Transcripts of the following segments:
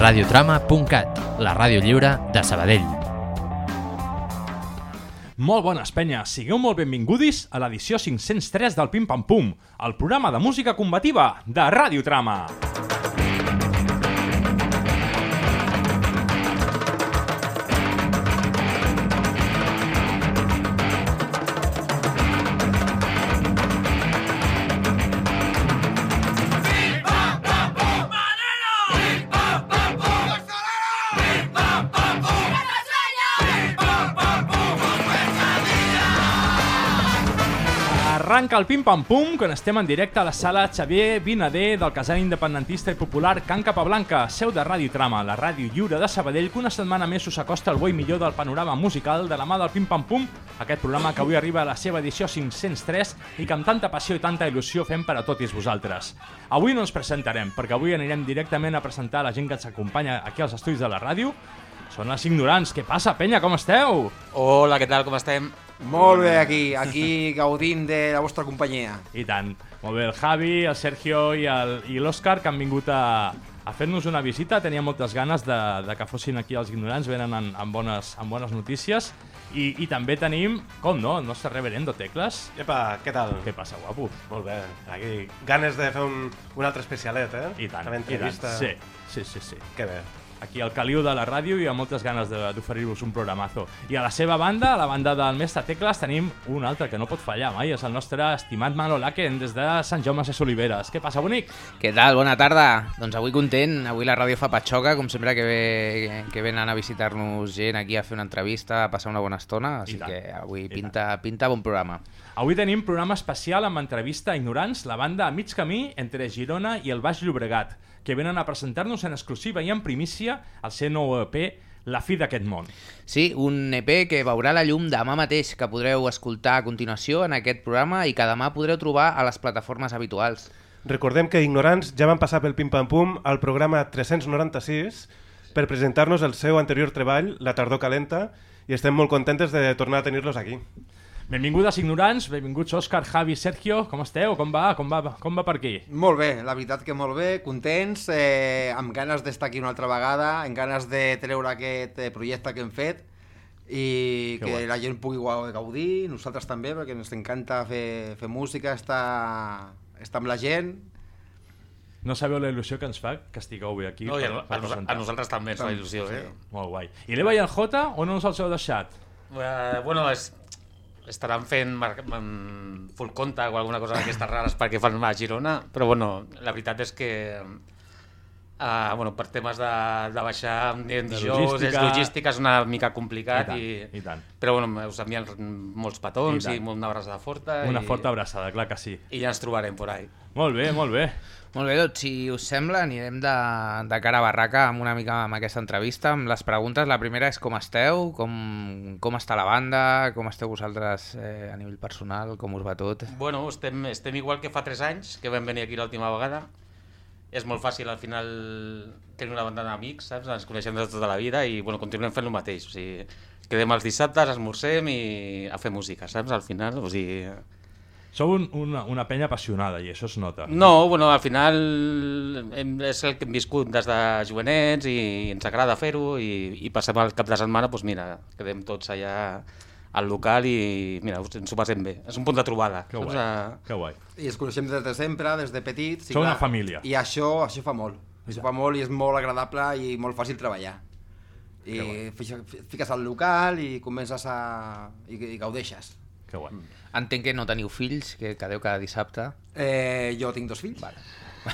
radiotrama.cat, la ràdio lliure de Sabadell. Molt bones, penya. Sigueu molt benvingudis a l'edició 503 del Pim Pam Pum, el programa de música combativa de Radiotrama. Arranca el Pim Pam Pum quan estem en directe a la sala Xavier Vinader del casal independentista i popular Can Capablanca, seu de Ràdio Trama, la ràdio lliure de Sabadell, que una setmana més us acosta el bo i millor del panorama musical de la mà del Pim Pam Pum, aquest programa que avui arriba a la seva edició 503 i que amb tanta passió i tanta il·lusió fem per a tots vosaltres. Avui no ens presentarem, perquè avui anirem directament a presentar la gent que ens acompanya aquí als estudis de la ràdio. Són els ignorants. Què passa, penya? Com esteu? Hola, què tal, com estem? Molt bé, aquí, aquí gaudint de la vostra companyia. I tant. Molt bé, el Javi, el Sergio i l'Òscar que han vingut a, a fer-nos una visita. Tenia moltes ganes de, de que fossin aquí els ignorants, venen amb, amb, bones, amb bones notícies. I, I també tenim, com no, el nostre reverendo Tecles. Epa, què tal? Què passa, guapo? Molt bé, aquí ganes de fer un, un altre especialet, eh? I tant, i tant. Sí, sí, sí, sí. Que bé. Aquí al caliu de la ràdio i amb moltes ganes de- d'oferir-vos un programazo. I a la seva banda, a la banda del mestre Tecles, tenim un altre que no pot fallar mai, és el nostre estimat Mano Laken, des de Sant Jaume de Oliveres. Què passa, bonic? Què tal? Bona tarda. Doncs avui content, avui la ràdio fa patxoca, com sempre que, ve, que venen a visitar-nos gent aquí a fer una entrevista, a passar una bona estona, així que avui pinta, pinta bon programa. Avui tenim programa especial amb entrevista a Ignorants, la banda a mig camí entre Girona i el Baix Llobregat, que venen a presentar-nos en exclusiva i en primícia el seu nou EP, La fi d'aquest món. Sí, un EP que veurà la llum demà mateix, que podreu escoltar a continuació en aquest programa i que demà podreu trobar a les plataformes habituals. Recordem que Ignorants ja van passar pel Pim Pam Pum al programa 396 per presentar-nos el seu anterior treball, La tardor calenta, i estem molt contentes de tornar a tenir-los aquí. Benvingudes Ignorants, benvinguts Òscar, Javi, Sergio, com esteu? Com va? Com va, com va per aquí? Molt bé, la veritat que molt bé, contents, eh, amb ganes d'estar aquí una altra vegada, amb ganes de treure aquest eh, projecte que hem fet i Que que guai. la gent pugui gau- gaudir, nosaltres també, perquè ens encanta fer, fer música, estar, estar amb la gent. No sabeu la il·lusió que ens fa que estigueu avui aquí No, a, per, a, per presentar. a nosaltres també ens fa il·lusió, sí. eh? Molt guai. I l'Eva i el Jota, o no us els heu deixat? Eh, bueno, és, estaran fent mm, full contact o alguna cosa d'aquestes rares perquè fan a Girona, però bueno, la veritat és que uh, bueno, per temes de, de baixar en De dijous, logística. és logística, és una mica complicat, I tant, i, i tant. però bueno, us envien molts petons I tant. i, una abraçada forta Una i, forta abraçada, clar que sí. i ja ens trobarem por ahí. Molt bé, molt bé. Molt bé, doncs, si us sembla, anirem de, de cara a barraca amb una mica amb aquesta entrevista, amb les preguntes. La primera és com esteu, com, com està la banda, com esteu vosaltres eh, a nivell personal, com us va tot. Bueno, estem, estem igual que fa 3 anys, que vam venir aquí l'última vegada. És molt fàcil, al final, tenir una banda d'amics, saps? Ens coneixem de tota la vida i, bueno, continuem fent el mateix. O sigui, quedem els dissabtes, esmorzem i a fer música, saps? Al final, o sigui... Sou un, una, una penya apassionada i això es nota. No, bueno, al final hem, és el que hem viscut des de jovenets i ens agrada fer-ho i, i passem el cap de setmana, doncs mira, quedem tots allà al local i mira, us- ens ho passem bé. És un punt de trobada. Que guai, A- que guai. I ens coneixem des de sempre, des de petits. i Sou una família. I això, això fa molt. Això fa molt i és molt agradable i molt fàcil treballar. I fiques al local i comences a... i, i gaudeixes. Que guai. Entenc que no teniu fills, que quedeu cada dissabte. Eh, jo tinc dos fills. Vale.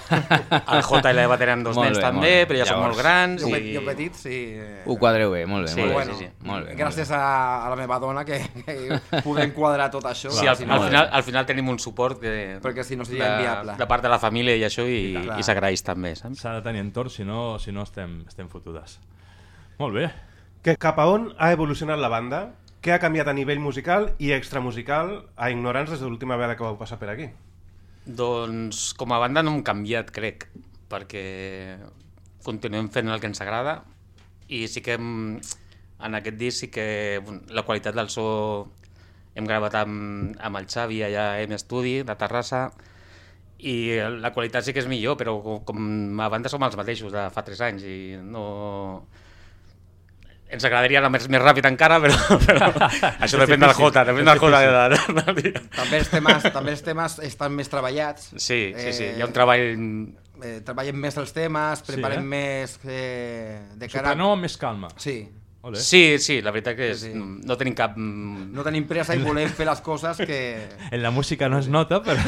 El J i l'Eva tenen dos Molt nens bé, també, molt bé. però ja són molt grans. Jo, i... jo petit, sí. Ho quadreu bé, molt bé, Sí, molt bé. bueno, sí, sí. Molt bé, gràcies a, a la meva dona que, que podem quadrar tot això. Sí, al, al, final, al final tenim un suport que, Perquè si no seria de, inviable. de part de la família i això i, Clar. i s'agraeix també? S'ha de tenir entorn, si no, si no estem, estem fotudes. Molt bé. Que cap a on ha evolucionat la banda? Què ha canviat a nivell musical i extramusical a Ignorants des de l'última vegada que vau passar per aquí? Doncs com a banda no hem canviat, crec, perquè continuem fent el que ens agrada i sí que hem, en aquest disc sí que la qualitat del so hem gravat amb, amb el Xavi allà a M Studi de Terrassa i la qualitat sí que és millor, però com, com a banda som els mateixos de fa 3 anys i no... Ens agradaria anar més, més ràpid encara, però, però això depèn del Jota, depèn del Jota. De, de, de, de, També els temes, també els temes estan més treballats. Sí, sí, sí, hi ha un treball... Eh, treballem més els temes, preparem eh? més eh, de cara... preneu amb més calma. Sí. Ole. Sí, sí, la veritat que és, Sí, sí. no tenim cap... No tenim pressa i volem fer les coses que... En la música no es nota, però,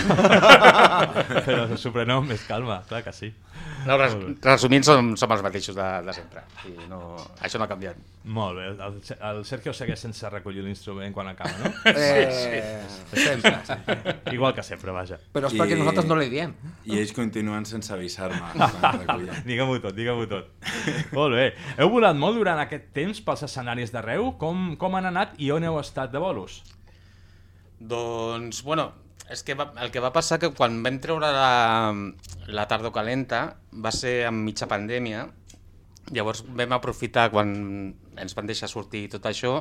però preneu amb més calma, clar que sí. No, res, resumint, som, som els mateixos de, de sempre. I no, això no ha canviat. Molt bé, el, el Sergio segueix sense recollir l'instrument quan acaba, no? Eh, sempre, sempre. Igual que sempre, vaja. Però és perquè I- nosaltres no li diem. I ells continuen sense avisar-me. Digue-m'ho tot, digue-m'ho tot. Molt bé. Heu volat molt durant aquest temps pels escenaris d'arreu? Com, com han anat i on heu estat de bolos? Doncs, bueno, és que va, el que va passar que quan vam treure la, la tardor calenta va ser en mitja pandèmia, llavors vam aprofitar quan ens van deixar sortir tot això,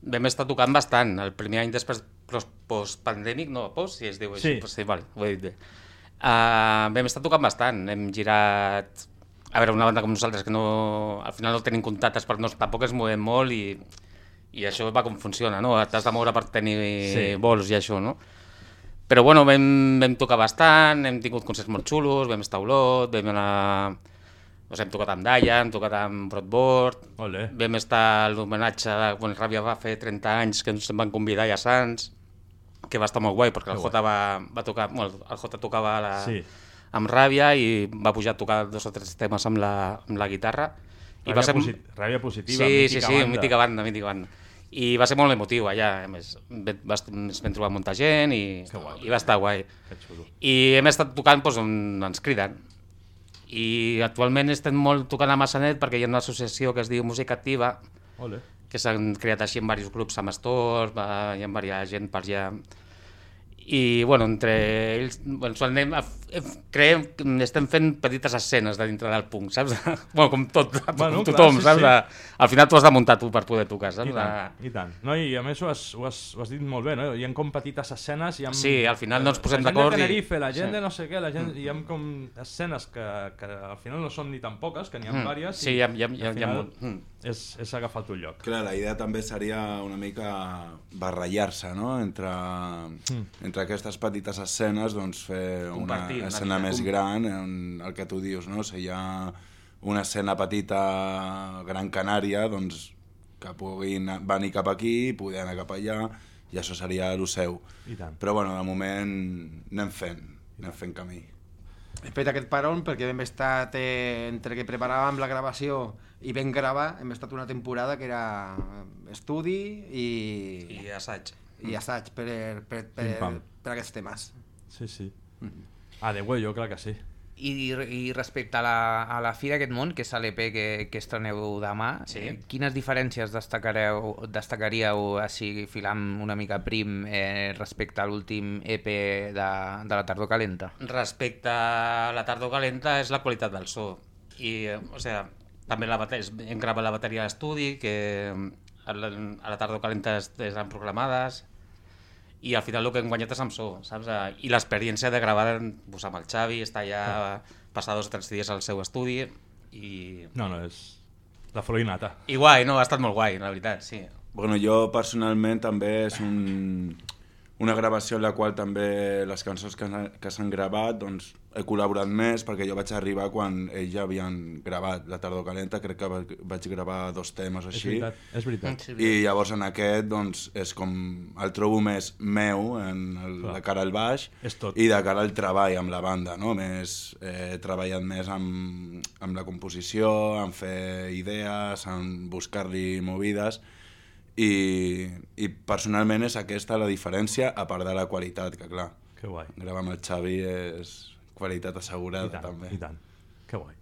vam estar tocant bastant, el primer any després pos- post-pandèmic, no, post, si es diu així, Sí. Pues sí vale, ho he dit bé. Uh, vam estar tocant bastant, hem girat... A veure, una banda com nosaltres que no, al final no tenim contactes, però no, tampoc es movem molt i, i això va com funciona, no? T'has de moure per tenir sí. vols i això, no? Però bueno, vam, vam tocar bastant, hem tingut concerts molt xulos, vam estar a Olot, vam anar... O sigui, hem tocat amb Daya, hem tocat amb Broadboard, Ole. vam estar a l'homenatge quan Ràbia va fer 30 anys que ens van convidar ja a Sants, que va estar molt guai, perquè el Jota va, va tocar, bueno, el Jota tocava la, Sí. amb Ràbia i va pujar a tocar dos o tres temes amb la, amb la guitarra. I Ràbia, va ser... posit ràbia positiva, Sí, mítica sí, sí, banda. mítica banda, mítica banda. I va ser molt emotiu allà, a més, ve- va, ens vam trobar molta gent i, guai. i va estar guai. I hem estat tocant doncs, on ens criden. I actualment estem molt tocant a Massanet perquè hi ha una associació que es diu Música Activa, Ole. que s'han creat així en diversos grups amb Astor, va, hi ha diversa gent per allà. I, bueno, entre ells, bueno, anem a, creiem que estem fent petites escenes de dintre del punk, saps? bueno, com tot, Bueno, com clar, tothom, sí, saps? sí. De, al final tu has de muntar tu per poder tocar, saps? I tant, i tant. No, I a més ho has, ho, has, ho has dit molt bé, no? Hi ha com petites escenes... Hi ha... Sí, al final no ens posem La gent d'acord de i- Tenerife, la gent Sí. de no sé què, la gent... Hi ha com escenes que, que al final no són ni tan poques, que n'hi ha Mm, diverses. sí, i hi ha- hi ha- al hi ha- hi ha final molt. Mm. És, és agafar el teu lloc. Clar, la idea també seria una mica barrellar-se, no? Entre, entre aquestes petites escenes, doncs fer una Compartir una escena mica. més gran, en el que tu dius, no? Si hi ha una escena petita Gran Canària, doncs que puguin venir cap aquí, poder anar cap allà, i això seria el seu. I tant. Però bueno, de moment anem fent, anem fent camí. Fet aquest paron perquè hem estat, eh, entre que preparàvem la gravació i vam gravar, hem estat una temporada que era estudi i, I assaig. i assaig per, per, per, Pim-pam. per aquests temes. Sí, sí. Ah, de jo clar que sí. I, I respecte a la, a la Fi d'aquest món, que és l'EP que, que estreneu demà, Sí. eh, quines diferències destacareu, destacaríeu, així filant una mica prim, eh, respecte a l'últim EP de, de la tardor calenta? Respecte a la tardor calenta és la qualitat del so. I, eh, o sigui, també la bateria, hem gravat la bateria a l'estudi, que a la, a la tardor calenta es- estan programades, i al final el que hem guanyat és amb so, saps? Eh, I l'experiència de gravar doncs, amb el Xavi, estar allà, passar dos o tres dies al seu estudi, i... No, no, és la flor innata. I guai, no? Ha estat molt guai, la veritat, sí. Bueno, jo personalment també és un, una gravació en la qual també les cançons que, s'han- que s'han gravat doncs, he col·laborat més perquè jo vaig arribar quan ells ja havien gravat La tardor calenta, crec que va- vaig gravar dos temes És així veritat, és veritat. Sí, i llavors en aquest doncs, és com el trobo més meu en el, Clar. de cara al baix És tot. i de cara al treball amb la banda no? més, eh, he treballat més amb, amb la composició en fer idees, en buscar-li movides i, i personalment és aquesta la diferència a part de la qualitat que clar, Que guai. gravar amb el Xavi és qualitat I assegurada tant, també i tant. Que guai.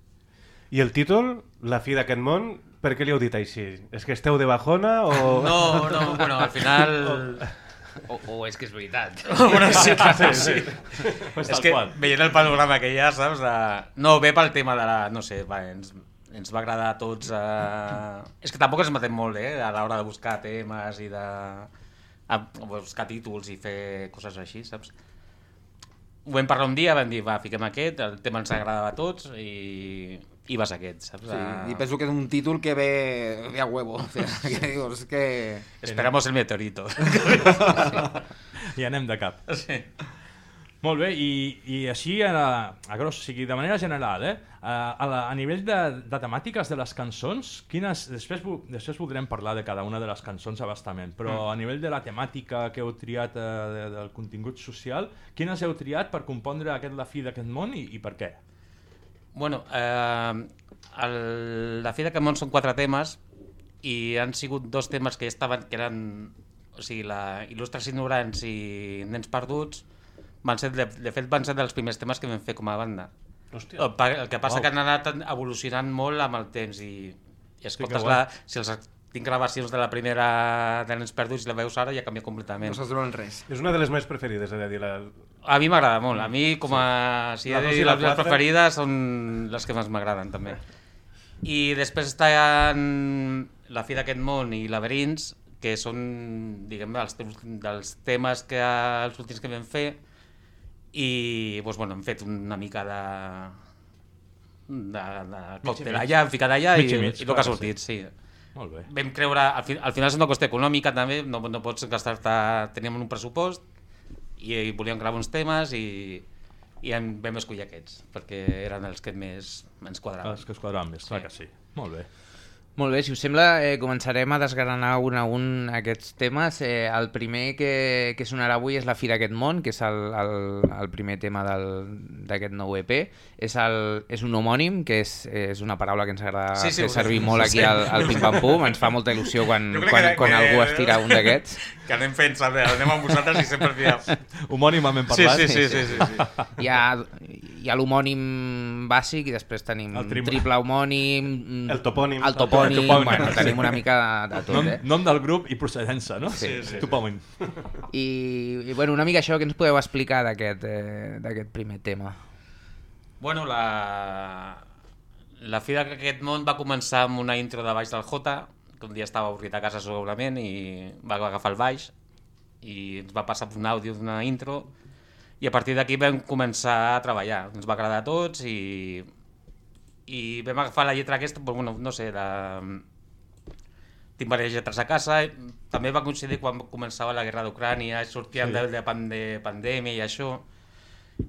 I el títol, La fi d'aquest món, per què li heu dit així? És que esteu de bajona o...? No, no, bueno, al final... O, o és que és veritat? bueno, sí, sí, sí. Pues és tal que qual. veient el panorama que hi ha, saps? De... No, ve pel tema de la... No sé, va, ens, ens va agradar a tots... Eh... És que tampoc ens matem molt, eh? A l'hora de buscar temes i de... A buscar títols i fer coses així, saps? ho vam parlar un dia, vam dir, va, fiquem aquest, el tema ens agradava a tots i, i vas a aquest, saps? Sí, A- I penso que és un títol que ve, ve a huevo. O sea, que dius que... Esperamos el meteorito. I anem de cap. sí. Molt bé, i, i així a, a gros, o sigui, de manera general, eh? A, a, la, a nivell de, de temàtiques de les cançons, quines, després, després voldrem parlar de cada una de les cançons abastament, però Mm. a nivell de la temàtica que heu triat eh, de, del contingut social, quines heu triat per compondre aquest La fi d'aquest món i, i per què? Bueno, eh, el, la fi d'aquest món són quatre temes i han sigut dos temes que ja estaven, que eren, o sigui, la Il·lustres ignorants i Nens perduts, van ser, de, de fet van ser dels primers temes que vam fer com a banda. Hòstia. El, el que passa Uau. que han anat evolucionant molt amb el temps i, i escoltes, guai. la, si els tinc gravacions de la primera de Nens perduts i la veus ara ja canvia completament. No donen res. És una de les més preferides, he de dir. La... A mi m'agrada molt. A mi, com a... Si he La de dir, les quatre. preferides són les que més m'agraden, també. I després estan La fi d'aquest món i Laberints, que són, diguem els dels temes que els últims que vam fer i, doncs, bueno, hem fet una mica de de, de còctel allà, hem ficat allà i, Mig i i, mig, el clar que ha sortit, sí. Molt bé. Vam creure, al, fi, al final és una qüestió econòmica també, no, no pots gastar-te, teníem un pressupost i, i volíem gravar uns temes i, i en, vam escollir aquests, perquè eren els que més ens quadraven. Els que es quadraven més, clar Sí. que sí. Molt bé. Molt bé, si us sembla, eh, començarem a desgranar un a un aquests temes. Eh, el primer que, que sonarà avui és La fi d'aquest món, que és el, el, el primer tema del- d'aquest nou EP. És, el, és un homònim, que és, és una paraula que ens agrada Sí, sí, fer servir sé, molt ho aquí sé. al, al Pim Pam Pum. Ens fa molta il·lusió quan, quan, que- quan que- algú es tira un d'aquests. Que anem fent, saber, anem amb vosaltres i sempre fiem... Homònimament Sí, parlat. sí, sí, sí, sí, sí. Hi ha, hi ha l'homònim bàsic i després tenim El triple homònim, El topònim. el topònim, El topònim. bueno, tenim una mica de, de tot, Nom, eh? nom del grup i procedència, no? Sí, sí. Topònim. I, I bueno, una mica això que ens podeu explicar d'aquest eh, d'aquest primer tema. Bueno, la, la fi d'aquest món va començar amb una intro de baix del Jota, que un dia estava avorrit a casa segurament i va agafar el baix i ens va passar un àudio d'una intro i a partir d'aquí vam començar a treballar. Ens va agradar a tots i, i vam agafar la lletra aquesta, però, bueno, no sé, la... tinc diverses lletres a casa, també va coincidir quan començava la guerra d'Ucrània, sortíem Sí. de, de, pan, de pandèmia i això,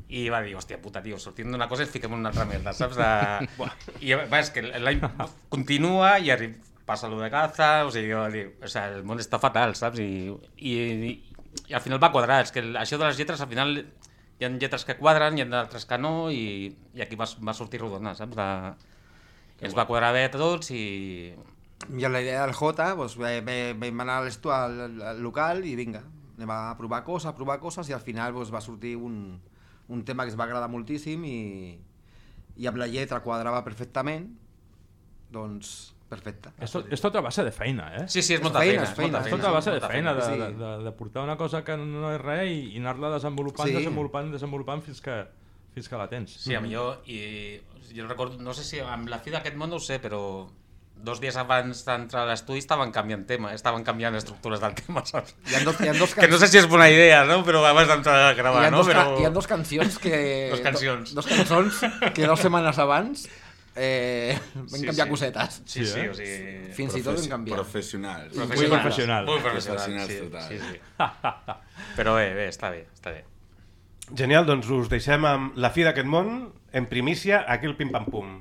i va dir, hòstia puta, tio, sortim d'una cosa i ens fiquem en una altra merda, saps? De... I va, és que l'any continua i arri... passa lo de Gaza, o sigui, jo dic, o sigui, el món està fatal, saps? I, i, i, i al final va quadrar, és que això de les lletres, al final hi ha lletres que quadren, hi ha d'altres que no, i, i aquí va, va sortir rodona, saps? De... I ens va quadrar bé a tots i... I la idea del Jota, doncs, vam anar a l'estu al, al local i vinga, anem a provar coses, a provar coses i al final doncs, va sortir un, un tema que ens va agradar moltíssim i, i amb la lletra quadrava perfectament, doncs perfecte. És, tot, és tota base de feina, eh? Sí, sí, és És molta feina, feina. és feina, És tota base de feina, de, sí. de, de, de portar una cosa que no és res i, i anar-la desenvolupant, Sí. desenvolupant, desenvolupant fins que, fins que la tens. Sí, a millor, i jo recordo, no sé si amb la fi d'aquest món no ho sé, però dos dies abans d'entrar a l'estudi estaven canviant tema, estaven canviant estructures del tema, saps? Hi ha dos, hi ha dos Que no sé si és bona idea, no? Però abans d'entrar a hi gravar, ha, no? dos, Però... ca- hi ha dos cancions que... Dos cancions. Dos cançons que dues setmanes abans eh, vam Sí, canviar sí. cosetes. Sí, sí, Sí, eh? o sigui... Fins i tot vam canviar. Professionals. Muy professional. Muy professional, Professionals sí, total. sí, sí. Però bé, bé, està bé, està bé. Genial, doncs us deixem amb la fi d'aquest món, en primícia, aquí el Pim Pam Pum.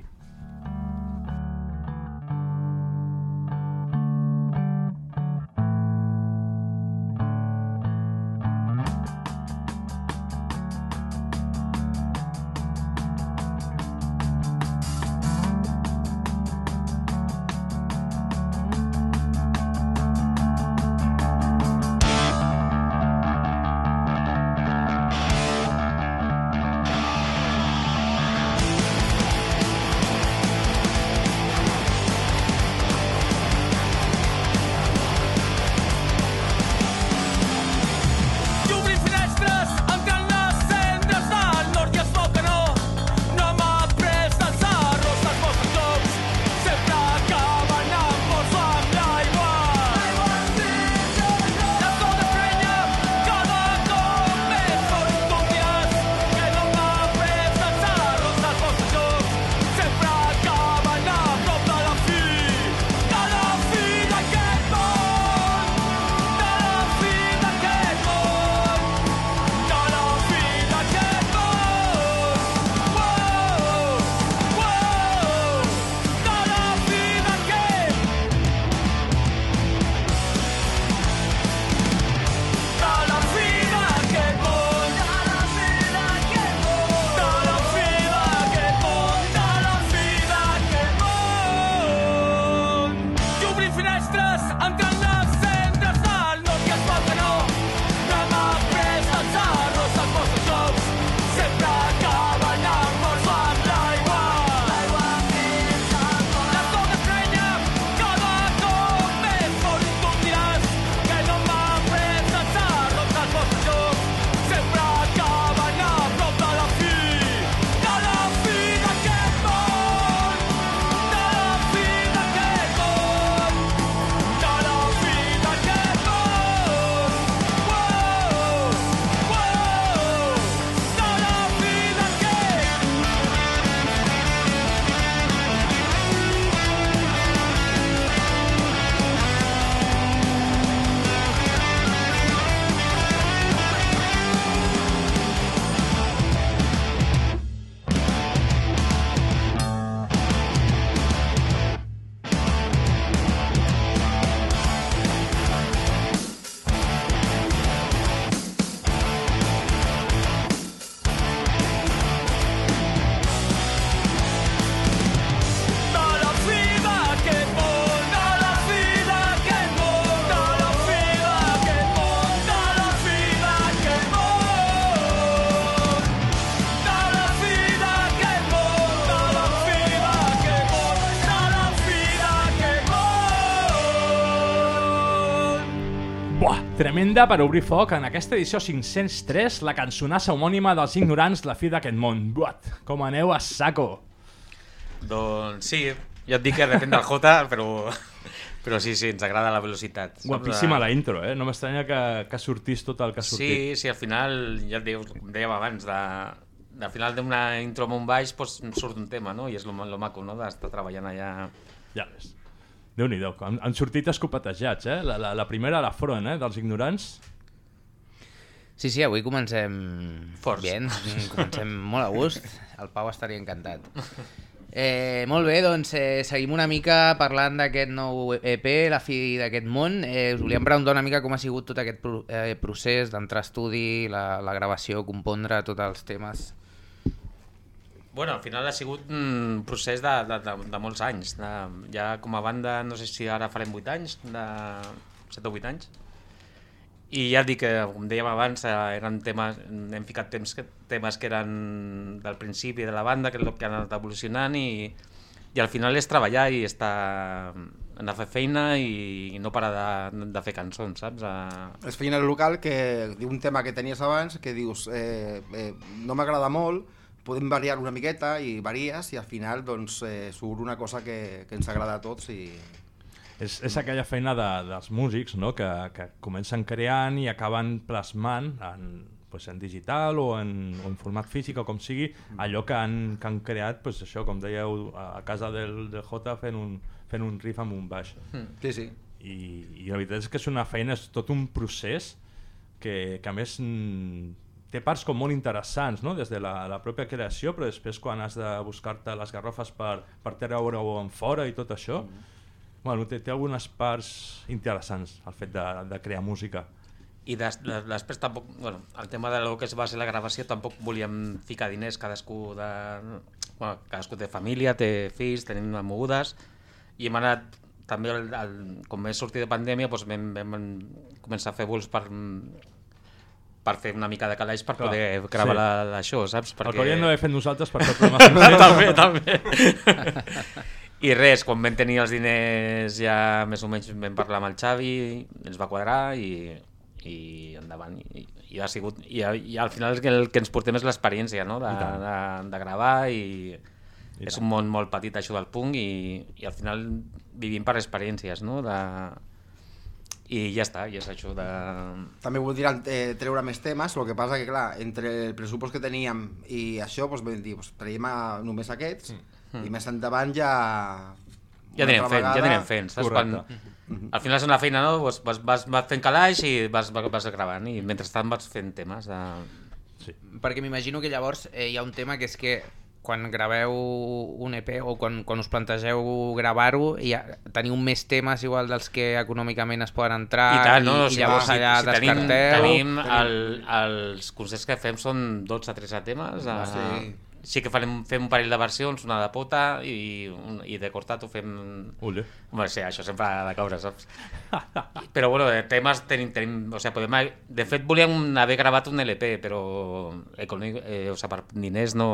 Tremenda per obrir foc en aquesta edició 503, la cançonassa homònima dels ignorants, la fi d'aquest món. Buat, com aneu a saco. Doncs sí, jo et dic que depèn del Jota, però, però sí, sí, ens agrada la velocitat. saps? Guapíssima la intro, eh? No m'estranya que, que sortís tot el que ha Sí, sortit. sí, al final, ja et dius, com dèiem abans, de, de al final d'una intro amb un baix doncs, surt un tema, no? I és lo, lo maco, no?, d'estar treballant allà... Ja ves. Déu-n'hi-do, han, han sortit escopetejats, eh? La, la, la primera a la front, eh? Dels ignorants. Sí, sí, avui comencem... Forts. Bien, comencem molt a gust. El Pau estaria encantat. Eh, molt bé, doncs eh, seguim una mica parlant d'aquest nou EP, la fi d'aquest món. Eh, us volíem preguntar una mica com ha sigut tot aquest pro eh, procés d'entrar a estudi, la, la gravació, compondre tots els temes. Bueno, al final ha sigut un procés de, de, de, de molts anys. De, ja com a banda, no sé si ara farem 8 anys, de 7 o 8 anys. I ja dic que, com dèiem abans, eh, eren temes, hem ficat temps que, temes que eren del principi de la banda, que és el que han anat evolucionant i, i al final és treballar i estar anar a fer feina i, no parar de, de fer cançons, saps? A... És feina local que diu un tema que tenies abans que dius eh, eh, no m'agrada molt, podem variar una miqueta i varies i al final doncs, eh, surt una cosa que, que ens agrada a tots i, És, és aquella feina de, dels músics no? que, que comencen creant i acaben plasmant en, pues, en digital o en, o en format físic o com sigui, allò que han, que han creat, pues, això, com dèieu, a casa del, del J fent un, fent un riff amb un baix. Sí, sí. I, I la veritat és que és una feina, és tot un procés que, que a més té parts com molt interessants, no? des de la, la pròpia creació, però després quan has de buscar-te les garrofes per, per treure-ho en fora i tot això, mm. bueno, té, té algunes parts interessants el fet de, de crear música. I des, de, després tampoc, bueno, el tema de lo que es va ser la gravació tampoc volíem ficar diners cadascú de... Bueno, cadascú té família, té fills, tenim mogudes i hem anat també, el, el, com hem sortit de pandèmia, doncs vam, vam començar a fer vols per, per fer una mica de calaix per Clar, poder gravar sí. la- l'això, saps? Perquè... El que hauríem d'haver fet nosaltres per tot el també, també. I res, quan vam tenir els diners ja més o menys vam parlar amb el Xavi, ens va quadrar i, i endavant. I, i ha sigut, i, i al final és que el que ens portem és l'experiència no? de, de, de gravar i, I és tant. un món molt petit això del punk i, i al final vivim per experiències no? de, i ja està, i és això de... També voldríem eh, treure més temes, el que passa que, clar, entre el pressupost que teníem i això, doncs vam dir, doncs, traiem a, només aquests, mm. i més endavant ja... Ja anirem fent, ja vegada- anirem fent, saps? Quan, Correcte. al final és una feina, no? Vas, vas, vas, vas fent calaix i vas, vas, vas gravant i mentrestant vas fent temes de... Sí. Perquè m'imagino que llavors eh, hi ha un tema que és que quan graveu un EP o quan, quan us plantegeu gravar-ho ja teniu més temes igual dels que econòmicament es poden entrar I tant, no? i, O i sigui, llavors si, allà si tenim, descarteu tenim el, els concerts que fem són 12-13 temes. A, sí. Sí que farem, fem un parell de versions, una de pota i, un, i de cortato fem... Ule. Home, sí, això sempre ha de caure, saps? però, bueno, de temes tenim... tenim o sigui, podem, de fet, volíem haver gravat un LP, però econòmic, eh, o sigui, per diners no,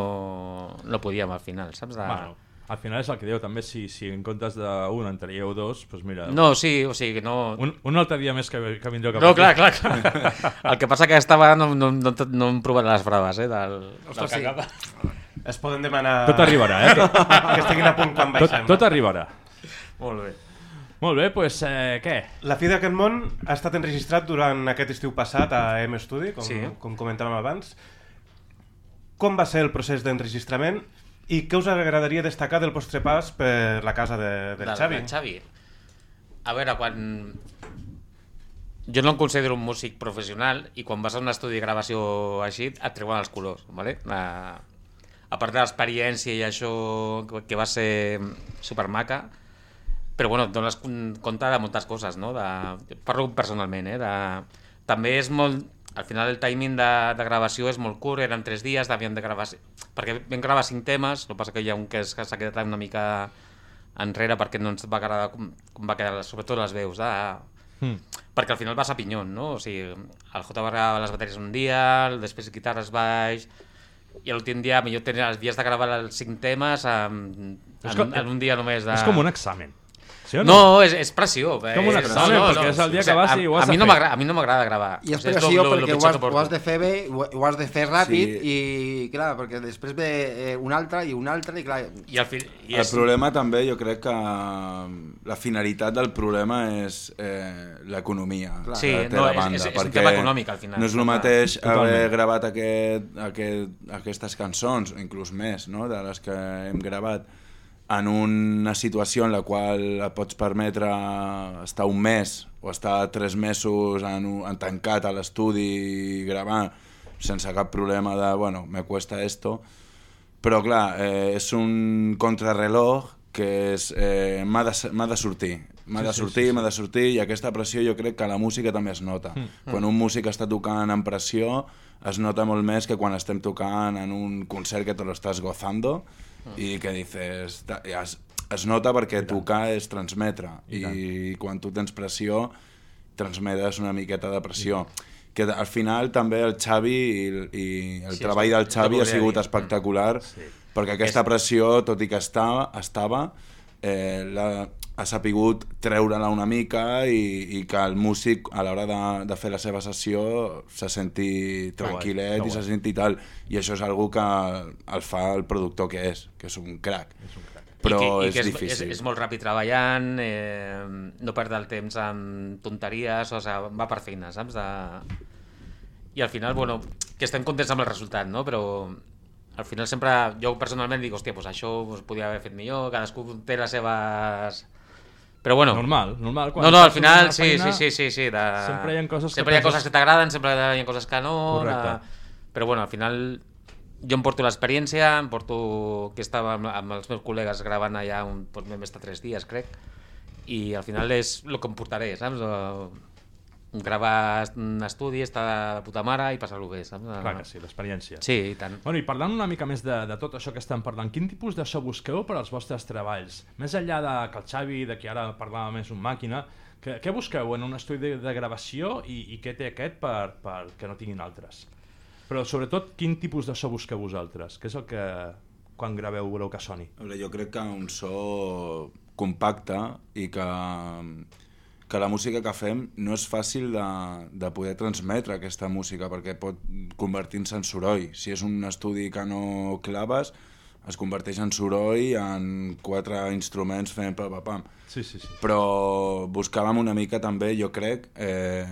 no podíem al final, saps? De... Bueno, al final és el que diu, també si, si en comptes d'un en traieu dos, doncs mira... No, sí, o sigui, no... Un, un altre dia més que, que vindreu cap No, aquí. clar, clar, clar. El que passa que aquesta vegada no, no, no, no hem provat les proves, eh, del, del Ostres, sí. Es poden demanar... Tot arribarà, eh? Tot, Que estiguin a punt quan tot, baixem. tot arribarà. Molt bé. Molt bé, doncs eh, què? La fi d'aquest món ha estat enregistrat durant aquest estiu passat a M Studio, com, Sí. com comentàvem abans. Com va ser el procés d'enregistrament i què us agradaria destacar del vostre pas per la casa de, del Del- Xavi? del Xavi. A veure, quan... Jo no em considero un músic professional i quan vas a un estudi de gravació així et treuen els colors, ¿vale? A, a part de l'experiència i això que- va ser supermaca, però bueno, et dones compte de moltes coses, no? De, parlo personalment, eh? De, també és molt... Al final el timing de, de gravació és molt curt, eren tres dies, havíem de gravar... Perquè vam gravar cinc temes, el que passa que hi ha un que s'ha quedat una mica enrere perquè no ens va agradar com, com va quedar, sobretot les veus, de, Mm. perquè al final vas a pinyón, no? O sigui, el J va gravar les bateries un dia, el després guitarres baix, i l'últim dia, millor tenir els dies de gravar els cinc temes en, en, com- en un dia només de... És com un examen. Sí o no? No, és, és pressió. Com un examen, perquè és el dia que vas i ho has a, a mi no fer. m'agrada- A mi no m'agrada gravar. I és O sigui, pressió lo- lo- lo perquè ho has, que ho has de fer bé, ho, ho has de fer ràpid Sí. i, clar, perquè després ve eh, un altre i un altre i clar... I al fi, i El és, problema també, jo crec que la finalitat del problema és eh, l'economia. Sí, que no, la és- banda, és- és un perquè tema econòmic, al final. No és el Clar, mateix totalment. haver gravat aquest, aquest, aquestes cançons, inclús més, no?, de les que hem gravat, en una situació en la qual et pots permetre estar un mes o estar tres mesos en, en tancat a l'estudi i gravar sense cap problema de, bueno, me cuesta esto, però clar, eh, és un contrarreloj que és, eh, m'ha de, de sortir, m'ha de sortir, m'ha de sortir i aquesta pressió jo crec que a la música també es nota. Quan un músic està tocant en pressió es nota molt més que quan estem tocant en un concert que te lo estàs gozando i que dices... i Es, es nota perquè tocar és transmetre. I, quan tu tens pressió transmetes una miqueta de pressió. Que al final també el Xavi i, el- i el Sí, treball del Xavi ha sigut dir. espectacular perquè aquesta pressió, tot i que estava, estava eh, la, ha sapigut treure-la una mica i, i que el músic a l'hora de, de fer la seva sessió se senti tranquil·let que i se guai. senti tal i això és algo que el fa el productor que és, que és un crac però I que, i és que és, difícil És, és molt ràpid treballant, eh, no perd el temps amb tonteries, o sigui, va per feina, saps? De... I al final, bueno, que estem contents amb el resultat, no? Però al final sempre, jo personalment dic, hòstia, pues això pues, podia haver fet millor, cadascú té les seves... Però bueno, Normal, normal. Quan no, no, al final, sí, una sí, feina, sí, sí, sí. De... sempre hi ha coses que sempre hi ha penses- coses que t'agraden, sempre hi ha coses que no. Correcte. De... Però bueno, al final jo em porto l'experiència, em porto que estava amb, amb els meus col·legues gravant allà un, doncs, vam estar tres dies, crec, i al final és el que em portaré, saps? O, gravar un estudi, estar de puta mare i passar-ho bé, saps? Clar que sí, l'experiència. Sí, i tant. Bueno, i parlant una mica més de, de tot això que estem parlant, quin tipus de so busqueu per als vostres treballs? Més enllà de que el Xavi, de qui ara parlava més un màquina, que, què busqueu en un estudi de, de gravació i, i què té aquest per, per que no tinguin altres? Però sobretot, quin tipus de so busqueu vosaltres? Què és el que quan graveu voleu que soni? Veure, jo crec que un so compacte i que, que la música que fem no és fàcil de, de poder transmetre aquesta música perquè pot convertir-se en soroll. Si és un estudi que no claves, es converteix en soroll en quatre instruments fent pa, pa, pam. Sí, sí, sí. Però buscàvem una mica també, jo crec, eh,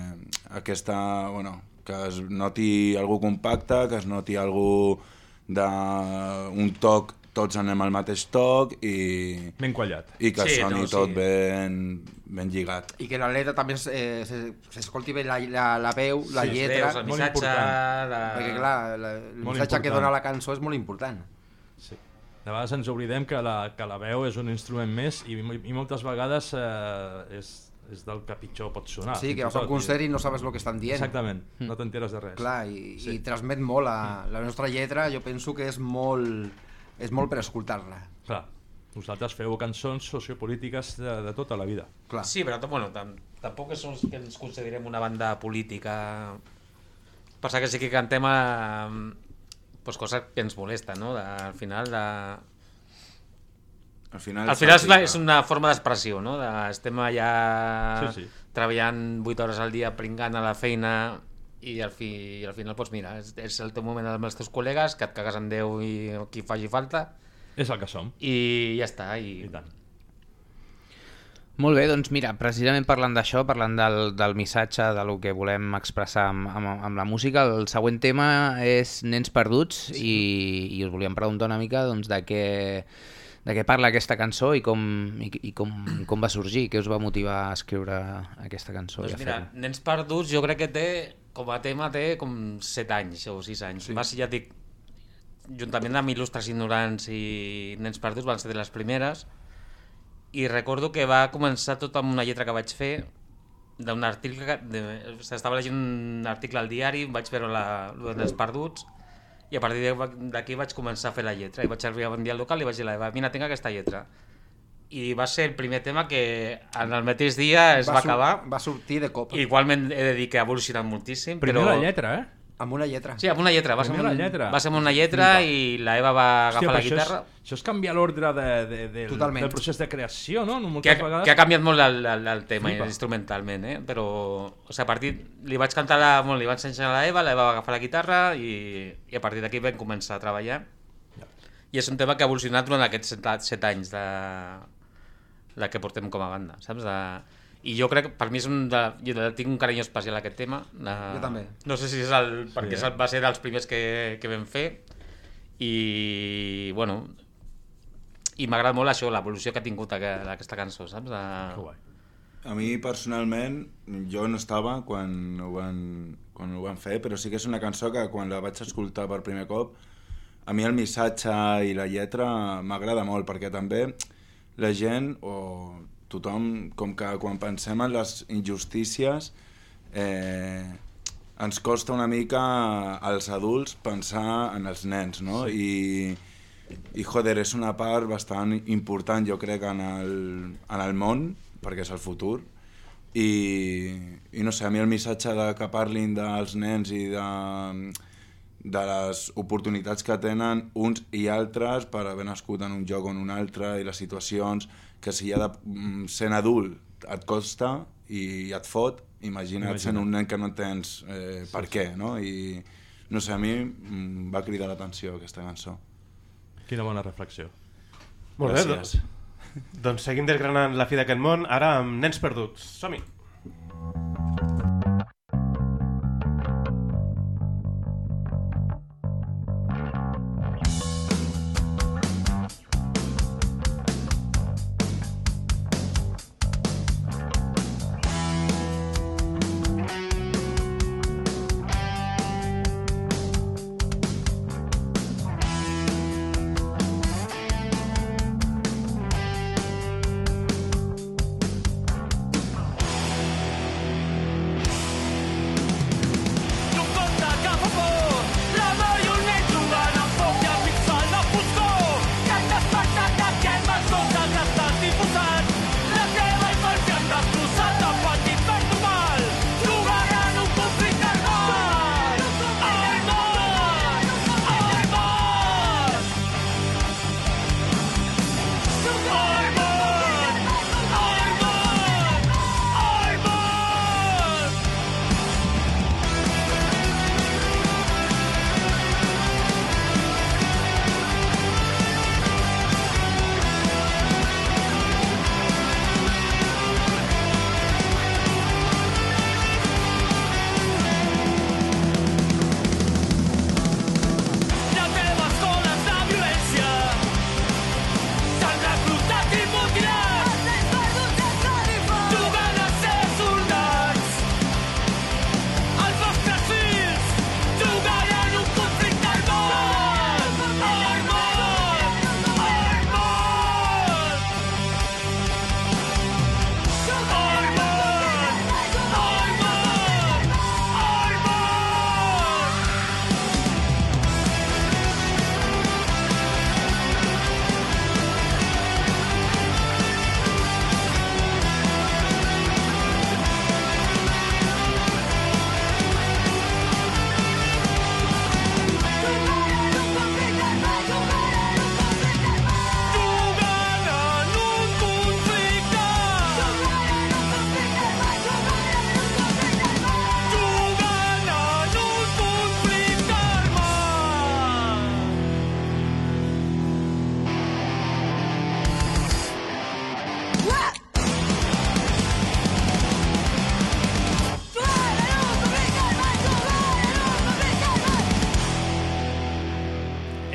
aquesta, bueno, que es noti algú compacte, que es noti algú d'un toc, tots anem al mateix toc i, Ben quallat. i que Sí, soni no, sí. tot ben, ben lligat. I que la letra també es- eh, se- s'escolti bé la, la, la veu, la Sí, lletra, veus, el molt missatge... important. La... perquè clar, la, el Molt missatge que important. dona la cançó és molt important. Sí. De vegades ens oblidem que la, que la veu és un instrument més i, i moltes vegades eh, és, és del que pitjor pot sonar. sí, que vas a un concert i- i no sabes el que estan dient. Exactament, no t'enteres de res. Clar, i, Sí. i transmet molt. A, la nostra lletra jo penso que és molt, és molt per escoltar-la. Clar. Vosaltres feu cançons sociopolítiques de, de tota la vida. Clar. Sí, però bueno, tam tampoc és que ens considerem una banda política. Passa que sí que cantem a, pues, coses que ens molesten, no? De, al final, de... Al final, Al final és una, és una forma d'expressió, no? De, estem allà Sí, sí. treballant 8 hores al dia, pringant a la feina i al, fi, i al final, doncs mira, és, és el teu moment amb els teus col·legues, que et cagues en Déu i qui faci falta, És el que som. i ja està. I, I tant. Molt bé, doncs mira, precisament parlant d'això, parlant del, del missatge, de lo que volem expressar amb, amb, amb la música, el següent tema és Nens perduts sí. i, i us volíem preguntar una mica doncs, de, què, de què parla aquesta cançó i com, i, i com, com va sorgir, què us va motivar a escriure aquesta cançó Doncs i a mira. Nens perduts jo crec que té, com a tema, té com 7 anys o 6 anys. Sí. Va ser, ja dic, juntament amb Il·lustres Ignorants i Nens perduts van ser de les primeres i recordo que va començar tot amb una lletra que vaig fer d'un article que de, estava llegint un article al diari vaig veure la, lo de Nens perduts i a partir d'aquí vaig començar a fer la lletra i vaig arribar un dia al local i vaig dir a l'Eva mira, tinc aquesta lletra i va ser el primer tema que en el mateix dia es va, sur- acabar Va sortir de cop. Igualment he de dir que ha evolucionat moltíssim, Primer però... la lletra, eh? Amb una lletra. Sí, amb una lletra. Va ser, amb, la lletra. va ser amb una lletra i la Eva va agafar Hòstia, la guitarra. Això és, això és canviar l'ordre de, de, del, Totalment. del procés de creació, no? Moltes que ha, vegades... que ha canviat molt el, el, el tema Flipa. instrumentalment, eh? però o sigui, a partir, li vaig cantar la, bueno, li vaig ensenyar a la Eva, la Eva va agafar la guitarra i, i a partir d'aquí vam començar a treballar i és un tema que ha evolucionat durant aquests set, set anys de, de que portem com a banda, saps? De, I jo crec que per mi és un de, jo tinc un carinyo especial a aquest tema. De, Jo també. No sé si és el, perquè eh? va ser dels primers que, que vam fer i, bueno, i m'agrada molt això, l'evolució que ha tingut aqu- aquesta cançó, saps? De... Que guai. A mi, personalment, jo no estava quan ho, van, quan ho van fer, però sí que és una cançó que quan la vaig escoltar per primer cop, a mi el missatge i la lletra m'agrada molt, perquè també la gent, o tothom, com que quan pensem en les injustícies, eh, ens costa una mica als adults pensar en els nens, no? I, i joder, és una part bastant important jo crec en el, en el món perquè és el futur i, i no sé, a mi el missatge de que parlin dels nens i de, de les oportunitats que tenen uns i altres per haver nascut en un lloc o en un altre i les situacions que si ja de, mm, sent adult et costa i et fot, imagina't Imagina't. sent un nen que no entens eh, per què, no? I no sé, a mi mm, va cridar l'atenció aquesta cançó. Quina bona reflexió. Molt bé, Gràcies. doncs, doncs seguim desgranant la fi d'aquest món, ara amb Nens Perduts. Som-hi!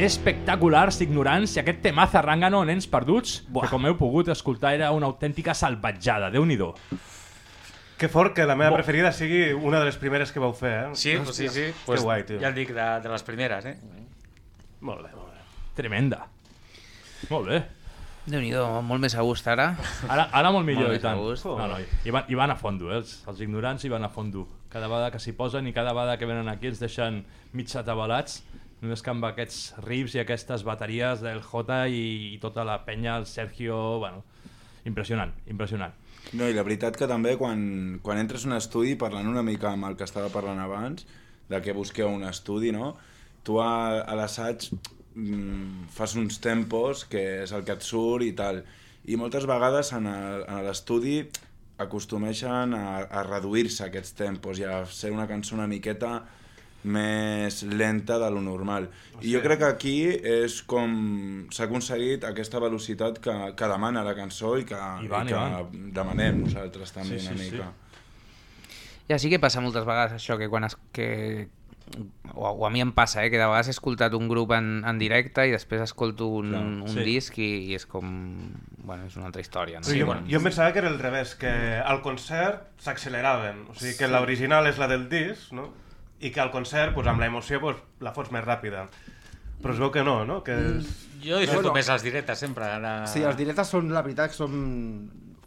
Espectaculars, ignorants, i aquest temaz arrangano, nens perduts, Buah. que com heu pogut escoltar era una autèntica salvatjada, déu nhi Que fort que la meva preferida sigui una de les primeres que vau fer, eh? Sí, pues sí, sí. Pues guai, tio. Ja el dic, de, de les primeres, eh? Molt bé, molt bé. Tremenda. Molt bé. déu nhi molt més a gust ara. Ara, ara molt millor, Molt i tant. gust. No, no, i, van, I van a fondo, eh? Els, els ignorants hi van a fondo. Cada vegada que s'hi posen i cada vegada que venen aquí ens deixen mig atabalats, només que amb aquests riffs i aquestes bateries del J i, i tota la penya, el Sergio... Bueno, impressionant, impressionant. No, i la veritat que també quan, quan entres un estudi parlant una mica amb el que estava parlant abans, de què busqueu un estudi, no? Tu a, a l'assaig mm, fas uns tempos, que és el que et surt i tal, i moltes vegades en l'estudi acostumeixen a, a reduir-se aquests tempos i a ser una cançó una miqueta més lenta de lo normal. I jo crec que aquí és com s'ha aconseguit aquesta velocitat que, que demana la cançó i que, I van, i que i demanem nosaltres també Sí, una sí, sí. mica. Ja sí que passa moltes vegades això, que quan es, que, o, o a mi em passa, eh, que de vegades he escoltat un grup en, en directe i després escolto un, Clar, un sí. disc i, i és com... Bueno, és una altra història. No? Sí, jo, jo em pensava que era al revés, que al concert s'acceleraven, o sigui que l'original és la del disc, no? I que al concert, pues, amb l'emoció, pues, la fos més ràpida. Però es veu que no, no? Que és... Jo disfruto Bueno. més els directes, sempre. Ara... Sí, els directes són, la veritat, que són...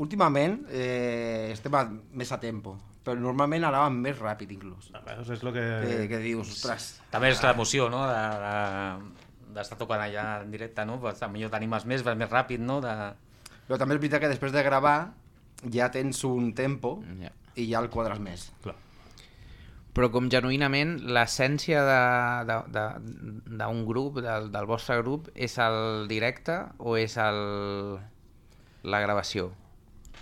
Últimament eh, estem a, més a tempo, però normalment anàvem més ràpid, inclús. A veure, és el que... Que, que dius, ostres, També és l'emoció, no?, de- de- d'estar tocant allà en directe, no? Pues, millor t'animes més, vas més ràpid, no? De... Però també és veritat que després de gravar ja tens un tempo Ja. i ja el quadres més. Clar. Però com genuïnament l'essència de- de- de- d'un grup, del, del vostre grup, és el directe o és el, la gravació?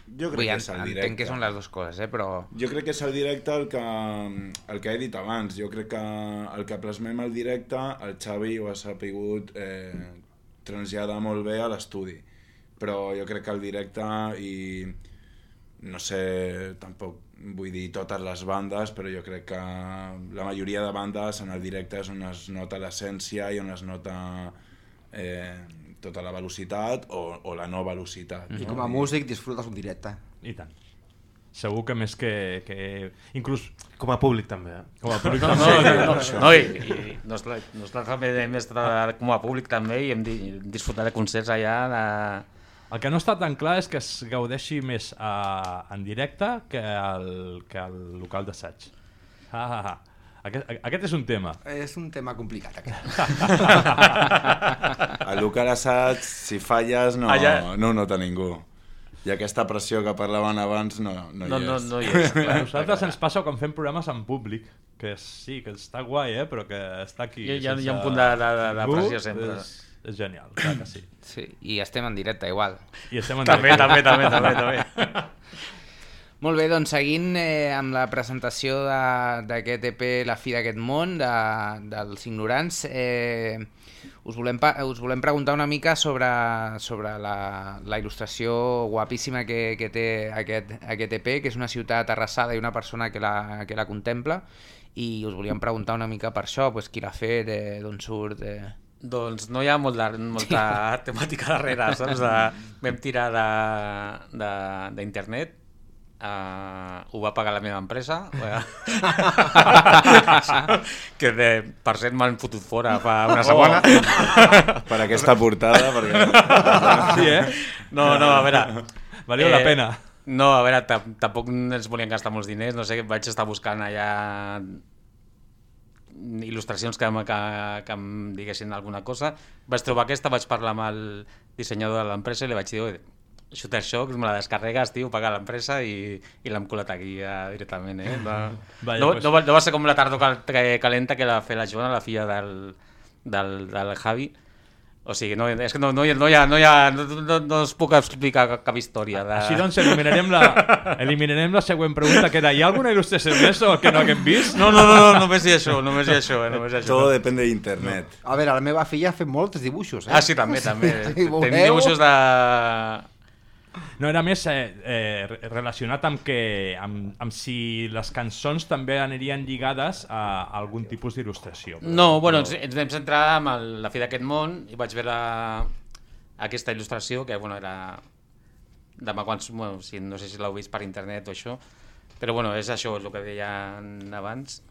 Jo crec Vull que és el directe. entenc que són les dues coses, eh? però... Jo crec que és el directe el que, el que he dit abans. Jo crec que el que plasmem al directe, el Xavi ho ha sapigut eh, traslladar molt bé a l'estudi. Però jo crec que el directe i no sé, tampoc vull dir totes les bandes, però jo crec que la majoria de bandes en el directe és on es nota l'essència i on es nota eh, tota la velocitat o, o la no velocitat. I no? com a músic disfrutes un directe. I tant. Segur que més que... que... Inclús Com a públic també, eh? com a públic... No, no, no, no, no, i, i nosaltres, nosaltres també hem estat com a públic també i hem di- disfrutat de concerts allà de... El que no està tan clar és que es gaudeixi més a, en directe que al, que al local d'assaig. Ah, ah, ah. Aquest, aquest és un tema. És un tema complicat, aquest. A local assaig, si falles, no, Allà- no ho nota ningú. I aquesta pressió que parlaven abans no, no, No, hi no, és. no hi és. A nosaltres ens passa quan fem programes en públic, que sí, que està guai, eh? però que està aquí. Hi ha- hi ha- hi ha un sense punt de- de- de pressió sempre. És, és genial, clar que sí. Sí, i estem en directe igual. I estem en També, directe. també, també, també, també. Molt bé, doncs seguint eh, amb la presentació de- d'aquest EP La fi d'aquest món, de, dels ignorants, eh, us, volem, us volem preguntar una mica sobre, sobre la, la il·lustració guapíssima que, que té aquest, aquest EP, que és una ciutat arrasada i una persona que la, que la contempla, i us volíem preguntar una mica per això, pues, qui l'ha fet, eh, d'on surt... Eh... Doncs no hi ha molt de, molta temàtica darrere, saps? De, vam tirar de- de- d'internet, uh, ho va pagar la meva empresa, que de, per cert m'han fotut fora fa una setmana. Per aquesta portada, perquè... Sí, eh? No, no, a veure... Valió la pena. No, a veure, tam- tampoc ens volien gastar molts diners, no sé, vaig estar buscant allà il·lustracions que, que, que em diguessin alguna cosa. Vaig trobar aquesta, vaig parlar amb el dissenyador de l'empresa i li vaig dir, "Oi, Shuttershop, me la descarregues, tio, paga l'empresa i, i l'hem colat aquí ja directament, eh? No, Vaya, no, pues- no, va, no va ser com la tardor cal, que- calenta que la fer la Joana, la filla del, del, del Javi. O sigui, no, és que no, no, no, hi ha, no, hi ha, no, no, no us puc explicar cap, cap història. De... Així doncs eliminarem la, eliminarem la següent pregunta, que era hi ha alguna il·lustració més o que no haguem vist? No, no, no, no, només hi ha això, només hi ha això, eh, només hi ha això. Todo depende d'internet. A veure, la meva filla ha fet molts dibuixos, eh? Ah, sí, també, també. Si Tenim dibuixos de... No, era més eh, eh, re- relacionat amb que amb, amb si les cançons també anirien lligades a, algun tipus d'il·lustració. No, bueno, ens, ens vam centrar amb el, la fi d'aquest món i vaig veure aquesta il·lustració, que bueno, era de ma quants, bueno, si, no sé si l'heu vist per internet o això, però bueno, és això, és el que deien abans,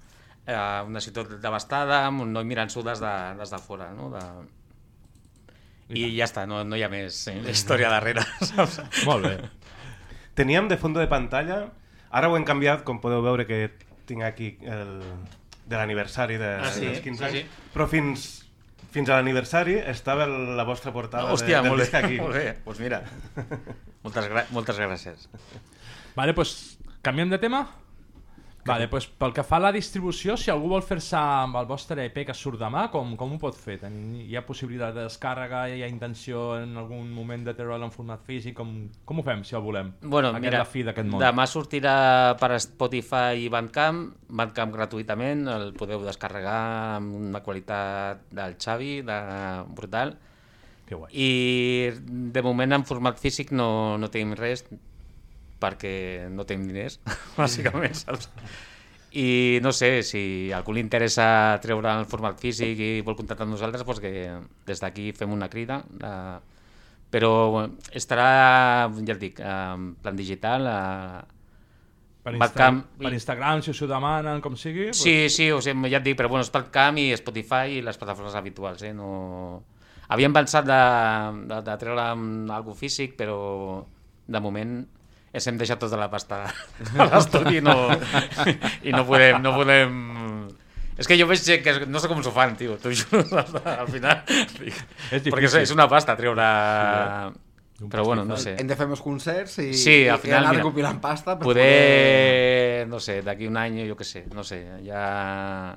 eh, una ciutat devastada, amb un noi mirant-s'ho des, de, des de fora, no? De... I ja està, no, no hi ha més eh, història darrere, saps? Molt bé. Teníem de fondo de pantalla, ara ho hem canviat, com podeu veure que tinc aquí el, de l'aniversari de, Ah, sí? dels 15 Sí, anys, sí. però fins, fins a l'aniversari estava el- la vostra portada Hòstia, de, del disc aquí. molt bé, doncs mira, moltes, gra moltes gràcies. Vale, pues, canviem de tema? Vale, doncs pel que fa a la distribució, si algú vol fer-se amb el vostre EP que surt demà, com, com ho pot fer? Ten, hi ha possibilitat de descàrrega, hi ha intenció en algun moment de treure'l en format físic? Com, com ho fem, si el volem? Bueno, Aquest mira, la fi d'aquest món. demà sortirà per Spotify i Bandcamp, Bandcamp gratuïtament, el podeu descarregar amb una qualitat del Xavi, de brutal. Que guai. I de moment en format físic no, no tenim res perquè no tenim diners, bàsicament, saps? I no sé, si a algú li interessa treure el format físic i vol contactar amb nosaltres, doncs que des d'aquí fem una crida. De... Però estarà, ja et dic, en plan digital, a... Per, Insta per Instagram, si us ho demanen, com sigui? Sí, sí, o sigui, ja et dic, però bueno, és Bandcamp i Spotify i les plataformes habituals, eh? No... Havíem pensat de, de, de treure algú físic, però de moment ens hem deixat tota la pasta a l'estudi i no, i no podem, no podem... És que jo veig gent que no sé com s'ho fan, tio, t'ho juro, al final. És perquè és, és una pasta treure... Però bueno, no sé. Hem de fer més concerts i, Sí, al i final, anar mira, recopilant pasta per Poder, no sé, d'aquí un any, jo què sé, no sé, ja...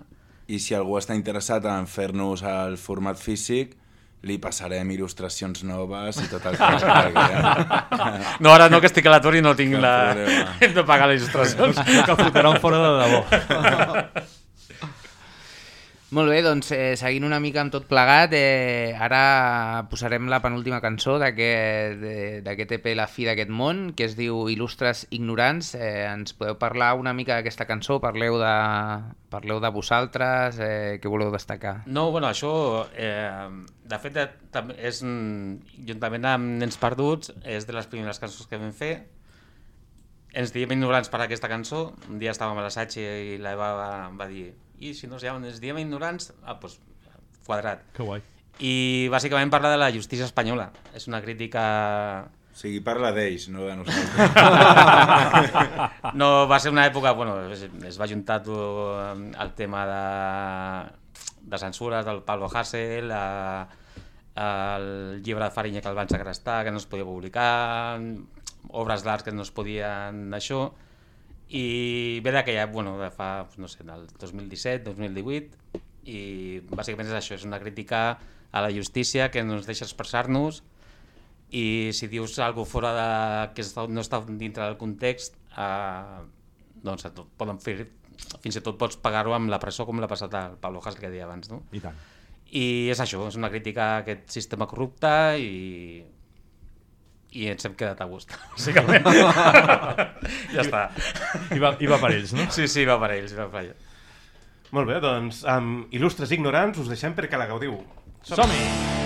I si algú està interessat en fer-nos el format físic, li passarem il·lustracions noves i tot el que es calgui. Eh? No, ara no, que estic a l'atur i no tinc Cap la... problema. Hem de pagar les il·lustracions. Que fotran fora de debò. Molt bé, doncs eh, seguint una mica amb tot plegat, eh, ara posarem la penúltima cançó d'aquest EP La fi d'aquest món, que es diu Il·lustres ignorants. Eh, ens podeu parlar una mica d'aquesta cançó? Parleu de, parleu de vosaltres? Eh, què voleu destacar? No, bueno, això, eh, de fet, eh, és, juntament amb Nens Perduts, és de les primeres cançons que vam fer. Ens diem ignorants per aquesta cançó. Un dia estàvem a l'assaig i l'Eva va, va dir i si no es llamen, ens diem ignorants? Ah, doncs, quadrat. Que guai. I bàsicament parla de la justícia espanyola. És una crítica O sigui, parla d'ells, no de nosaltres. No, va ser una època, bueno, es, es va juntar tot el tema de, de censures del Pablo Hasél, a, el llibre de Farinya que el van segrestar, que no es podia publicar, obres d'art que no es podien això, i ve d'aquella, bueno, de fa, no sé, del 2017, 2018, i bàsicament és això, és una crítica a la justícia que no ens deixa expressar-nos i si dius alguna fora de, que no està dintre del context eh, doncs et poden fer fins i tot pots pagar-ho amb la presó com l'ha passat al Pablo Hasél que deia abans no? I tant. i és això, és una crítica a aquest sistema corrupte i i ens hem quedat a gust bàsicament ja està I va, I va per ells, no? sí, sí, va per ells, va per ells. Molt bé, doncs amb il·lustres ignorants us deixem perquè la gaudiu. Som-hi!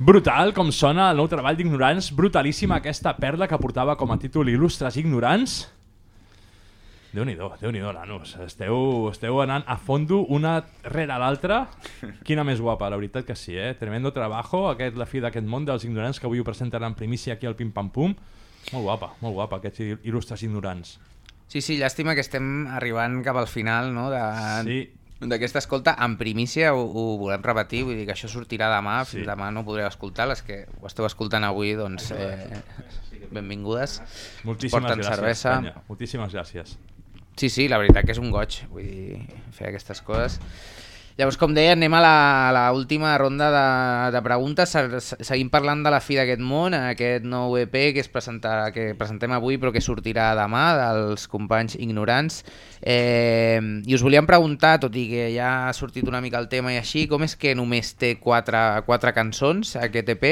Brutal, com sona el nou treball d'Ignorants, brutalíssima aquesta perla que portava com a títol Il·lustres Ignorants. Déu-n'hi-do, déu nhi déu nanos. Esteu, esteu anant a fondo una rere l'altra. Quina més guapa, la veritat que sí, eh? Tremendo trabajo, aquest, la fi d'aquest món dels ignorants que avui ho presentaran en primícia aquí al Pim Pam Pum. Molt guapa, molt guapa, aquests il- il·lustres ignorants. Sí, sí, llàstima que estem arribant cap al final, no?, de... Sí. D'aquesta escolta, en primícia ho, ho volem repetir, vull dir que això sortirà demà, Sí. sí. demà no ho podreu escoltar, les que ho esteu escoltant avui, doncs, eh, benvingudes. Moltíssimes Porten gràcies, cervesa. Penya. Moltíssimes gràcies. Sí, sí, la veritat que és un goig, vull dir, fer aquestes coses. Llavors, com deia, anem a la, a la última ronda de, de preguntes. Se- se- Seguim parlant de la fi d'aquest món, aquest nou EP que, es presenta, que presentem avui però que sortirà demà dels companys ignorants. Eh, I us volíem preguntar, tot i que ja ha sortit una mica el tema i així, com és que només té quatre, quatre cançons aquest EP?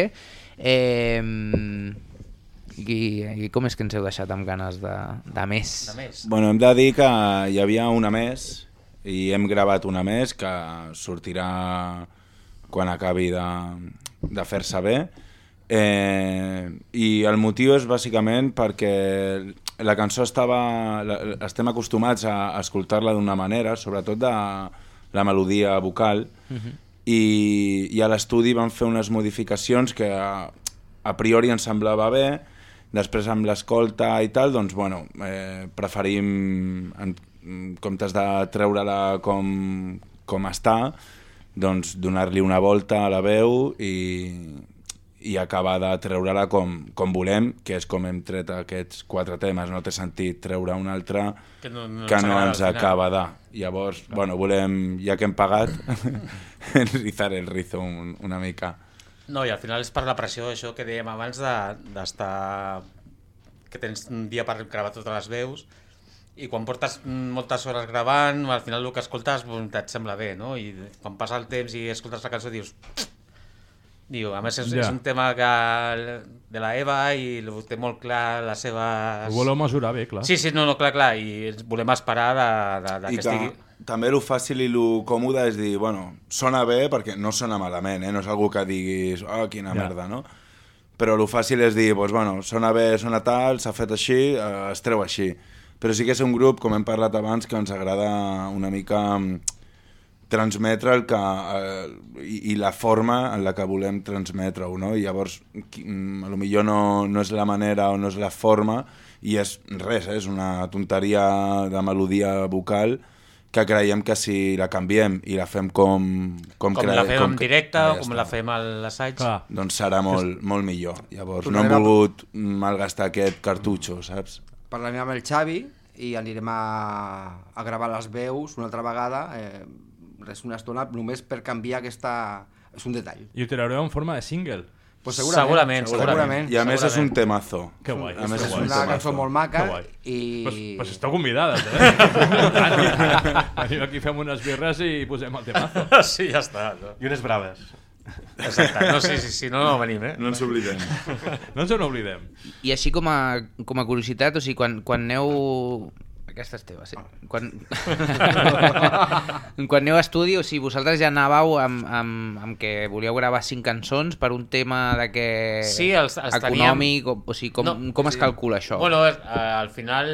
Eh, i, I com és que ens heu deixat amb ganes de, de més? De més. Bueno, hem de dir que hi havia una més i hem gravat una més que sortirà quan acabi de, de fer-se bé. Eh, I el motiu és bàsicament perquè la cançó estava... La, estem acostumats a, a escoltar-la d'una manera, sobretot de la melodia vocal, i, i a l'estudi van fer unes modificacions que a, a priori ens semblava bé, després amb l'escolta i tal, doncs bueno, eh, preferim, en comptes de treure-la com, com està, doncs donar-li una volta a la veu i, i acabar de treure-la com, com volem, que és com hem tret aquests quatre temes. No té sentit treure un altre Que no- no que no ens acaba de. Llavors, bueno, volem, ja que hem pagat, rizar el rizo un, una mica. No, i al final és per la pressió, això que dèiem abans, de- d'estar... que tens un dia per gravar totes les veus i quan portes moltes hores gravant, al final el que escoltes doncs, et sembla bé, no? I quan passa el temps i escoltes la cançó dius... Diu, a més és, Ja. és un tema que, de la Eva i ho té molt clar les seves... Ho voleu mesurar bé, clar. Sí, sí, no, no, clar, clar, i volem esperar de, de, de I que que estigui... també el fàcil i el còmode és dir, bueno, sona bé perquè no sona malament, eh? no és algú que diguis, oh, quina Ja. merda, no? Però el fàcil és dir, doncs, bueno, sona bé, sona tal, s'ha fet així, eh, es treu així. Però sí que és un grup, com hem parlat abans, que ens agrada una mica mm, transmetre el que, eh, i, i la forma en la que volem transmetre-ho, no? I llavors, qui- mm, a lo millor no, no és la manera o no és la forma, i és res, eh? és una tonteria de melodia vocal que creiem que si la canviem i la fem com... Com, Com la fem en que- directe o ja com la fem a l'assaig. Doncs serà molt, molt millor. Llavors, no hem volgut malgastar aquest cartutxo, saps? Parlarem amb el Xavi i anirem a, a gravar les veus una altra vegada, eh, res, una estona, només per canviar aquesta... És un detall. I ho tirareu en forma de single. Pues Segurament, segurament. I a més és un Segurament. temazo. Que guai. A més És és un una cançó molt maca guai. i... Pues, pues esteu convidades, eh? Aquí, fem unes birres i posem el temazo. Sí, ja està. No? I unes braves. Exacte. No, sí, sí, sí, no, no venim, eh? No ens oblidem. No ens en oblidem. I així com a, com a curiositat, o sigui, quan, quan aneu... Aquesta és teva, sí. Quan, quan aneu a estudi, o sigui, vosaltres ja anàveu amb, amb, amb que volíeu gravar cinc cançons per un tema de que... Sí, els- els econòmic, o, o sigui, com, No, com es calcula això? Bueno, eh, al final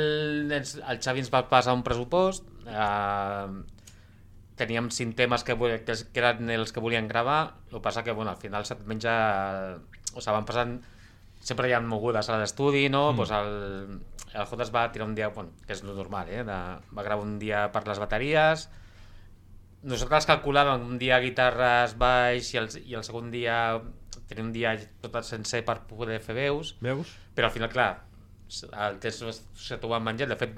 ens, el Xavi ens va passar un pressupost, eh, teníem cinc temes que, que, que eren els que volien gravar, el que passa que bueno, al final se't menja... O sigui, van passant... Sempre hi ha mogudes a l'estudi, no? Mm. Pues el, el J es va tirar un dia, bueno, que és lo normal, eh? De, va gravar un dia per les bateries, nosaltres calculàvem un dia guitarres, baix i el, i el segon dia tenir un dia tot sencer per poder fer veus Veus? però al final, clar, el temps se t'ho van menjar. De fet,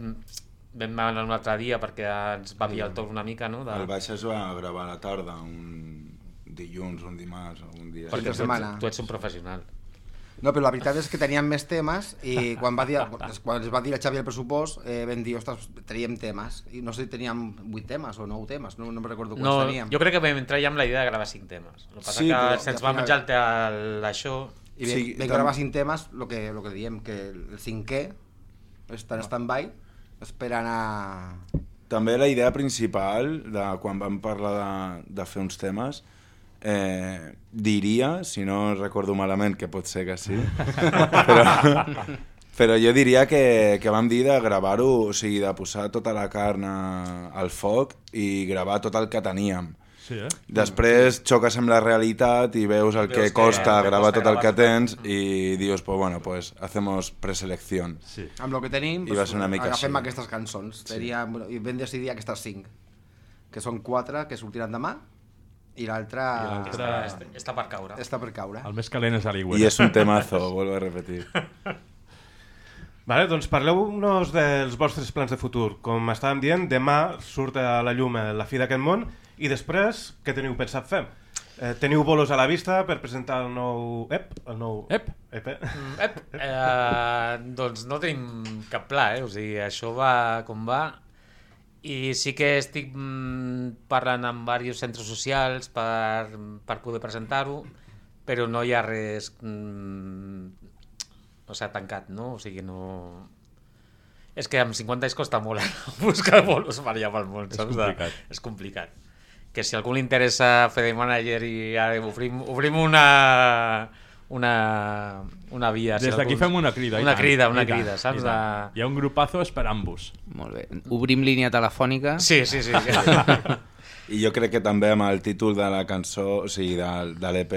vam anar un altre dia perquè ens va pillar el torn una mica, no? De... El baix es va gravar a la tarda, un dilluns, un dimarts, algun dia. Perquè de tu, setmana. ets, tu ets un professional. No, però la veritat és que teníem més temes i quan, va dir, quan es va dir el Xavi el pressupost eh, vam dir, ostres, teníem temes. I no sé si teníem 8 temes o 9 temes, no, no me'n recordo quants No, teníem. jo crec que vam entrar ja amb la idea de gravar cinc temes. El que passa Sí, que se'ns al va final- menjar el, te- el, això... I vam, Sí, vam gravar 5 temes, lo que, lo que diem, que el cinquè està en stand-by, esperant a... També la idea principal de quan vam parlar de, de fer uns temes eh, diria, si no recordo malament, que pot ser que sí, però, però jo diria que, que vam dir de gravar-ho, o sigui, de posar tota la carn al foc i gravar tot el que teníem. Sí, eh? Després xoques amb la realitat i veus el que Veus que- costa que gravar costa tot el que tens i dius, pues bueno, pues hacemos preselección. Sí. Amb el que tenim, I ser una mica agafem així. aquestes cançons. Sí. Tenia, bueno, I vam decidir aquestes cinc, que són quatre que sortiran demà, i l'altra Està, està per caure. està per caure. El més calent és l'Aligüera. I és un temazo, vuelvo a repetir. Vale, doncs parleu-nos dels vostres plans de futur. Com estàvem dient, demà surt a la llum eh, la fi d'aquest món i després, què teniu pensat fer? Eh, teniu bolos a la vista per presentar el nou EP? El nou Ep. EP? Mm, Ep, eh, doncs no tenim cap pla, eh? O sigui, això va com va. I sí que estic mm, parlant amb diversos centres socials per, per poder presentar-ho, però no hi ha res... Mm, o sigui, tancat, no? O sigui, no... És que amb 50 anys costa molt buscar bolos per allà pel món, És saps? complicat. És complicat. Que si a algú li interessa fer de manager i ara obrim, obrim una, una, una via. si Des d'aquí algú- fem una crida. Una tant, crida, i una tant, crida, i saps? tant. De... Hi ha un grupazo esperant-vos. Molt bé. Obrim línia telefònica. Sí, sí, sí. I jo crec que també amb el títol de la cançó, o sigui, de, de l'EP,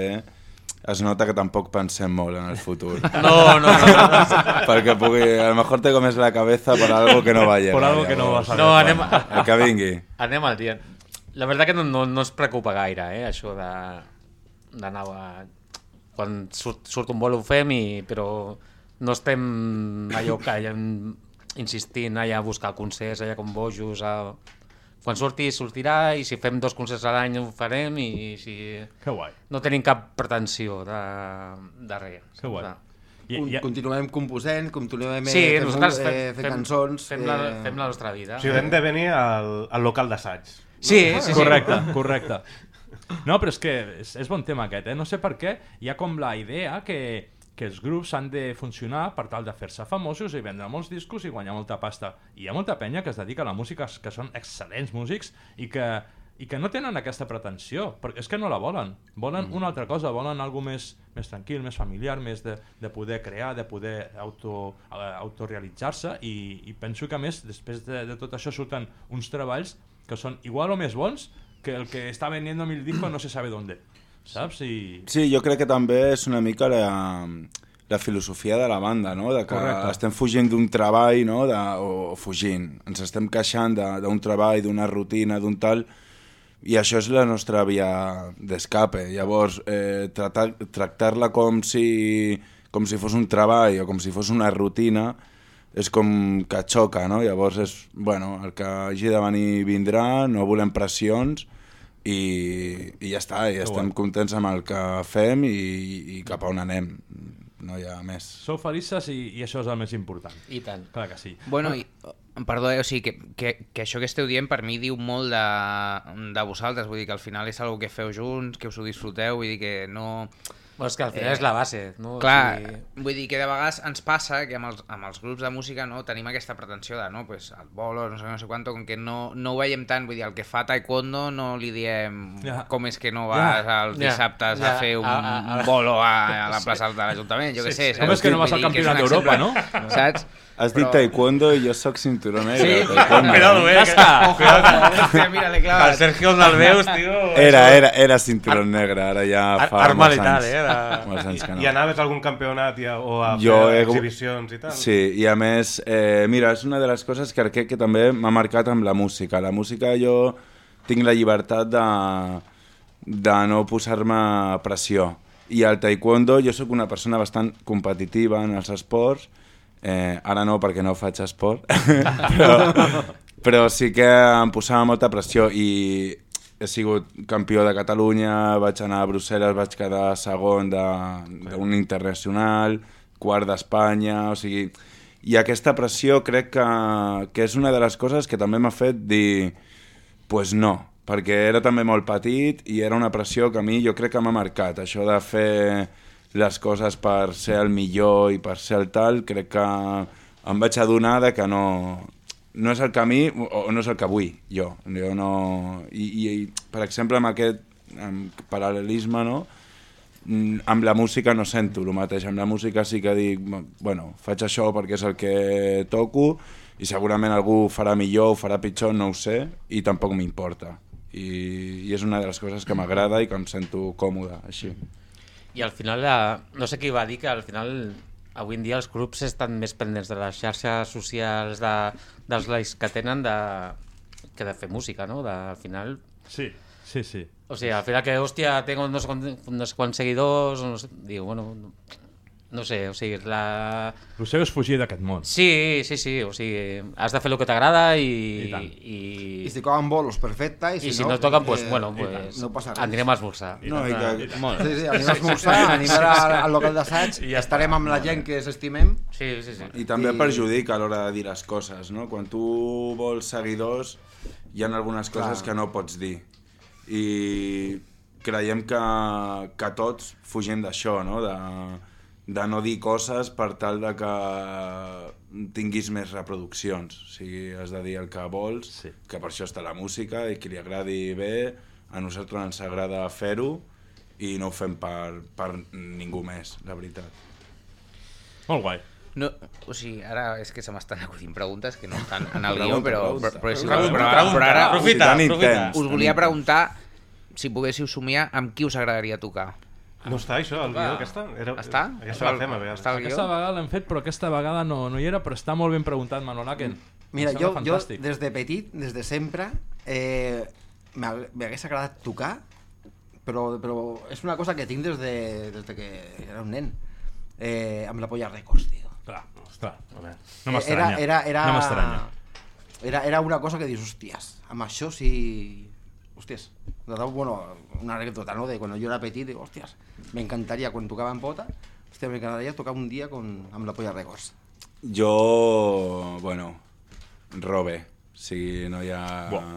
es nota que tampoc pensem molt en el futur. No, no, no. Perquè pugui, a lo mejor te comes la cabeza por algo que no va a llegar. Por algo que no vas a No, anem, El que vingui. anem al dia. La veritat que no, no, no es preocupa gaire, eh, això de d'anar a... Quan surt, surt un vol ho fem, i, però no estem allò que insistint allà a buscar concerts, allà com bojos, a... quan surti sortirà i si fem dos concerts a l'any ho farem i si Que guai. no tenim cap pretensió de, de res. Que guai. De- I, i, Continuem composent, continuem eh, Sí, fent, nosaltres eh, fem, fent fem, cançons. fem, la, eh, fem la nostra vida. O sigui, hem de venir al, al local d'assaig. Sí, sí, sí. correcte, correcte. No, però és que és, és bon tema aquest, eh? No sé per què hi ha com la idea que, que els grups han de funcionar per tal de fer-se famosos i vendre molts discos i guanyar molta pasta. I hi ha molta penya que es dedica a la música, que són excel·lents músics i que, i que no tenen aquesta pretensió, perquè és que no la volen. Volen una altra cosa, volen algo més, més tranquil, més familiar, més de, de poder crear, de poder auto, eh, autorealitzar-se i, i penso que a més, després de, de tot això surten uns treballs que són igual o més bons que el que està vendiendo mil discos no se sabe dónde. Saps? I... Sí, jo crec que també és una mica la, la filosofia de la banda, no? De que Correcte. estem fugint d'un treball, no? De, o, o fugint. Ens estem queixant d'un treball, d'una rutina, d'un tal... I això és la nostra via d'escape. Llavors, eh, tractar- tractar-la com si, com si fos un treball o com si fos una rutina és com que xoca, no? Llavors és, bueno, el que hagi de venir vindrà, no volem pressions i, i ja està, i estem contents amb el que fem i, i cap a on anem. No hi ha més. Sou felices i, i això és el més important. I tant. Clar que sí. Bueno, i, perdó, eh, o sigui, que, que, que això que esteu dient per mi diu molt de, de vosaltres, vull dir que al final és algo que feu junts, que us ho disfruteu, vull dir que no... Bueno, és que al final Eh, és la base, no? Clar, O sigui, vull dir que de vegades ens passa que amb els, amb els grups de música no tenim aquesta pretensió de, no, pues, el bolo, no sé, no sé quanto, com que no, no ho veiem tant, vull dir, el que fa taekwondo no li diem Ja. com és que no vas Ja. els dissabtes Ja. a fer un, A- a- a- un bolo a, a la plaça de l'Ajuntament, jo què sé. Com és que no vas al Campionat d'Europa, no? Saps? Has dit Però- taekwondo i jo sóc cinturó negre. Sí. Cuidado, eh? Cuidado, hòstia, mira, l'he Que el. Sergio on el veus, tio... Era, era, era cinturó negre, ara ja fa arma letal, eh, Molts anys que no. I anaves a algun campionat i a, o a Jo fer he- exhibicions i tal? Sí, i a més, eh, mira, és una de les coses que crec que també m'ha marcat amb la música. La música jo tinc la llibertat de, de no posar-me pressió. I al taekwondo jo sóc una persona bastant competitiva en els esports, eh, ara no perquè no faig esport, però, però sí que em posava molta pressió i he sigut campió de Catalunya, vaig anar a Brussel·les, vaig quedar segon d'un internacional, quart d'Espanya, o sigui... I aquesta pressió crec que, que és una de les coses que també m'ha fet dir pues no, perquè era també molt petit i era una pressió que a mi jo crec que m'ha marcat, això de fer les coses per ser el millor i per ser el tal, crec que em vaig adonar de que no, no és el camí o no és el que vull jo. jo no... I, i, per exemple, amb aquest amb paral·lelisme, no? Mm, amb la música no sento el mateix, amb la música sí que dic, bueno, faig això perquè és el que toco i segurament algú farà millor o farà pitjor, no ho sé, i tampoc m'importa. I, I és una de les coses que m'agrada i que em sento còmode, així. I al final, eh, no sé qui va dir que al final avui en dia els grups estan més pendents de les xarxes socials, de, dels likes que tenen de, que de fer música, no? De, al final, Sí, sí, sí. o sigui, al final que, hòstia, tengo no sé quants seguidors, no sé, diu, bueno, no, no sé, o sigui, la... El seu és fugir d'aquest món. Sí, sí, sí, o sigui, has de fer el que t'agrada i, I i, I si toquen bolos, perfecte. I i si, si no, toquen, pues, eh, bueno, pues, no passa res. anirem a esmorzar. No, i que, Molt. Sí, sí, anem a esmorzar, anem al, al local d'assaig, I ja estarem amb la gent que s'estimem. Sí, sí, sí. I també I- perjudica a l'hora de dir les coses, no? Quan tu vols seguidors, hi ha algunes coses Clar. que no pots dir. I creiem que, que tots fugim d'això, no? De, de no dir coses per tal de que tinguis més reproduccions. O sigui, has de dir el que vols, Sí. que per això està la música i qui li agradi bé, a nosaltres ens agrada fer-ho i no ho fem per, per ningú més, la veritat. Molt guai. No, o sigui, ara és que se m'estan acudint preguntes que no estan en el guió, però, però, però, però, pregunta, però ara aprofita, aprofita. us volia preguntar si poguéssiu somiar amb qui us agradaria tocar. No està això, el guió aquesta? Era, Està? Aquesta la fem, a veure. Està al Aquesta vegada l'hem fet, però aquesta vegada no, no hi era, però està molt ben preguntat, Manol Aken. Mira, Em jo, jo des de petit, des de sempre, eh, m'ha- m'hagués agradat tocar, però, però és una cosa que tinc des de, des de que era un nen, eh, amb la Polla Records, tio. Clar. Home, No m'estranya. Era, era, era, No m'estranya. era, era una cosa que dius, hòsties, amb això sí... Hòsties, de debò, bueno, una anècdota, no? De quan jo era petit, dic, hòsties, m'encantaria, quan tocava en pota, hòstia, m'encantaria tocar un dia con, amb la Polla Records. Jo, bueno, robe. O sigui, no hi ha, Buah.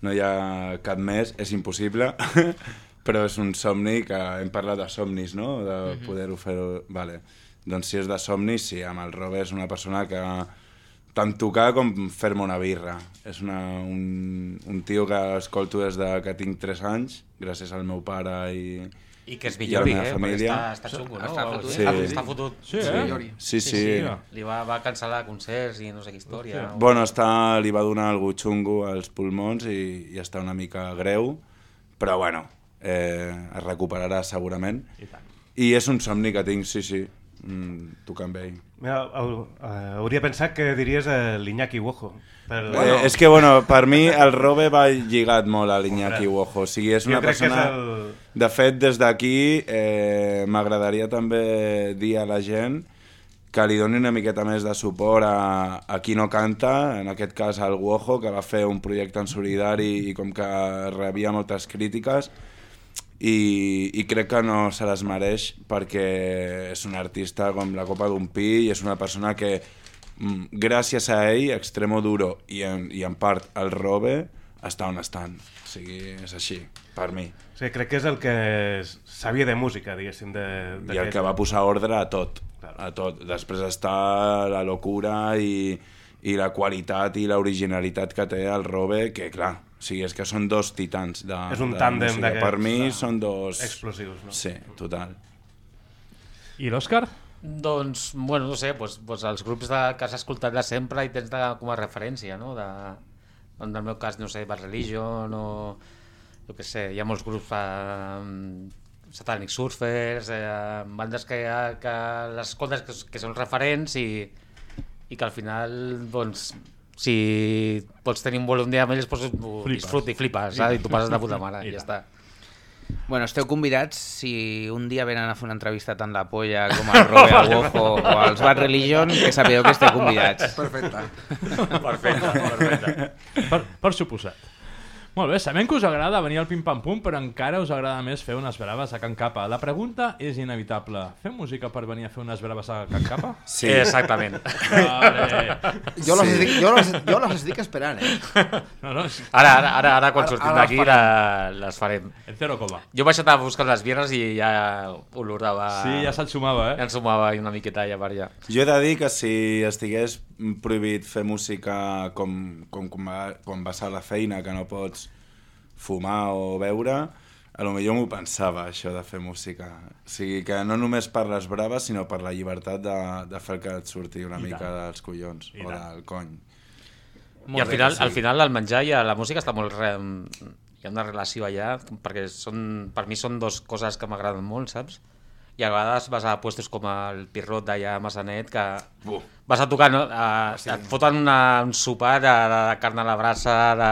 no hi ha cap més, és impossible, però és un somni que hem parlat de somnis, no? De poder-ho fer... Vale. Doncs si és de somnis, sí, amb el Robe és una persona que tant tocar com fer-me una birra. És una, un, un tio que escolto des de que tinc 3 anys, gràcies al meu pare i, I que és I a la millor, meva eh? família. Perquè està, està xungo, no? Està O fotut. Sí. Està fotut. Sí, eh? Llori. Sí, sí. sí. Li va, va cancel·lar concerts i no sé què història. Hòstia. Bueno, està, li va donar algú xungo als pulmons i, i està una mica greu, però bueno, eh, es recuperarà segurament. I tant. I és un somni que tinc, sí, sí, mm, tocar amb ell. Mira, el, eh, hauria pensat que diries eh, l'Iñaki Wojo. Pel... Bueno. Eh, és que, bueno, per mi el Robe va lligat molt a l'Iñaki. Wojo. O sigui, és una que és persona... el- De fet, des d'aquí eh, m'agradaria també dir a la gent que li doni una miqueta més de suport a, a qui no canta, en aquest cas al Wojo, que va fer un projecte en solidari i com que rebia moltes crítiques, i, i crec que no se les mereix perquè és un artista com la copa d'un pi i és una persona que mm, gràcies a ell, Extremo Duro i en, i en part el Robe està on estan, o sigui, és així per mi, Sí, crec que és el que sabia de música, diguéssim. De, i el que va posar ordre a tot, Clar. a tot. Després està la locura i, i la qualitat i l'originalitat que té el Robe, que clar, o sigui, és que són dos titans de, És un de tàndem música. d'aquests, Per mi de- són dos... explosius, no? Sí, total. I l'Òscar? Doncs, bueno, no sé, doncs, doncs els grups de, que has escoltat de sempre i tens de, com a referència, no? De, en el meu cas, no sé, Bad Religion o... Jo què sé, hi ha molts grups... Eh, Satanic Surfers, eh, bandes que, que les escoltes que, que són referents i, i que al final, doncs, si pots tenir un bon dia amb ells, doncs, ho Flipes. disfruti, flipes, saps? I tu passes de puta mare, I ja està. Bueno, esteu convidats si un dia venen a fer una entrevista tant la Polla com el Robe al Wojo o als Bad Religion, que sapigueu que esteu convidats. Perfecte. Perfecte, perfecte. Per, per suposat. Molt bé, sabem que us agrada venir al Pim Pam Pum, però encara us agrada més fer unes braves a Can Capa. La pregunta és inevitable. Fem música per venir a fer unes braves a Can Capa? Sí. Exactament. Vale. Jo les, estic, jo, les, jo les estic esperant, eh? No, no, és Ara, ara, ara, ara quan Ara- sortim d'aquí les la, les farem. el zero coma. Jo vaig anar a buscar les birres i ja olorava... Sí, ja se't sumava, Ja eh? ens sumava una miqueta ja per allà. Jo he de dir que si estigués prohibit fer música com, com, com, va, quan vas a la feina, que no pots fumar o beure, a lo millor m'ho pensava, això de fer música. O sigui, que no només per les braves, sinó per la llibertat de, de fer que et surti una I mica tant. dels collons, I o tant. del cony. I al final, al final el menjar i la música està molt... Re... Hi ha una relació allà, perquè són, per mi són dues coses que m'agraden molt, saps? I a vegades vas a puestos com el Pirrot d'allà a Massanet, que Buh. vas a tocar, no? A, et foten una, un sopar de, de, de carn a la brasa, de...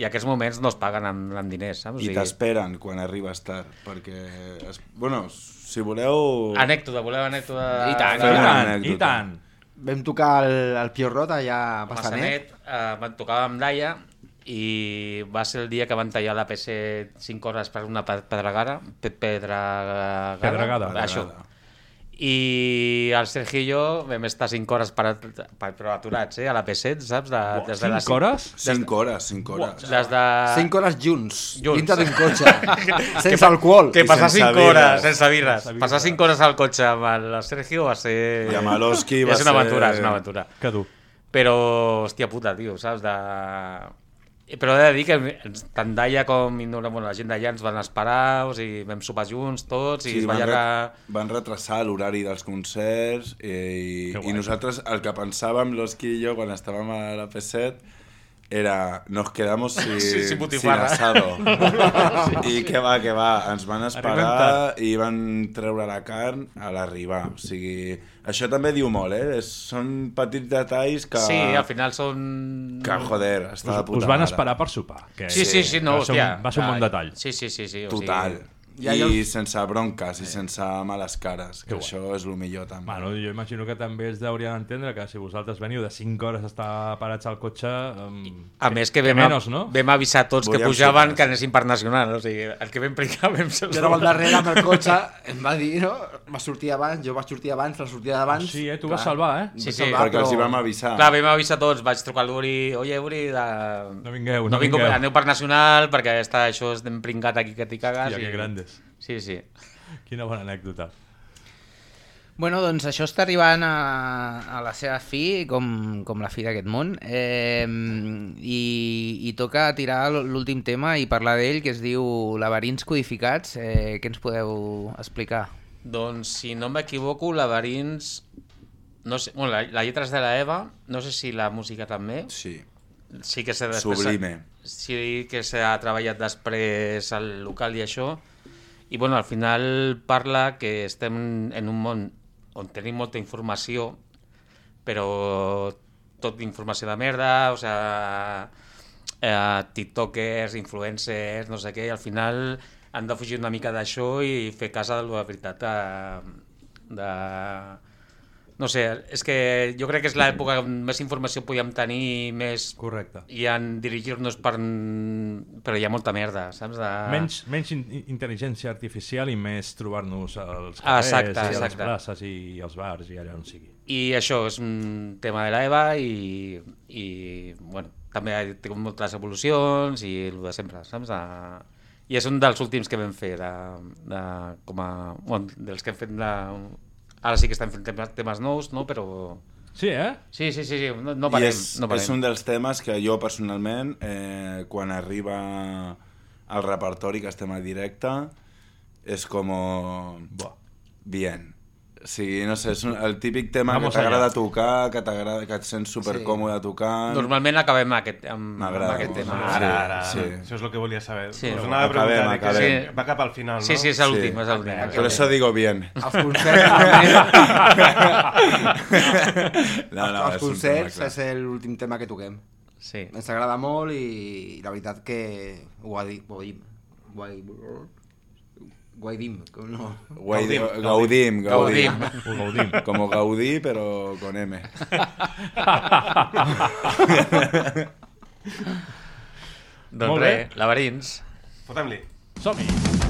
i aquests moments no es paguen amb, amb diners, saps? I t'esperen quan arribes tard, perquè... Es... Bueno, si voleu... Anècdota, voleu anècdota? I tant, I tant, i tant. Vam tocar el, el Piorrot allà a a Passanet. Massanet, eh, van tocar amb Laia i va ser el dia que van tallar la PC 5 hores per una pe- pedregada, pe pedregada, Pedregada. això. I el Sergi i jo vam estar 5 hores per, per, però aturats, eh, a la P7, saps? De, Uah, des de les cinc hores? 5 hores, 5 hores. Des de... 5 hores junts, Junts. dintre d'un cotxe, sense alcohol. Que passar sense 5 hores, sense birres. Sense birres. Passar 5 hores al cotxe amb el Sergio va ser... I amb l'Oski va És una ser- aventura, és una aventura. Que dur. Però, hòstia puta, tio, saps? De... Però he de dir que tant Daia com i no, bueno, la gent d'allà ens van esperar, o sigui, vam sopar junts tots i es va van, allargar... re- van retrasar l'horari dels concerts i, Que i, guai. i nosaltres el que pensàvem l'Oski i jo quan estàvem a la P7 era nos quedamos sin, Sí, sin sin asado i que va, que va ens van esperar i van treure la carn a l'arribar o sigui, això també diu molt eh? És, són petits detalls que Sí, al final són... que joder, està de Us, puta us van mare. esperar per sopar. Que Sí, sí, sí, no, va ser un, va ser un bon detall. Sí, sí, sí. sí o total Sigui... Ja, i ja- sense bronques i sense males cares que, Que això és el millor també Bueno, jo imagino que també es deurien entendre que si vosaltres veniu de 5 hores a estar parats al cotxe... Um, A més que vam, menos, no? vam avisar tots que Volíem pujaven sopar, que anessin per nacional, o sigui, el que vam pricar vam ser... Jo era al darrere amb el cotxe, em va dir, no? Va sortir abans, jo vaig sortir abans, la sortida d'abans... Sí, eh? Tu Clar. vas salvar, eh? Sí, sí. salvar, perquè els hi però- vam avisar Clar, vam avisar tots, vaig trucar a l'Uri, oye, Uri, de... No vingueu, no, no vingueu, vingueu. aneu per nacional, perquè està, això és pringat aquí que t'hi cagues. Hòstia, que grandes. Sí, sí. Quina bona anècdota. Bueno, doncs això està arribant a, a la seva fi, com, com la fi d'aquest món, eh, i, i toca tirar l'últim tema i parlar d'ell, que es diu Laberints codificats. Eh, què ens podeu explicar? Doncs, si no m'equivoco, Laberins... No sé, bueno, la, la lletra és de la Eva, no sé si la música també. sí, Sí que s'ha després... Sublime. Sí que s'ha treballat després al local i això. I bueno, al final parla que estem en un món on tenim molta informació, però tot informació de merda, o sigui, eh, tiktokers, influencers, no sé què, i al final han de fugir una mica d'això i fer casa de la veritat de, de... No sé, és que jo crec que és l'època on més informació podíem tenir, més Correcte. i en dirigir-nos per... però hi ha molta merda, saps? De... Menys, menys in intel·ligència artificial i més trobar-nos als Ah, carrers exacte, i a les places i als bars i allà on sigui. I això és un tema de l'Eva i, i bueno, també ha tingut moltes evolucions i el de sempre, saps? De... I és un dels últims que vam fer, de, de, com a, bueno, dels que hem fet de... Ara sí que estem fent temes, temes nous, no? però... Sí, eh? Sí, sí, sí, sí. No, no I parem, és, no parem. és un dels temes que jo personalment, eh, quan arriba al repertori que estem a directe, és com... Buah. Bien. Sigui, no sé, és un, el típic tema Vamos que t'agrada tocar, que, t'agrada- que et sents supercòmode tocant... Normalment acabem aquest, amb, amb aquest tema. Sí, Ara, ara, sí. això és el que volia saber. Sí. Us anava a Acabem, preguntar, que acabem. sí, va cap al final, no? Sí, sí, és l'últim, és l'últim. Per això digo bien. Els concerts, No, no, els concerts tema, és l'últim tema que toquem. Sí. Ens agrada molt i la veritat que ho ha dit, ho ha dit, ho ha dit, Guaidim, com no. Gaudim, Gaudim, gaudim, gaudim. Ho gaudim. Como Gaudí, pero con M. Doncs Molt bé. res, laberins. Fotem-li. Som-hi!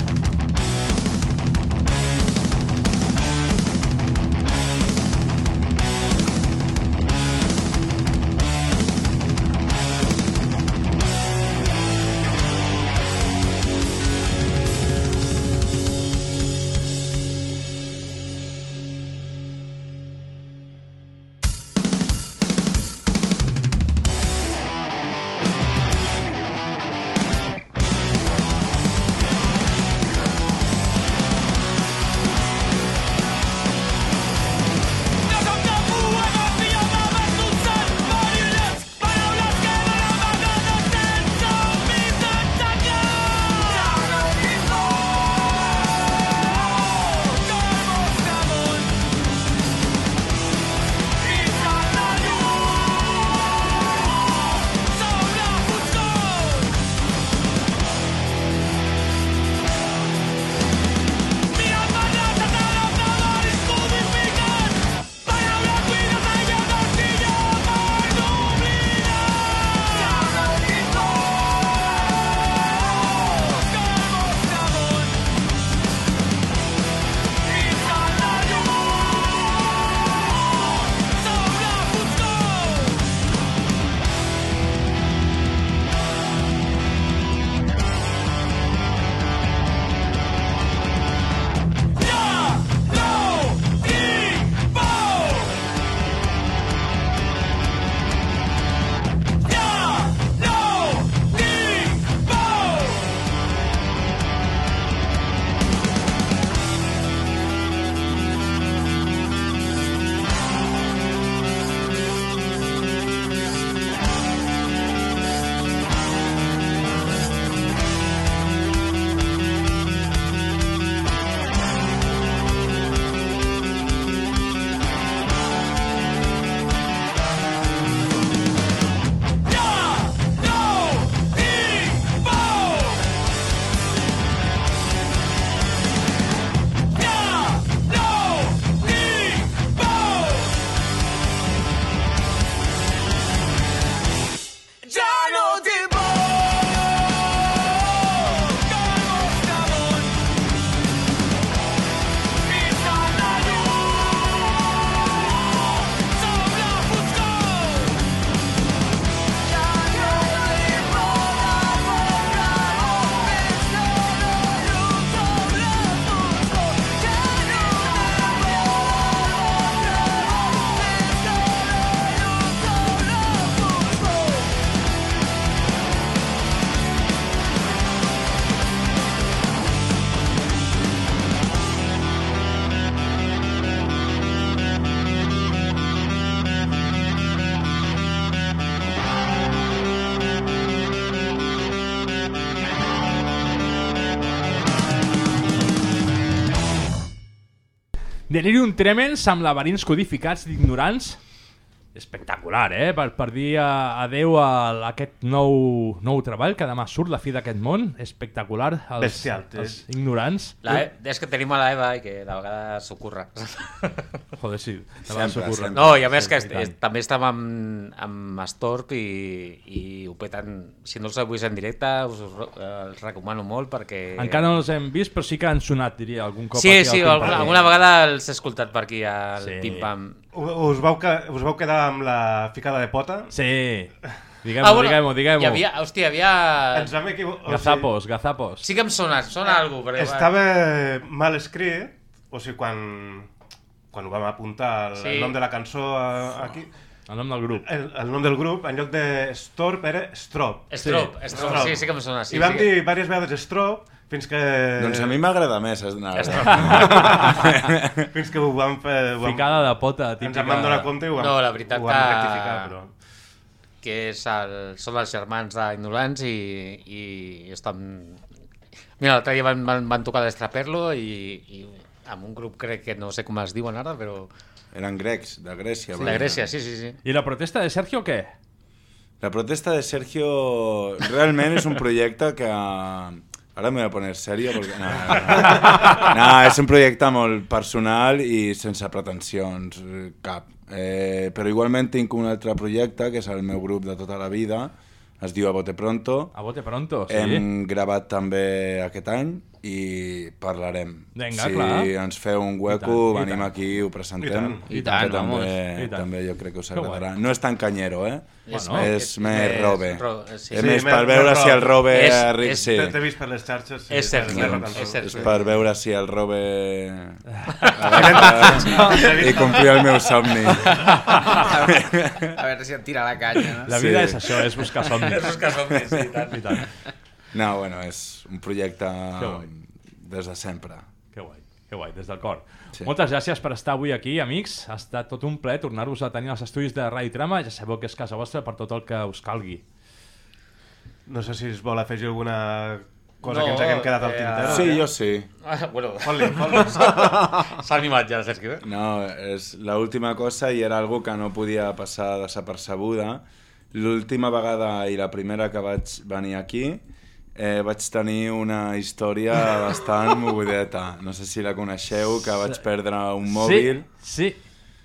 Delirium Tremens amb laberins codificats d'ignorants. Espectacular, eh? Per, per dir a- adeu a, aquest nou, nou treball que demà surt, la fi d'aquest món. Espectacular. Els, Bestial, sí. els ignorants. La, E- és que tenim a la Eva i que de vegades s'ocorre. Joder, sí. de Sempre, vegades s'ocorren. sempre. No, i a més que Sí, tant. est, també estàvem amb, amb Storp i, i ho peten. Si no els heu vist en directe, us, us eh, els recomano molt perquè... Encara no els hem vist, però sí que han sonat, diria, algun cop. Sí, aquí al sí, alguna, alguna vegada els he escoltat per aquí al Sí. sí. Pim Pam. Us vau, que, us vau quedar amb la ficada de pota? Sí. Diguem-ho, diguem-ho, diguem-ho. Ah, Hi havia, hòstia, hi havia... Ens vam equivocar. Gazapos, gazapos. Sí que em sona, sona algú, però... Estava mal escrit, o sigui, quan, quan ho vam apuntar el, Sí. el nom de la cançó a- aquí, El nom del grup. el, el nom del grup, en lloc de Storp era Strop. Strop, Sí. Strop, sí, sí que em sona. Sí, I vam sí que... dir diverses vegades Strop, fins que... Doncs a mi m'agrada més. No, Fins que ho vam fer... Ho vam, Ficada de pota, ens típica. en vam donar compte i ho vam, No, la veritat ho vam que- rectificar, però... que és el, són els germans d'Ignorants i, i estan... Mira, l'altre dia van, van, van tocar l'Estraperlo i, i amb un grup crec que no sé com es diuen ara, però... Eren grecs, de Grècia. Sí, de Grècia, sí, sí, sí. I la protesta de Sergio què? La protesta de Sergio realment és un projecte que... Ara me voy a poner serio porque... No, no, no. no, és un projecte molt personal i sense pretensions, eh, cap. Eh, però igualment tinc un altre projecte, que és el meu grup de tota la vida, es diu A Bote Pronto. A bote pronto, sí. Hem gravat també aquest any i parlarem. Vinga, si clar. ens feu un I hueco, tant, i venim tant. aquí, ho presentem. I tant. I tant, que vamos. també, I tant. també jo crec que us agradarà. No és tan canyero, eh? Bueno, és, és més més robe. ro- sí. És Sí, més per veure si el robe... És- arri- és- sí. T'he vist per les xarxes. Sí, És la és per veure si el robe... i complir el meu somni. A veure si et tira la canya, no? La vida Sí. és això, és buscar somnis. És buscar somnis, sí, i tant. I tant. No, bueno, és un projecte des de sempre. Que guai, que guai, des del cor. Sí. Moltes gràcies per estar avui aquí, amics. Ha estat tot un ple tornar-vos a tenir als estudis de Ràdio Trama. Ja sabeu que és casa vostra per tot el que us calgui. No sé si es vol afegir alguna cosa No, que ens haguem quedat al eh, tintero. Sí, jo sí. Ah, bueno, Fot-li, fot-li. s'ha animat ja, Sergio. Eh? No, és l'última cosa i era algo que no podia passar desapercebuda. L'última vegada i la primera que vaig venir aquí eh, vaig tenir una història bastant mogudeta. No sé si la coneixeu, que vaig perdre un mòbil. Sí, sí.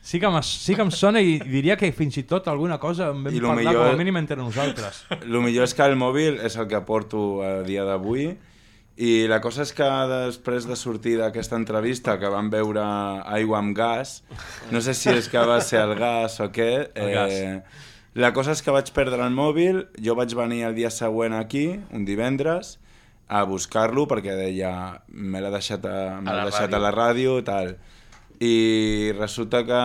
Sí que, sí que em sona i diria que fins i tot alguna cosa en vam parlar millor- com a mínim entre nosaltres. El millor és que el mòbil és el que porto a dia d'avui i la cosa és que després de sortir d'aquesta entrevista que vam veure aigua amb gas, no sé si és que va ser el gas o què, El eh, la cosa és que vaig perdre el mòbil, jo vaig venir el dia següent aquí, un divendres, a buscar-lo perquè deia me l'ha deixat, a, me A deixat ràdio. a la ràdio i tal. I resulta que,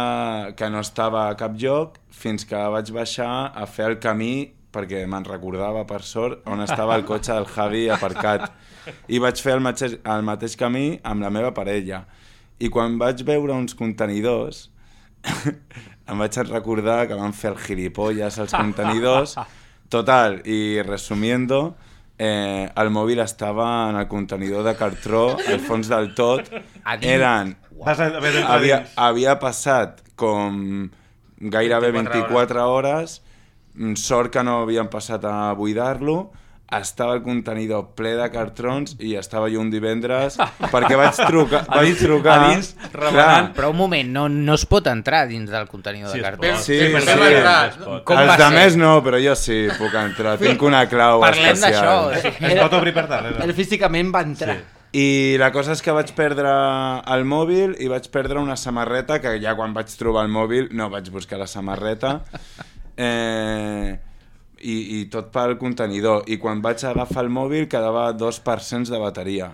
que no estava a cap lloc fins que vaig baixar a fer el camí perquè me'n recordava per sort on estava el cotxe del Javi aparcat. I vaig fer el mateix, el mateix camí amb la meva parella. I quan vaig veure uns contenidors em vaig recordar que van fer el gilipolles als contenidors. Total, i resumiendo eh, el mòbil estava en el contenidor de cartró al fons del tot. Eren havia, havia passat com gairebé 24 24 hores, mm, sort que no havien passat a buidar-lo, estava el contenidor ple de cartrons i estava jo un divendres perquè vaig trucar, A vaig dins- trucar a dins, remenant. Però un moment, no, no es pot entrar dins del contenidor Sí, de pot. Sí, Sí, sí. pot. Com els de més no, però jo sí puc entrar, tinc una clau Parlem d'això. especial. Es pot obrir per darrere. Ell físicament va entrar. Sí. I la cosa és que vaig perdre el mòbil i vaig perdre una samarreta que ja quan vaig trobar el mòbil no vaig buscar la samarreta eh, i, i tot pel contenidor i quan vaig agafar el mòbil quedava 2% de bateria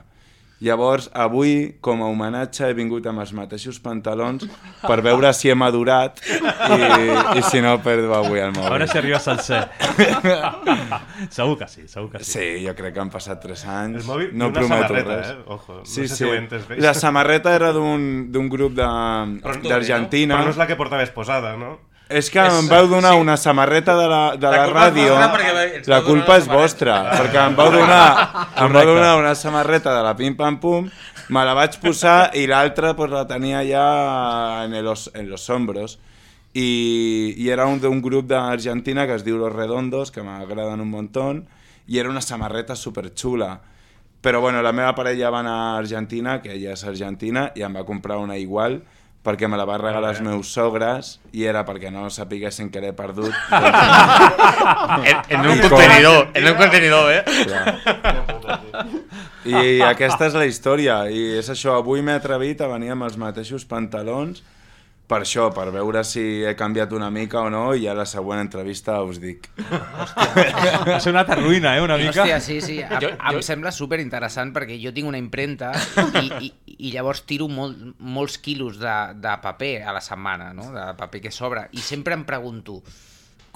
llavors avui com a homenatge he vingut amb els mateixos pantalons per veure si he madurat i, i si no perdo avui el A veure mòbil si arriba sencer. segur que sí, segur que sí. Sí, jo crec que han passat 3 anys. El mòbil no prometo samarreta, res. eh? Ojo, no sí, sé sí. si. La samarreta era d'un grup d'Argentina. Però no és la que portaves posada, no? És que em vau donar sí. una samarreta de la, de La la, és ràdio. La vau culpa és la vostra, perquè em vau donar, em vau donar una samarreta de la Pim Pam Pum, me la vaig posar i l'altra pues, la tenia ja en los, en los hombros. I, i era un d'un grup d'Argentina que es diu Los Redondos, que m'agraden un montón, i era una samarreta superxula. Però bueno, la meva parella va anar a Argentina, que ella és argentina, i em va comprar una igual, perquè me la va regalar els meus sogres i era perquè no sapiguessin que l'he perdut. En, en un contenidor, en un contenidor, eh? I aquesta és la història, i és això, avui m'he atrevit a venir amb els mateixos pantalons per això, per veure si he canviat una mica o no, i a la següent entrevista us dic. Va ser una ruïna, eh, una mica. Hòstia, sí, sí. Em, Jo- jo- em sembla super interessant perquè jo tinc una impremta i, i, i llavors tiro molt, molts quilos de, de paper a la setmana, no? de paper que sobra, i sempre em pregunto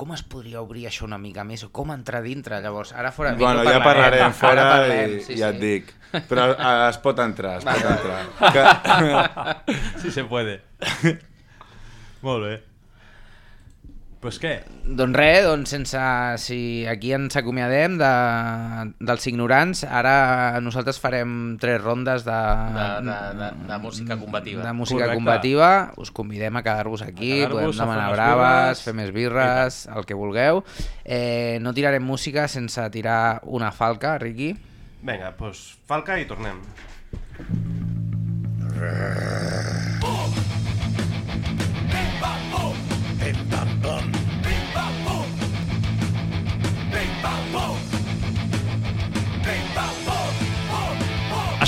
com es podria obrir això una mica més o com entrar dintre, llavors, ara fora Bueno, ja parlarem Ara fora parlem, i sí, ja sí. et dic. Però eh, es pot entrar, es pot Vale, entrar. Que... Sí se puede. Molt bé. Pues què? Doncs res, doncs sense... Si aquí ens acomiadem de, dels ignorants, ara nosaltres farem tres rondes de, De, de, de, de música combativa. de música Correcte. combativa. Us convidem a quedar-vos aquí, A quedar-vos, podem demanar braves, birres. fer més birres, el que vulgueu. Eh, no tirarem música sense tirar una falca, Riqui. Vinga, doncs falca i tornem.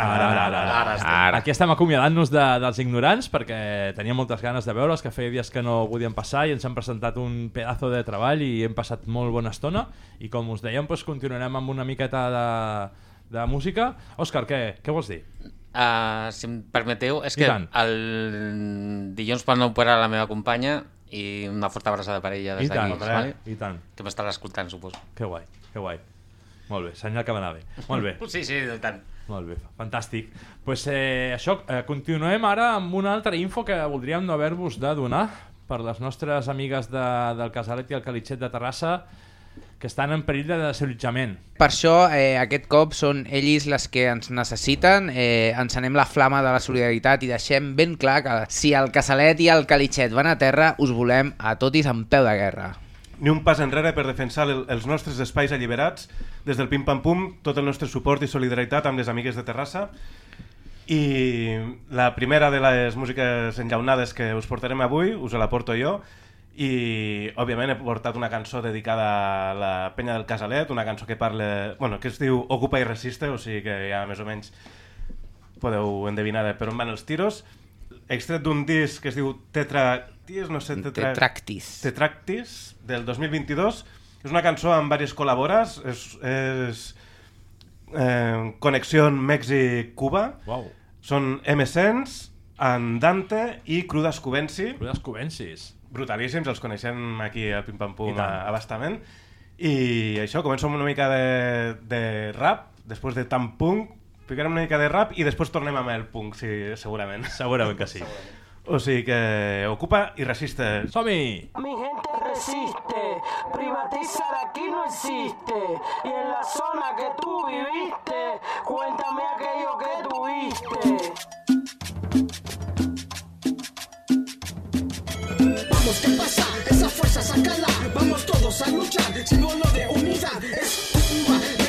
Ara, ara, ara. Ara estem. Ara. Aquí estem acomiadant-nos de, dels ignorants perquè teníem moltes ganes de veure'ls, que feia dies que no podíem passar i ens han presentat un pedazo de treball i hem passat molt bona estona i com us dèiem, doncs, continuarem amb una miqueta de, de música. Òscar, què, què vols dir? Uh, si em permeteu, és I que tant. el dilluns van operar la meva companya i una forta abraçada per ella I des tant, d'aquí, vale? i tant. que m'estarà escoltant, suposo. Que guai, que guai. Molt bé, senyal que va anar bé. Molt bé. Sí, sí, i tant. Molt bé, fantàstic. pues, eh, això, eh, continuem ara amb una altra info que voldríem no haver-vos de donar per les nostres amigues de, del Casalet i el Calitxet de Terrassa que estan en perill de desallotjament. Per això, eh, aquest cop són ells les que ens necessiten, eh, encenem la flama de la solidaritat i deixem ben clar que si el Casalet i el Calitxet van a terra, us volem a totis en peu de guerra. Ni un pas enrere per defensar el, els nostres espais alliberats. Des del Pim Pam Pum, tot el nostre suport i solidaritat amb les amigues de Terrassa. I la primera de les músiques enllaunades que us portarem avui, us la porto jo, i òbviament he portat una cançó dedicada a la penya del Casalet, una cançó que parla, bueno, que es diu Ocupa i resiste, o sigui que ja més o menys podeu endevinar de per on van els tiros. Extret d'un disc que es diu Tetractis, no sé, tetra... Tetractis. Tetractis, del 2022. És una cançó amb diverses col·labores, és, és eh, Connexió Mèxic-Cuba, Uau, són M-Sense, Andante i Crudas Cubensi, Crudes Covencis. brutalíssims, els coneixem aquí a Pim Pam Pum I tant. a, a bastament. I això, començo amb una mica de, de rap, després de tan punk, ficarem una mica de rap i després tornem amb el punk, sí, segurament. Segurament que sí. O sigui que ocupa i resiste. Som-hi! Mi gente resiste, privatizar aquí no existe. Y en la zona que tú viviste, cuéntame aquello que tuviste. Vamos, ¿qué pasa? Esa fuerza, sácala. Vamos todos a luchar. Símbolo de unidad es Cuba.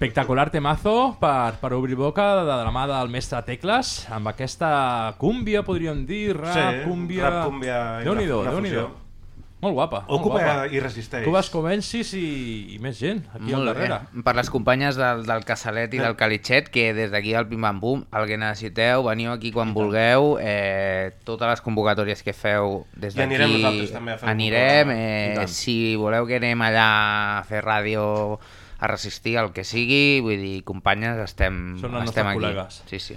Espectacular temazo per, per obrir boca de la mà del mestre Tecles amb aquesta cúmbia, podríem dir, rap, Sí, cúmbia... rap, cúmbia i Déu-n'hi-do, una déu-n'hi-do. fusió. Molt guapa. molt Ocupa guapa. i resisteix. Cubas Comencis i, i més gent aquí al Molt darrere. bé. Per les companyes del, del Casalet i del Calitxet, que des d'aquí al Pim Pam Pum, el que necessiteu, veniu aquí quan vulgueu, eh, totes les convocatòries que feu des I d'aquí... anirem nosaltres també a fer Anirem. I eh, si voleu que anem allà a fer ràdio, a resistir el que sigui, vull dir, companyes, estem, Són els estem aquí. col·legues. Sí, sí.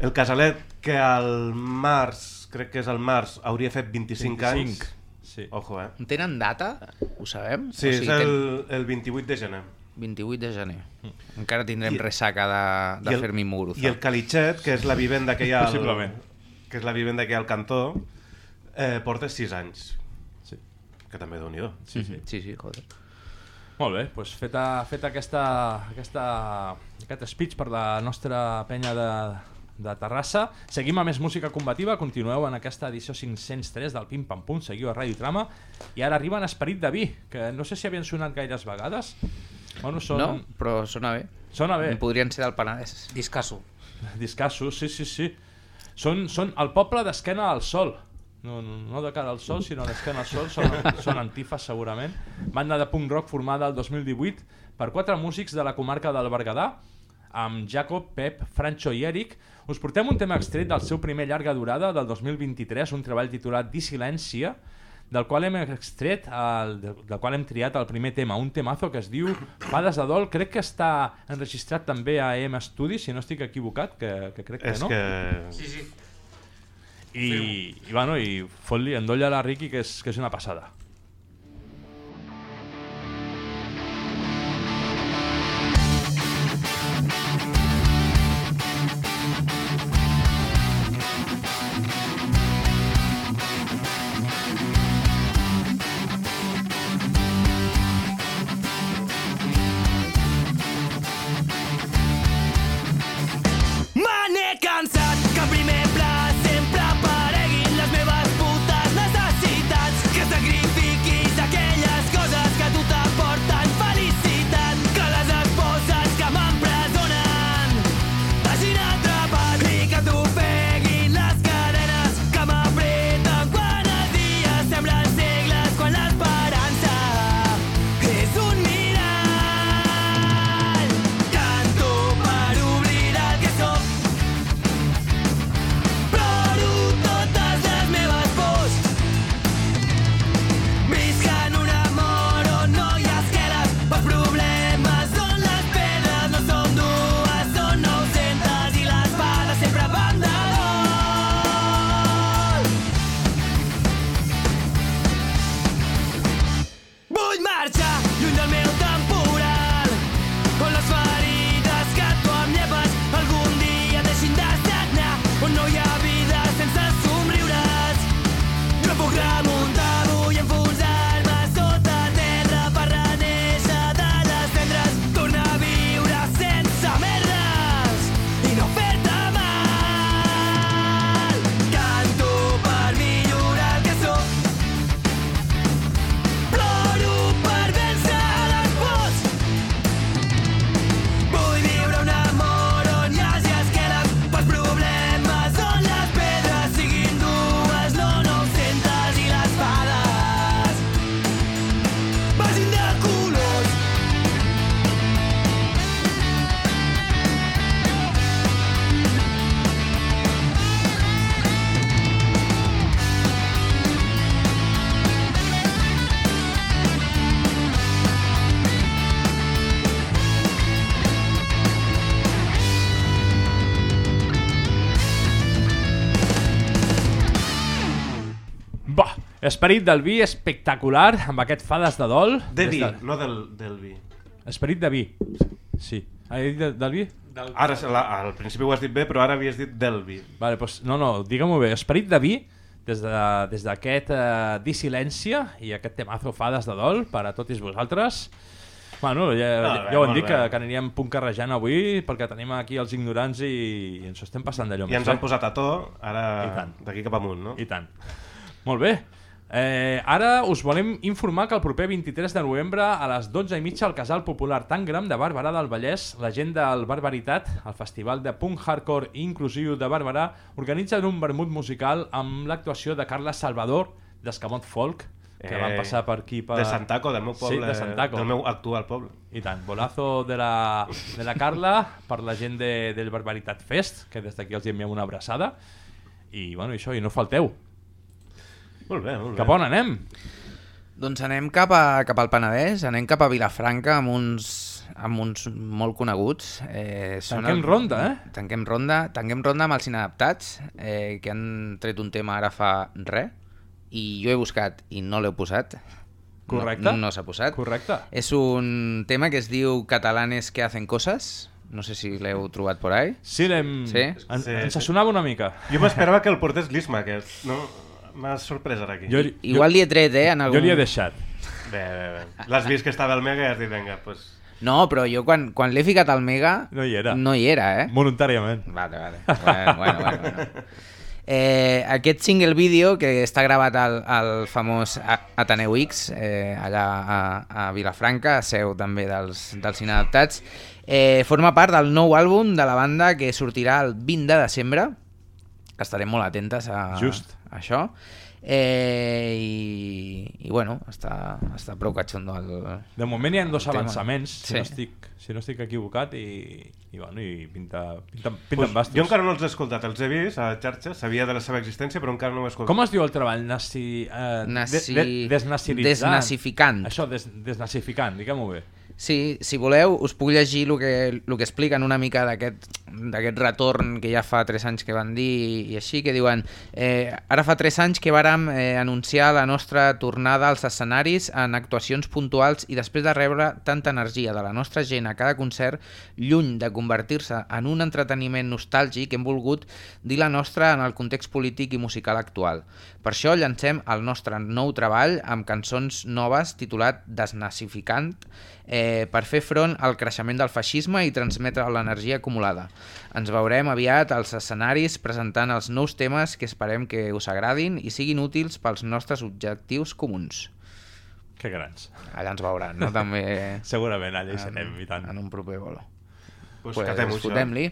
El Casalet, que al març, crec que és el març, hauria fet 25, 25, anys. sí. Ojo, eh? Tenen data? Ho sabem? Sí, O és sigui, el, el 28 de gener. 28 de gener. Encara tindrem ressaca de, de I el- Fermín Muguruza. I el Calitxet, que és la vivenda que hi ha al, Possiblement. que és la vivenda que hi ha al cantó, eh, porta 6 anys. Sí. Que també déu nhi Sí, sí. Sí, sí, joder. Molt bé, doncs feta, feta aquesta, aquesta, aquest speech per la nostra penya de, de Terrassa. Seguim amb més música combativa, continueu en aquesta edició 503 del Pim Pam Pum, seguiu a Ràdio Trama, i ara arriba en Esperit de Vi, que no sé si havien sonat gaires vegades. Bueno, són... No, però sona bé. Sona bé. Podrien ser del Penedès. Discasso. Discassos, sí, sí, sí. Són, són el poble d'esquena al sol. No, no, no de cara al sol, sinó d'esquena al sol. Són, són antifes, segurament. Banda de punk rock formada el 2018 per quatre músics de la comarca del Berguedà, amb Jacob, Pep, Francho i Eric. Us portem un tema extret del seu primer llarga durada del 2023, un treball titulat Dissilència, del qual hem extret, el, del, qual hem triat el primer tema, un temazo que es diu Fades de Dol, crec que està enregistrat també a EM Studios, si no estic equivocat, que, que crec que És no. que... Sí, sí. I, i, bueno, i fot-li, endolla la Ricky, que és, que és una passada. Esperit del vi espectacular, amb aquest fades de dol. De vi, de- no del, del vi. Esperit de vi, sí. Ha dit de, del vi? Ara, la, al principi ho has dit bé, però ara havies dit del vi. Vale, pues, no, no, digue-m'ho bé. Esperit de vi, des d'aquest de, des d'aquest, eh, Dissilència i aquest temazo fades de dol per a tots vosaltres. Bueno, ja, Molt ja, bé, ja ho hem dit, que, que aniríem punt carrejant avui perquè tenim aquí els ignorants i, i ens ho estem passant d'allò I ens més, han posat a to, ara d'aquí cap amunt, no? I tant. Molt bé. Eh, ara us volem informar que el proper 23 de novembre a les 12 i mitja al Casal Popular Tangram de Barberà del Vallès, la gent del Barbaritat, el festival de punk hardcore i inclusiu de Barberà, organitzen un vermut musical amb l'actuació de Carla Salvador, d'Escamot Folk, que Eh, van passar per aquí... Per... de Santaco, del meu poble, sí, de Santaco. del meu actual poble. I tant, bolazo de la, de la Carla per la gent de, del Barbaritat Fest, que des d'aquí els enviem una abraçada. I, bueno, això, i no falteu. Molt bé, molt bé. Cap on anem? Doncs anem cap, a, cap al Penedès, anem cap a Vilafranca amb uns, amb uns molt coneguts. Eh, són Tanquem ronda, eh? Tanquem ronda, tanquem ronda amb els inadaptats, eh, que han tret un tema ara fa res, i jo he buscat i no l'he posat. Correcte. No, no s'ha posat. Correcte. És un tema que es diu Catalanes que hacen cosas. No sé si l'heu trobat por ahí. Sí, l'hem... Sí? En, sí, ens sonava una mica. Jo m'esperava que el portés l'Isma, aquest. No? M'ha sorprès ara aquí. Jo, Igual li he tret, eh? En algun... Jo li he deixat. Bé, bé, bé. L'has vist que estava al Mega i has dit, vinga, pues... No, però jo quan, quan l'he ficat al Mega... No hi era. No hi era, eh? Voluntàriament. Vale, vale. Bueno, bueno, bueno. bueno. Eh, aquest single vídeo que està gravat al, al famós A- Ateneu X eh, allà a, a Vilafranca, seu també dels, dels inadaptats eh, forma part del nou àlbum de la banda que sortirà el 20 de desembre que estarem molt atentes a, Just. A això eh, i, i bueno està, està prou catxondo el, De moment hi ha dos avançaments, si, Sí. no estic, si no estic equivocat, i, i, bueno, i pinta, pinta, pinta pues, bastos. jo encara no els he escoltat, els he vist a la xarxa, sabia de la seva existència, però encara no ho he escoltat. Com es diu el treball? Nasi, eh, Nasi- de, de, desnazificant. Això, des, desnazificant, diguem-ho bé. Sí, si voleu, us puc llegir el que, el que expliquen una mica d'aquest d'aquest retorn que ja fa 3 anys que van dir i, així, que diuen eh, ara fa 3 anys que vàrem eh, anunciar la nostra tornada als escenaris en actuacions puntuals i després de rebre tanta energia de la nostra gent a cada concert, lluny de convertir-se en un entreteniment nostàlgic, hem volgut dir la nostra en el context polític i musical actual. Per això llancem el nostre nou treball amb cançons noves titulat Desnazificant eh, per fer front al creixement del feixisme i transmetre l'energia acumulada. Ens veurem aviat als escenaris presentant els nous temes que esperem que us agradin i siguin útils pels nostres objectius comuns. Que grans. Allà ens veuran, no? També... Segurament allà hi serem, i tant. En un proper bolo. Pues pues catem-ho, això. fotem-li.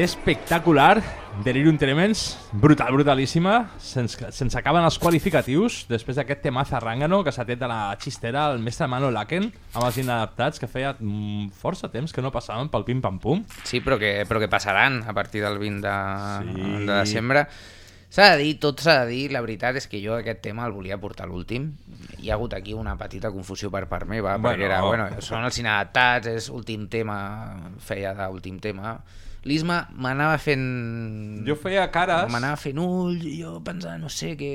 Espectacular. Delirium Tremens, brutal, brutalíssima. Se'ns se acaben els qualificatius després d'aquest tema zarrangano que s'ha tret de la xistera el mestre Mano Laken amb els inadaptats que feia mm, força temps que no passaven pel pim-pam-pum. Sí, però que, però que passaran a partir del 20 de, Sí. de desembre. S'ha de dir, tot s'ha de dir, la veritat és que jo aquest tema el volia portar l'últim. Hi ha hagut aquí una petita confusió per part meva, Bueno. perquè era, bueno, són els inadaptats, és últim tema, feia d'últim tema. L'Isma m'anava fent... Jo feia cares... M'anava fent ull, i jo pensava, no sé què,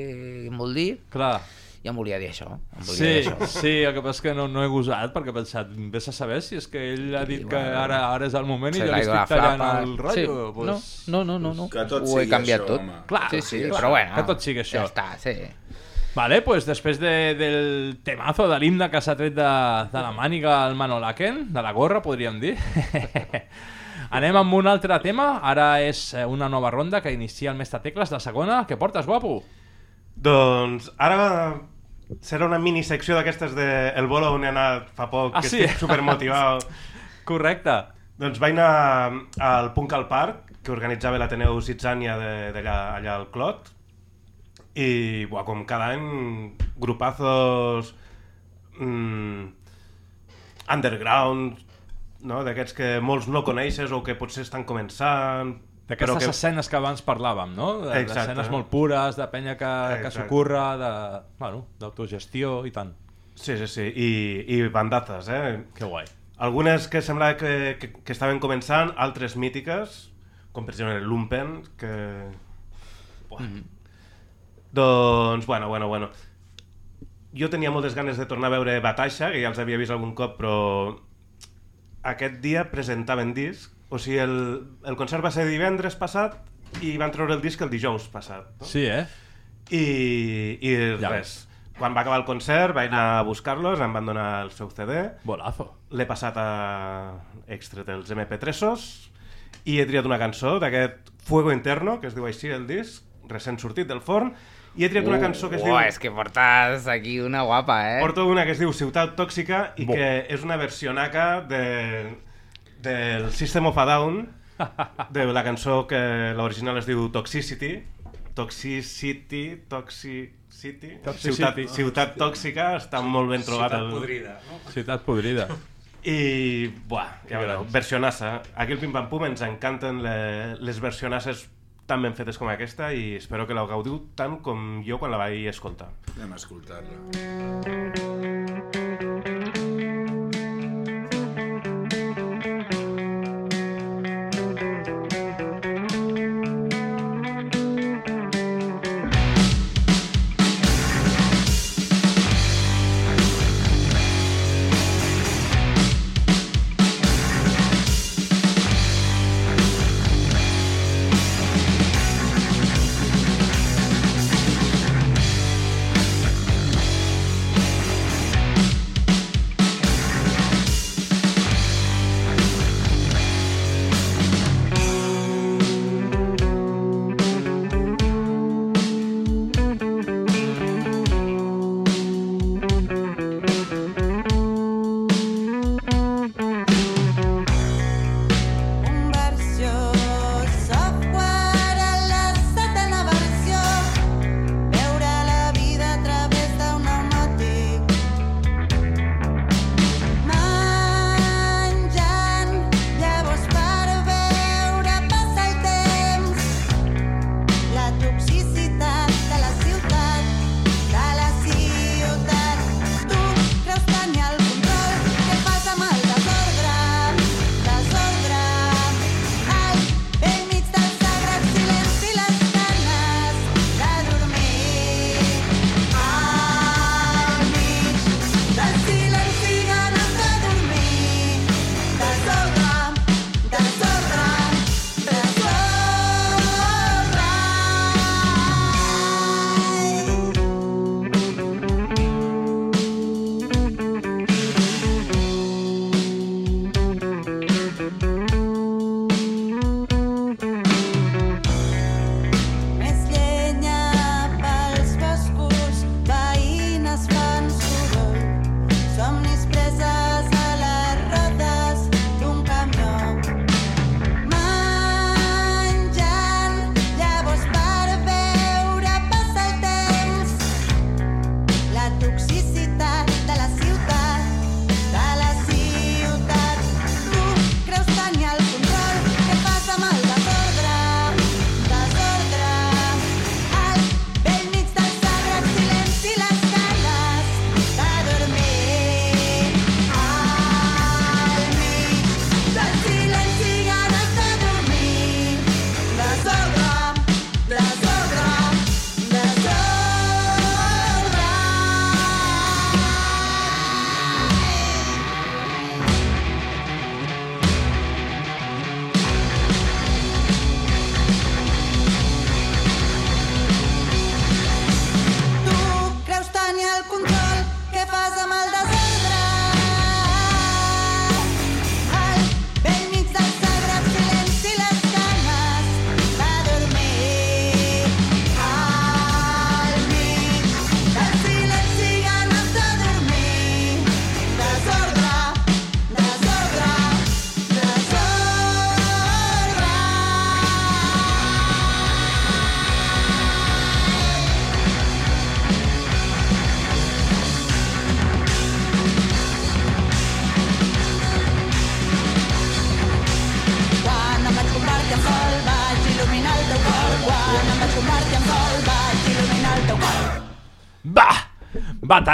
què em vol dir. Clar. I em volia dir això. Em volia Sí, dir això. sí, el que passa és que no, no he gosat perquè he pensat, vés a saber si és que ell ha dit que bueno, ara ara és el moment i se jo li estic tallant flapa. el rotllo. Sí. Pues... No, no, no, no. Que tot Ho he sigui canviat això, tot. home. Clar, sí, sí, clar, però bueno. que tot sigui això. Ja està, sí. Vale, pues després de, del temazo de l'himne que s'ha tret de, de la màniga al Manolaken, de la gorra, podríem dir. Anem amb un altre tema. Ara és eh, una nova ronda que inicia el mestre Tecles, la segona. Què portes, guapo? Doncs ara serà una minisecció d'aquestes de El bolo on he anat fa poc, Ah, que sí? estic supermotivat. Correcte. Doncs vaig anar al Punk al Parc, que organitzava l'Ateneu Zitzània de- d'allà allà al Clot, i buah, com cada any, grupazos mm, underground, no? d'aquests que molts no coneixes o que potser estan començant... D'aquestes que... escenes que abans parlàvem, no? D'escenes molt pures, de penya que, que s'ocorre, de... Bueno, d'autogestió i tant. Sí, sí, sí, i, i bandazes, eh? Que guai. Algunes que semblava que, que, que estaven començant, altres mítiques, com per exemple Lumpen, que... Buah. Doncs, bueno, bueno, bueno. Jo tenia moltes ganes de tornar a veure Batasha, que ja els havia vist algun cop, però aquest dia presentaven disc, o sigui, el, el concert va ser divendres passat i van treure el disc el dijous passat. No? Sí, eh? I, i Ja res. Quan va acabar el concert vaig anar a buscar-los, em van donar el seu CD. Bolazo. L'he passat a extret els MP3os i he triat una cançó d'aquest Fuego Interno, que es diu així el disc, recent sortit del forn, i he triat una cançó que es diu... Uah, és que portes aquí una guapa, eh? Porto una que es diu Ciutat Tòxica i Bo. que és una versionaca de, del System of a Down, de la cançó que l'original es diu Toxicity, Toxicity, Toxicity, Toxicity. Ciutat, ciutat Tòxica, està molt ben trobat. Ciutat el... podrida, no? Ciutat podrida. I, buah, ja veureu, versionassa. Aquí al Pim Pam Pum ens encanten le, les versionasses tan ben fetes com aquesta i espero que la gaudiu tant com jo quan la vaig escoltar. Anem a escoltar-la.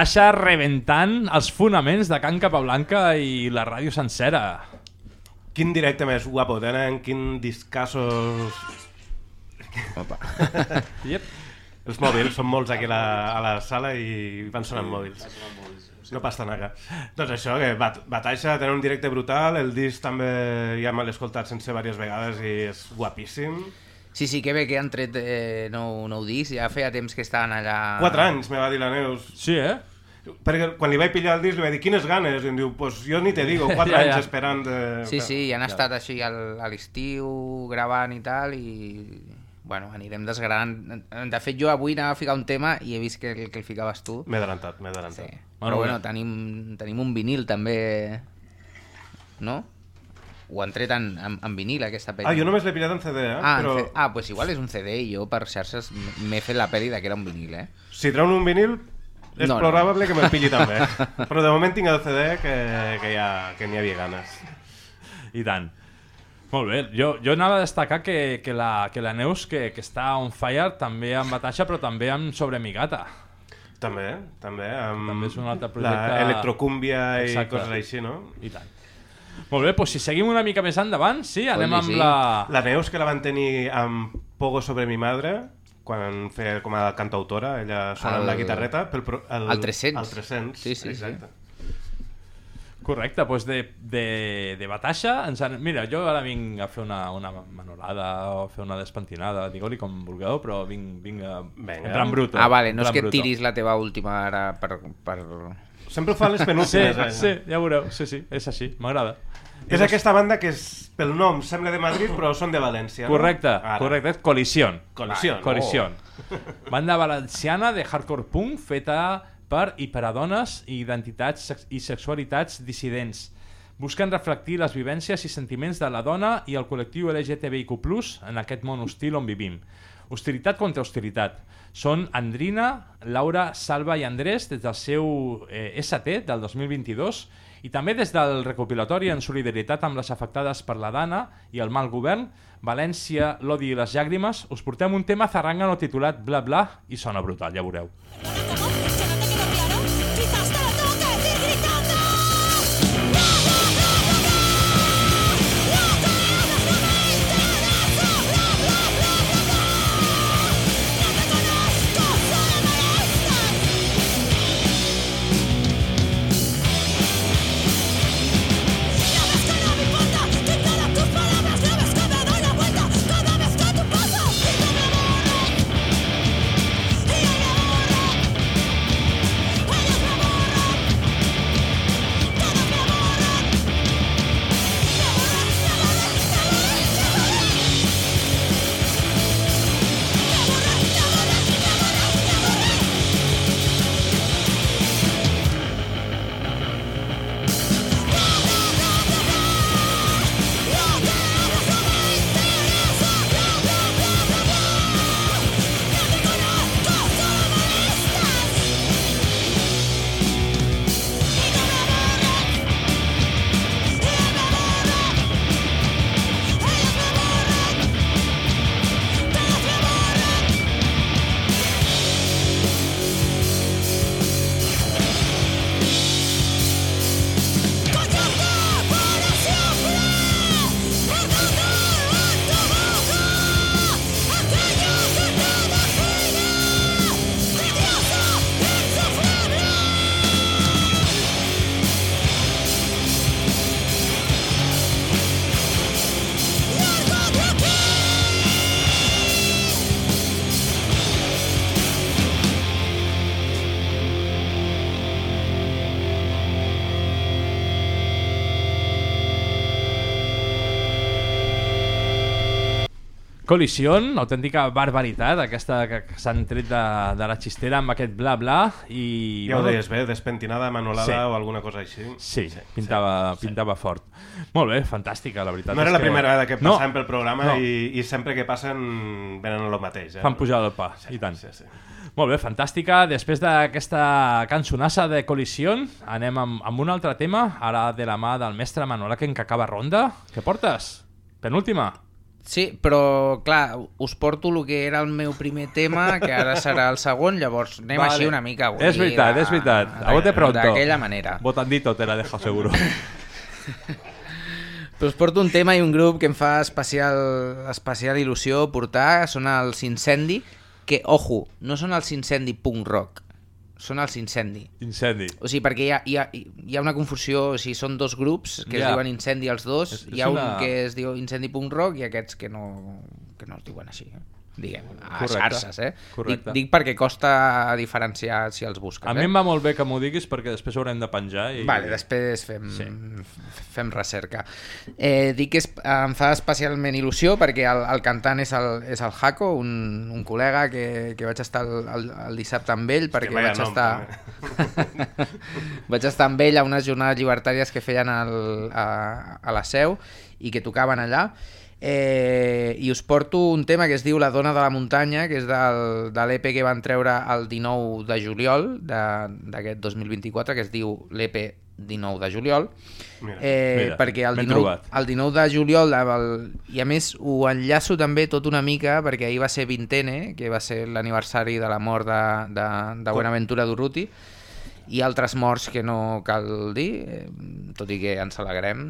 Batasha reventant els fonaments de Can Capablanca i la ràdio sencera. Quin directe més guapo tenen, quin discassos... Opa. yep. Els mòbils, són molts aquí a la, a la sala i van sonant mòbils. No passa nada. Doncs això, que Bat Batasha tenen un directe brutal, el disc també ja me l'he escoltat sense diverses vegades i és guapíssim. Sí, sí, que bé que han tret eh, nou, nou disc, ja feia temps que estaven allà... Quatre anys, me va dir la Neus. Sí, eh? Perquè quan li vaig pillar el disc li vaig dir quines ganes, i em diu, pues jo ni te digo, quatre Ja, anys ja. esperant... De... Sí, sí, i han estat així al- a l'estiu gravant i tal i bueno, anirem desgranant. De fet, jo avui anava a ficar un tema i he vist que el que el ficaves tu. M'he adelantat, m'he adelantat. Sí. Però bueno, tenim, tenim un vinil també, no? Ho han tret en, en, en vinil, aquesta pel·li. Ah, jo només l'he pillat en CD, eh? Ah, però... C- ah, pues igual és un CD i jo per xarxes m'he fet la pel·li de que era un vinil, eh? Si treuen un vinil, és No, no. probable que me'l pilli també. Però de moment tinc el CD que, que, ja, que n'hi havia ganes. I tant. Molt bé, jo, jo anava a destacar que, que, la, que la Neus, que, que està on fire, també amb Batasha, però també amb Sobre mi gata. També, també. Amb També és un altre projecte... La electrocúmbia i coses així, no? I tant. Molt bé, doncs si seguim una mica més endavant, sí, anem amb sí. la... La Neus, que la van tenir amb Pogo sobre mi madre, quan feia com a cantautora, ella sona amb la El- guitarreta. Pel, pro- el, el 300. El 300, Sí, sí, sí. exacte. Correcte, doncs de, de, de Batasha, ens han... mira, jo ara vinc a fer una, una manolada o a fer una despentinada, digue-li com vulgueu, però vinc, vinc a... Vinga. en plan bruto. Ah, vale, no és que bruto. tiris la teva última ara per... per... Sempre fa les Sí, penúltimes. eh? sí, ja veureu, sí, sí, és així, m'agrada. És aquesta banda que és, pel nom sembla de Madrid, però són de València. No? Correcte, Ara. correcte, és Colision. Colision, Va, Colision. oh. Banda valenciana de hardcore punk feta per i per a dones i identitats sex i sexualitats dissidents. Busquen reflectir les vivències i sentiments de la dona i el col·lectiu LGTBIQ+, en aquest món hostil on vivim. Hostilitat contra hostilitat. Són Andrina, Laura, Salva i Andrés des del seu eh, ST del 2022 i també des del recopilatori en solidaritat amb les afectades per la dana i el mal govern, València, l'odi i les llàgrimes, us portem un tema zarrangano titulat Bla Bla i sona brutal, ja veureu. Colision, autèntica barbaritat, aquesta que, que s'han tret de, de la xistera amb aquest bla bla i... Ja ho deies bé, despentinada, manolada Sí. o alguna cosa així. Sí, pintava, pintava fort. Molt bé, fantàstica, la veritat. No era la primera vegada que No, passàvem pel programa no. i, i sempre que passen venen lo mateix. Eh? Fan pujar el pa, i tant. Sí, sí. Molt bé, fantàstica. Després d'aquesta cançonassa de Colision, anem amb, amb un altre tema, ara de la mà del mestre Manolaken que acaba ronda. Què portes? Penúltima? Sí, però clar, us porto el que era el meu primer tema, que ara serà el segon, llavors anem Vale. així una mica avui. Es veritat, de- es veritat. A bote pronto. D'aquella manera. Botandito te la dejo seguro. Però us porto un tema i un grup que em fa especial, especial il·lusió portar, són els Incendi, que, ojo, no són els Incendi punk rock, són els Incendi. Incendi. O sigui, perquè hi ha, hi ha, hi ha una confusió, o sigui, són dos grups que Ja. es diuen Incendi els dos, És- hi és ha una- un que es diu Incendi Punk Rock i aquests que no, que no es diuen així, eh? Diguem, a Correcte. xarxes, eh? Correcte. Dic, dic perquè costa diferenciar si els busques, A eh? mi em va molt bé que m'ho diguis perquè després haurem de penjar. I... Vale, després fem, Sí. fem recerca. Eh, dic que és, em fa especialment il·lusió perquè el, el cantant és el, és el Jaco, un, un col·lega que, que vaig estar el, el, el dissabte amb ell perquè vaig nom, estar... vaig estar amb ell a unes jornades llibertàries que feien al, a, a la seu i que tocaven allà eh, i us porto un tema que es diu La dona de la muntanya, que és del, de l'EP que van treure el 19 de juliol d'aquest 2024, que es diu l'EP 19 de juliol, Mira. eh, Mira, perquè el ben 19, trobat. el 19 de juliol, el, i a més ho enllaço també tot una mica, perquè ahir va ser vintene, que va ser l'aniversari de la mort de, de, de Buenaventura Durruti, i altres morts que no cal dir, eh, tot i que ens alegrem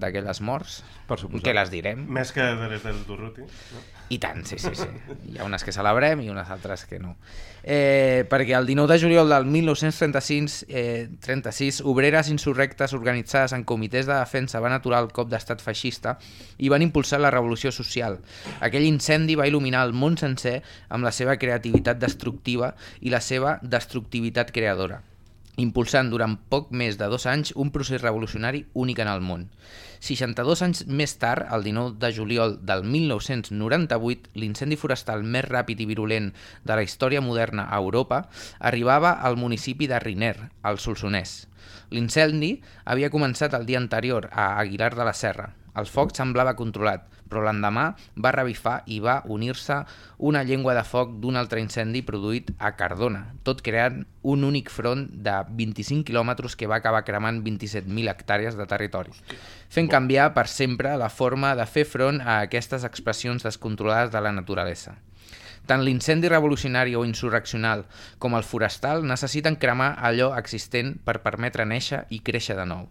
d'aquelles morts, Per suposat. que les direm. Més que de les del Durruti. No? I tant, sí, sí, sí. Hi ha unes que celebrem i unes altres que no. Eh, perquè el 19 de juliol del 1936, eh, 36, obreres insurrectes organitzades en comitès de defensa van aturar el cop d'estat feixista i van impulsar la revolució social. Aquell incendi va il·luminar el món sencer amb la seva creativitat destructiva i la seva destructivitat creadora impulsant durant poc més de dos anys un procés revolucionari únic en el món. 62 anys més tard, el 19 de juliol del 1998, l'incendi forestal més ràpid i virulent de la història moderna a Europa arribava al municipi de Riner, al Solsonès. L'incendi havia començat el dia anterior a Aguilar de la Serra. El foc semblava controlat, però l'endemà va revifar i va unir-se una llengua de foc d'un altre incendi produït a Cardona, tot creant un únic front de 25 quilòmetres que va acabar cremant 27.000 hectàrees de territori, fent canviar per sempre la forma de fer front a aquestes expressions descontrolades de la naturalesa. Tant l'incendi revolucionari o insurreccional com el forestal necessiten cremar allò existent per permetre néixer i créixer de nou.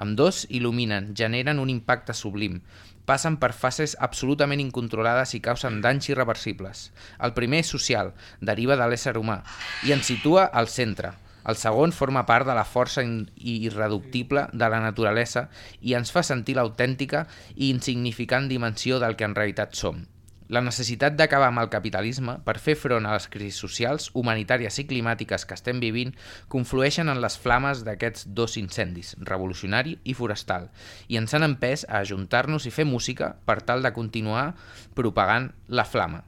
Amb dos il·luminen, generen un impacte sublim, passen per fases absolutament incontrolades i causen danys irreversibles. El primer és social, deriva de l'ésser humà, i ens situa al centre. El segon forma part de la força irreductible de la naturalesa i ens fa sentir l'autèntica i insignificant dimensió del que en realitat som. La necessitat d'acabar amb el capitalisme per fer front a les crisis socials, humanitàries i climàtiques que estem vivint conflueixen en les flames d'aquests dos incendis, revolucionari i forestal, i ens han empès a ajuntar-nos i fer música per tal de continuar propagant la flama.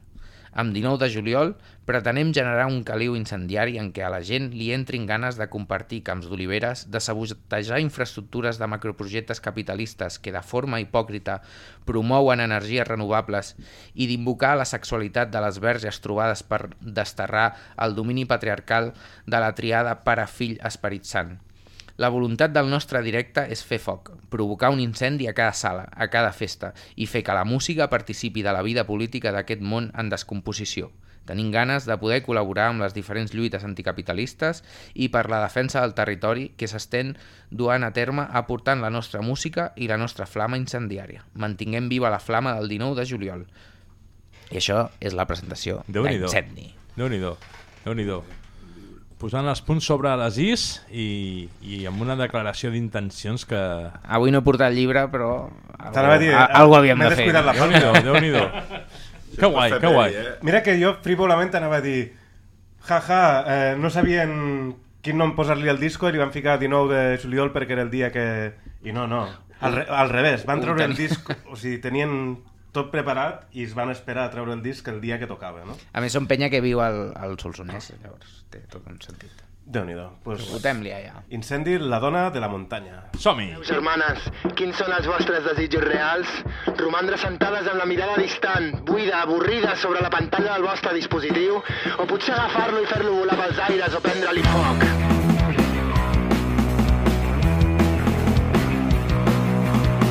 Amb 19 de juliol pretenem generar un caliu incendiari en què a la gent li entrin ganes de compartir camps d'oliveres, de sabotejar infraestructures de macroprojectes capitalistes que de forma hipòcrita promouen energies renovables i d'invocar la sexualitat de les verges trobades per desterrar el domini patriarcal de la triada pare-fill-esperit sant. La voluntat del nostre directe és fer foc, provocar un incendi a cada sala, a cada festa, i fer que la música participi de la vida política d'aquest món en descomposició. Tenim ganes de poder col·laborar amb les diferents lluites anticapitalistes i per la defensa del territori que s'estén duant a terme aportant la nostra música i la nostra flama incendiària. Mantinguem viva la flama del 19 de juliol. I això és la presentació d'Incendi. Déu-n'hi-do. Déu-n'hi-do. Posant els punts sobre les is i, i amb una declaració d'intencions que... Avui no he portat llibre, però T'anava a dir, a- algo havíem de fer. descuidat la Déu-n'hi-do, Déu-n'hi-do. Que guai, que guai. Mira que jo frivolament anava a dir jaja, eh, no sabien quin nom posar-li al disco i li van ficar 19 de juliol perquè era el dia que... I no, no, al, re al revés, van treure el disc, o sigui, tenien tot preparat i es van esperar a treure el disc el dia que tocava, no? A més, són penya que viu al, al Solsonès, llavors té tot un sentit. Déu-n'hi-do. Pues, Votem-li allà. Incendi, la dona de la muntanya. Som-hi! Germanes, quins són els vostres desitjos reals? Romandre sentades amb la mirada distant, buida, avorrida sobre la pantalla del vostre dispositiu? O potser agafar-lo i fer-lo volar pels aires o prendre-li foc?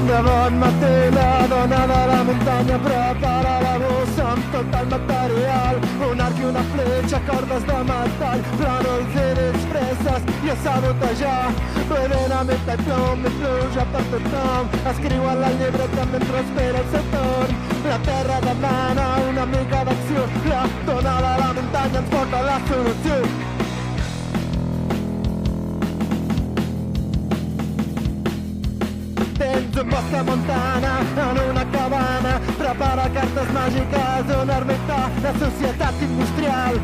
De bon matí la dona de la muntanya prepara la bossa amb tot el material. Un arc i una fletxa, cordes de metall, plànols i disfresses i a sabotejar. Bevent a mitja i plom i pluja per tothom. Escriuen la llibreta mentre espera el seu torn. La terra demana una mica d'acció. La dona de la muntanya ens porta la solució. Tens un bosc a Montana en una cabana. Prepara cartes màgiques una ermita La societat industrial.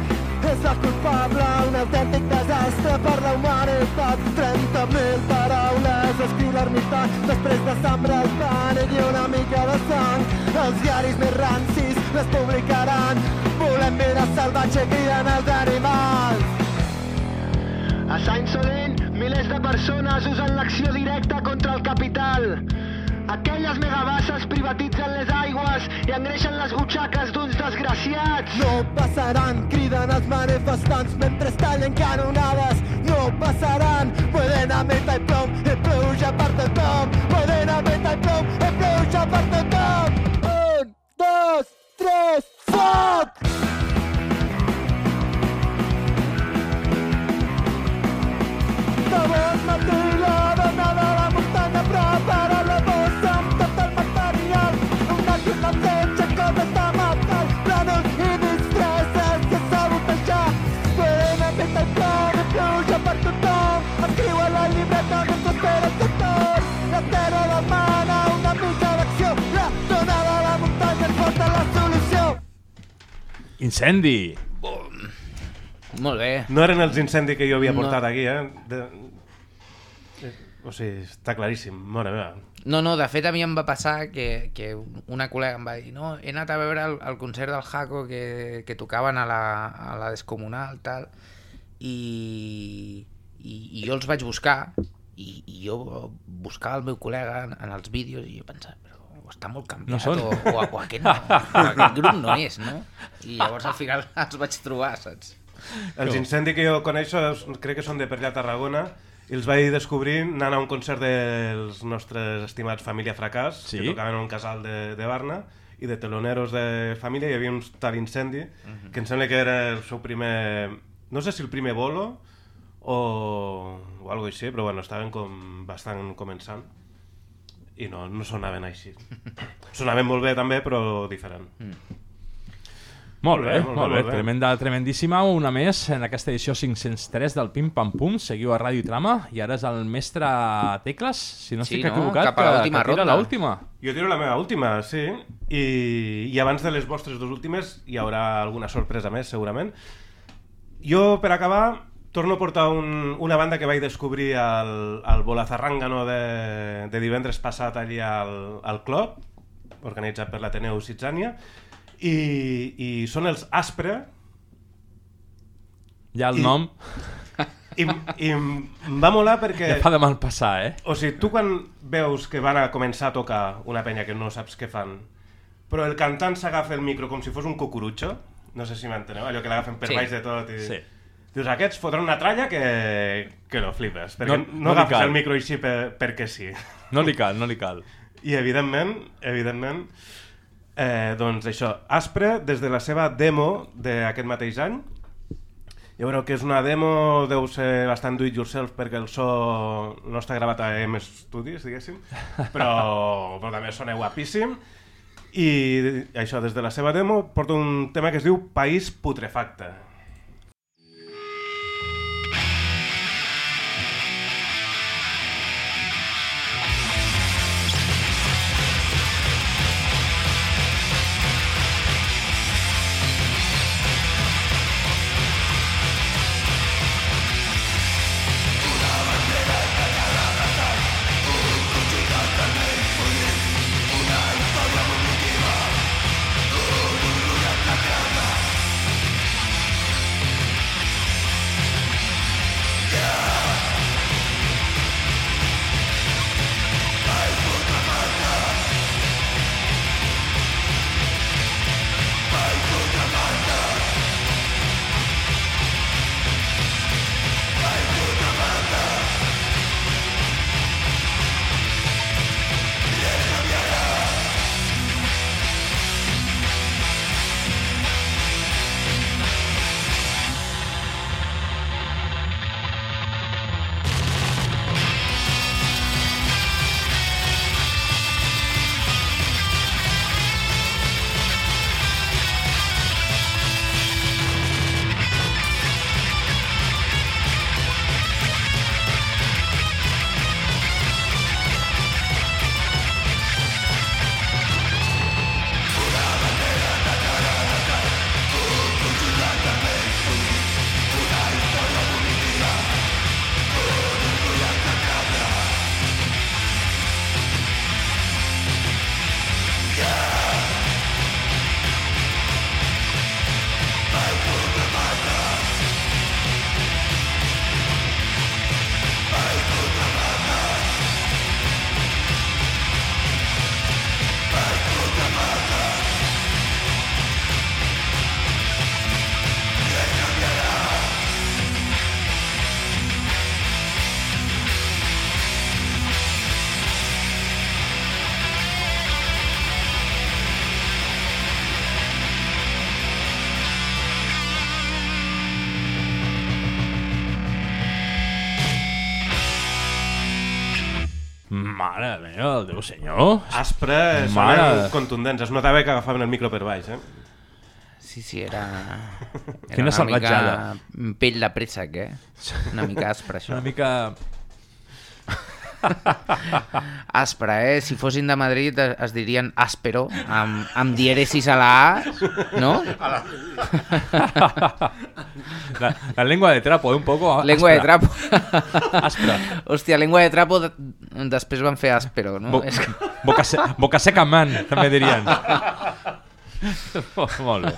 És la culpable Un autèntic desastre per la humanitat. 30.000 paraules escriu l'ermità Després de sembrar el pànic i una mica de sang. Els diaris més rancis les publicaran. Volem vida salvatge criden els animals A Saint Solent, milers de persones usen l'acció directa contra el capital. Aquelles megabasses privatitzen les aigües i engreixen les butxaques d'uns desgraciats. No passaran, criden els manifestants mentre tallen canonades. No passaran, pueden a meta i plom, i pluja per tothom. Pueden a meta i plom, i pluja per tothom. Un, dos, tres, foc! De bon matí la dona de la muntanya bossa amb tot el material. Una una fletxa, cordes de i distresses que sabotejar. Pueden a meta i plom i pluja per tothom. Escriu a la llibreta mentre espera el sector. La terra una mica d'acció. La dona de la muntanya ens porta la solució. Incendi! Molt bé. No eren els incendis que jo havia No. portat aquí, eh? De... eh, O sigui, està claríssim, mare meva. No, no, de fet a mi em va passar que, que una col·lega em va dir no, he anat a veure el, el concert del Jaco que, que tocaven a la, a la Descomunal tal, i, i, i jo els vaig buscar i, i jo buscava el meu col·lega en, en els vídeos i jo pensava, però està molt canviat No són. o, o, o, aquest no, o aquest grup no és, no? I llavors al final els vaig trobar, saps? Els incendis que jo coneixo crec que són de per allà a Tarragona i els vaig descobrir anant a un concert dels nostres estimats Família Fracàs, Sí? que tocaven en un casal de, de Barna, i de teloneros de família hi havia un tal incendi, que em sembla que era el seu primer... No sé si el primer bolo o, o algo així, però bueno, estaven com bastant començant i no, no sonaven així. Sonaven molt bé també, però diferent. Molt bé, molt bé, tremenda, tremendíssima. Una més en aquesta edició 503 del Pim Pam Pum. Seguiu a Ràdio Trama i ara és el mestre Tecles, si no Sí, estic no? equivocat, Cap a l'última que tira ronda. l'última. Jo tiro la meva última, sí. I, I abans de les vostres dues últimes hi haurà alguna sorpresa més, segurament. Jo, per acabar, torno a portar un, una banda que vaig descobrir al, al Bolazarrangano de, de divendres passat allí al, al Club, organitzat per l'Ateneu Sitzània, i, i són els Aspre, Ja el I- nom i, i em va molar perquè... ja fa de mal passar, eh? O sigui, tu quan veus que van a començar a tocar una penya que no saps què fan, però el cantant s'agafa el micro com si fos un cucurutxo, no sé si m'enteneu, allò que l'agafen per Sí. baix de tot i... Sí. Dius, aquests fotran una tralla que, que no flipes, perquè No- no, no agafes el micro així per, perquè sí. No li cal, no li cal. I evidentment, evidentment, eh, doncs això, Aspre, des de la seva demo d'aquest mateix any, ja veureu que és una demo, deu ser bastant do it yourself perquè el so no està gravat a M Studios, diguéssim, però, però també sona guapíssim. I això, des de la seva demo, porta un tema que es diu País putrefacte. Déu senyor. Aspre, Mare. contundents. Es notava que agafaven el micro per baix, eh? Sí, sí, era... era Quina una salvatjada. Mica pell de préssec, eh? Una mica aspre, això. Una mica... Aspre, eh? Si fossin de Madrid es, es dirien àspero, amb, amb dièresis a la A, no? La, la lengua de trapo, eh, un poco Lengua de aspra. trapo. Aspra. Hòstia, lengua de trapo, de, després van fer àspero, no? Bo, boca, se, boca seca man, també dirien. Molt bé.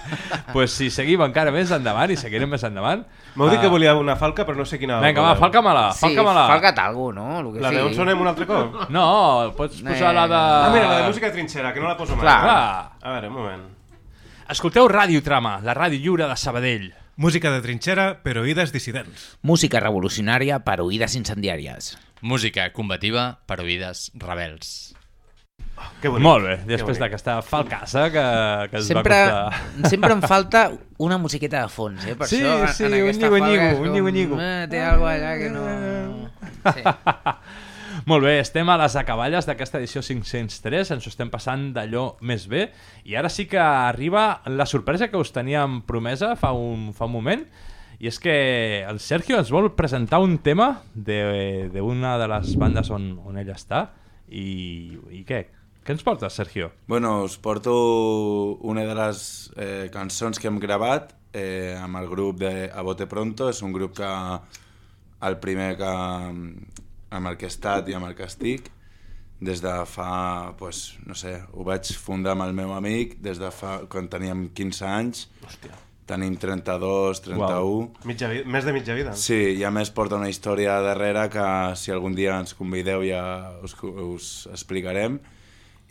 pues si seguim encara més endavant i seguirem més endavant... M'heu dit ah, que volia una falca, però no sé quina... Vinga, va, falca-me-la, Sí, falca-me-la. falca't algú, no? Lo que La de sigui. on sonem un altre cop? No, pots posar la de... Ah, mira, la de música de trinxera, que no la poso mai. Clar. Clar. A veure, un moment. Escolteu Ràdio Trama, la ràdio lliure de Sabadell. Música de trinxera per oïdes dissidents. Música revolucionària per oïdes incendiàries. Música combativa per oïdes rebels. Que bonic. Molt bé, que després d'aquesta falcassa que, que es Sempre, va costar... sempre em falta una musiqueta de fons, eh? Per Sí, això, sí, en un aquesta nyigo-nyigo, un nyigo-nyigo. Eh, té algo allà que no... Sí. Molt bé, estem a les acaballes d'aquesta edició 503, ens ho estem passant d'allò més bé, i ara sí que arriba la sorpresa que us teníem promesa fa un, fa un moment, i és que el Sergio ens vol presentar un tema d'una de, d'una de les bandes on, on ell està, i, i què? Què ens porta, Sergio? Bueno, us porto una de les eh, cançons que hem gravat eh, amb el grup de A Bote Pronto. És un grup que el primer que, amb el que he estat i amb el que estic des de fa, pues, no sé, ho vaig fundar amb el meu amic des de fa, quan teníem 15 anys. Hòstia. Tenim 32, 31... Uau. Mitja vi- més de mitja vida. Sí, i a més porta una història darrere que si algun dia ens convideu ja us, us explicarem.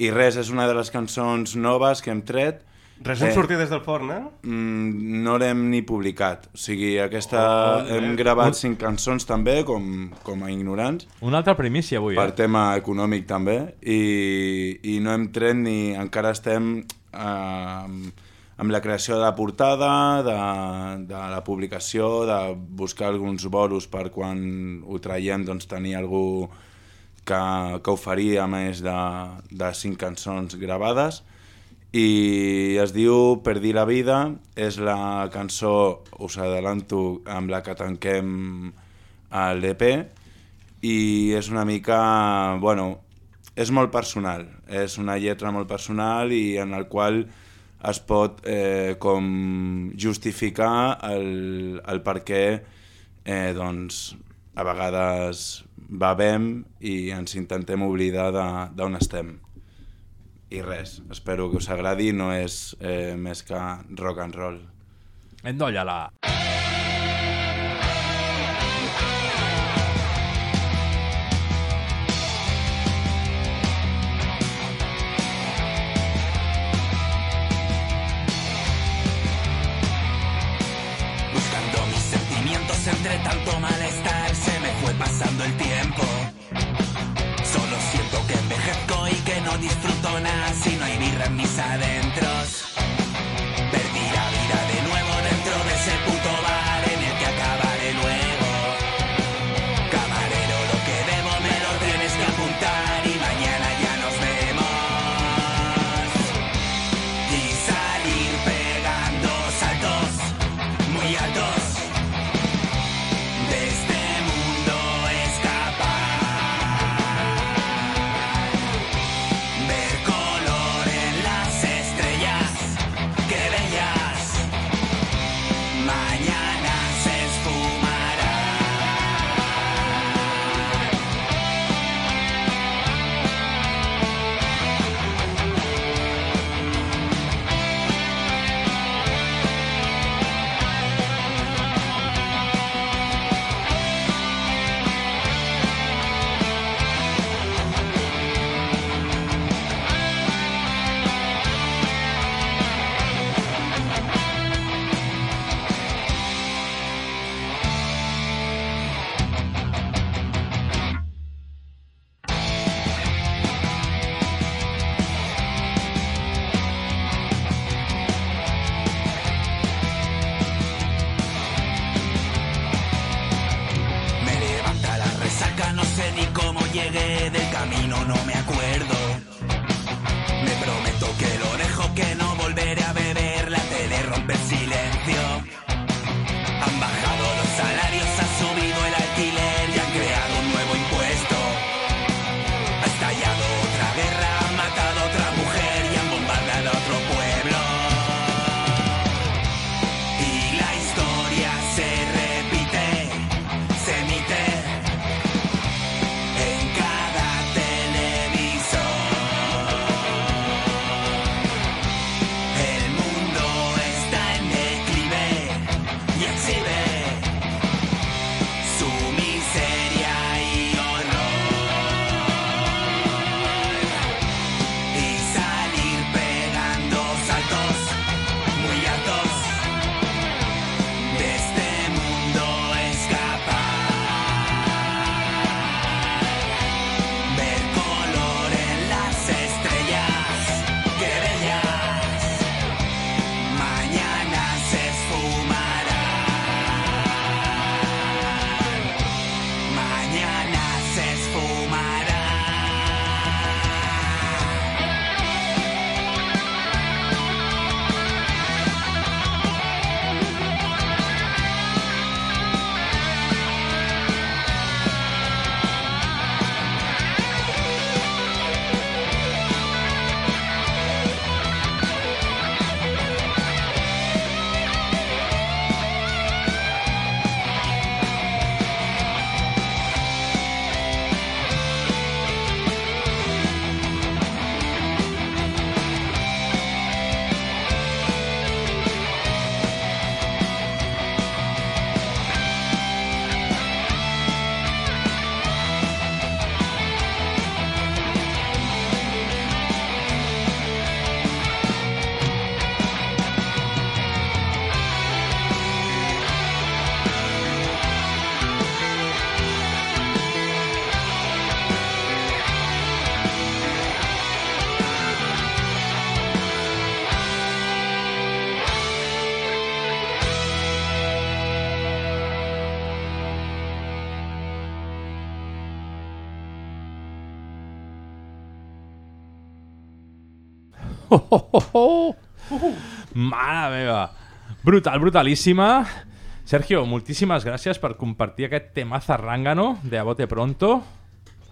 I res, és una de les cançons noves que hem tret. Recent sortides del forn, eh? Mm, no l'hem ni publicat. O sigui, aquesta... Oh, hem eh. gravat cinc cançons també, com, com a ignorants. Una altra primícia avui, Per eh? tema econòmic també. I, i no hem tret ni... Encara estem eh, amb la creació de la portada, de, de la publicació, de buscar alguns bolos per quan ho traiem doncs, tenir algú que, que oferir a més de, de cinc cançons gravades. I es diu Per dir la vida, és la cançó, us adelanto, amb la que tanquem l'EP i és una mica, bueno, és molt personal, és una lletra molt personal i en el qual es pot eh, com justificar el, el per què eh, doncs, a vegades bevem i ens intentem oblidar d'on estem. I res, espero que us agradi, no és eh, més que rock and roll. Endolla-la. Buscando Oh, oh, oh, oh. Mare meva. Brutal, brutalíssima. Sergio, moltíssimes gràcies per compartir aquest tema zarrangano de A Bote Pronto.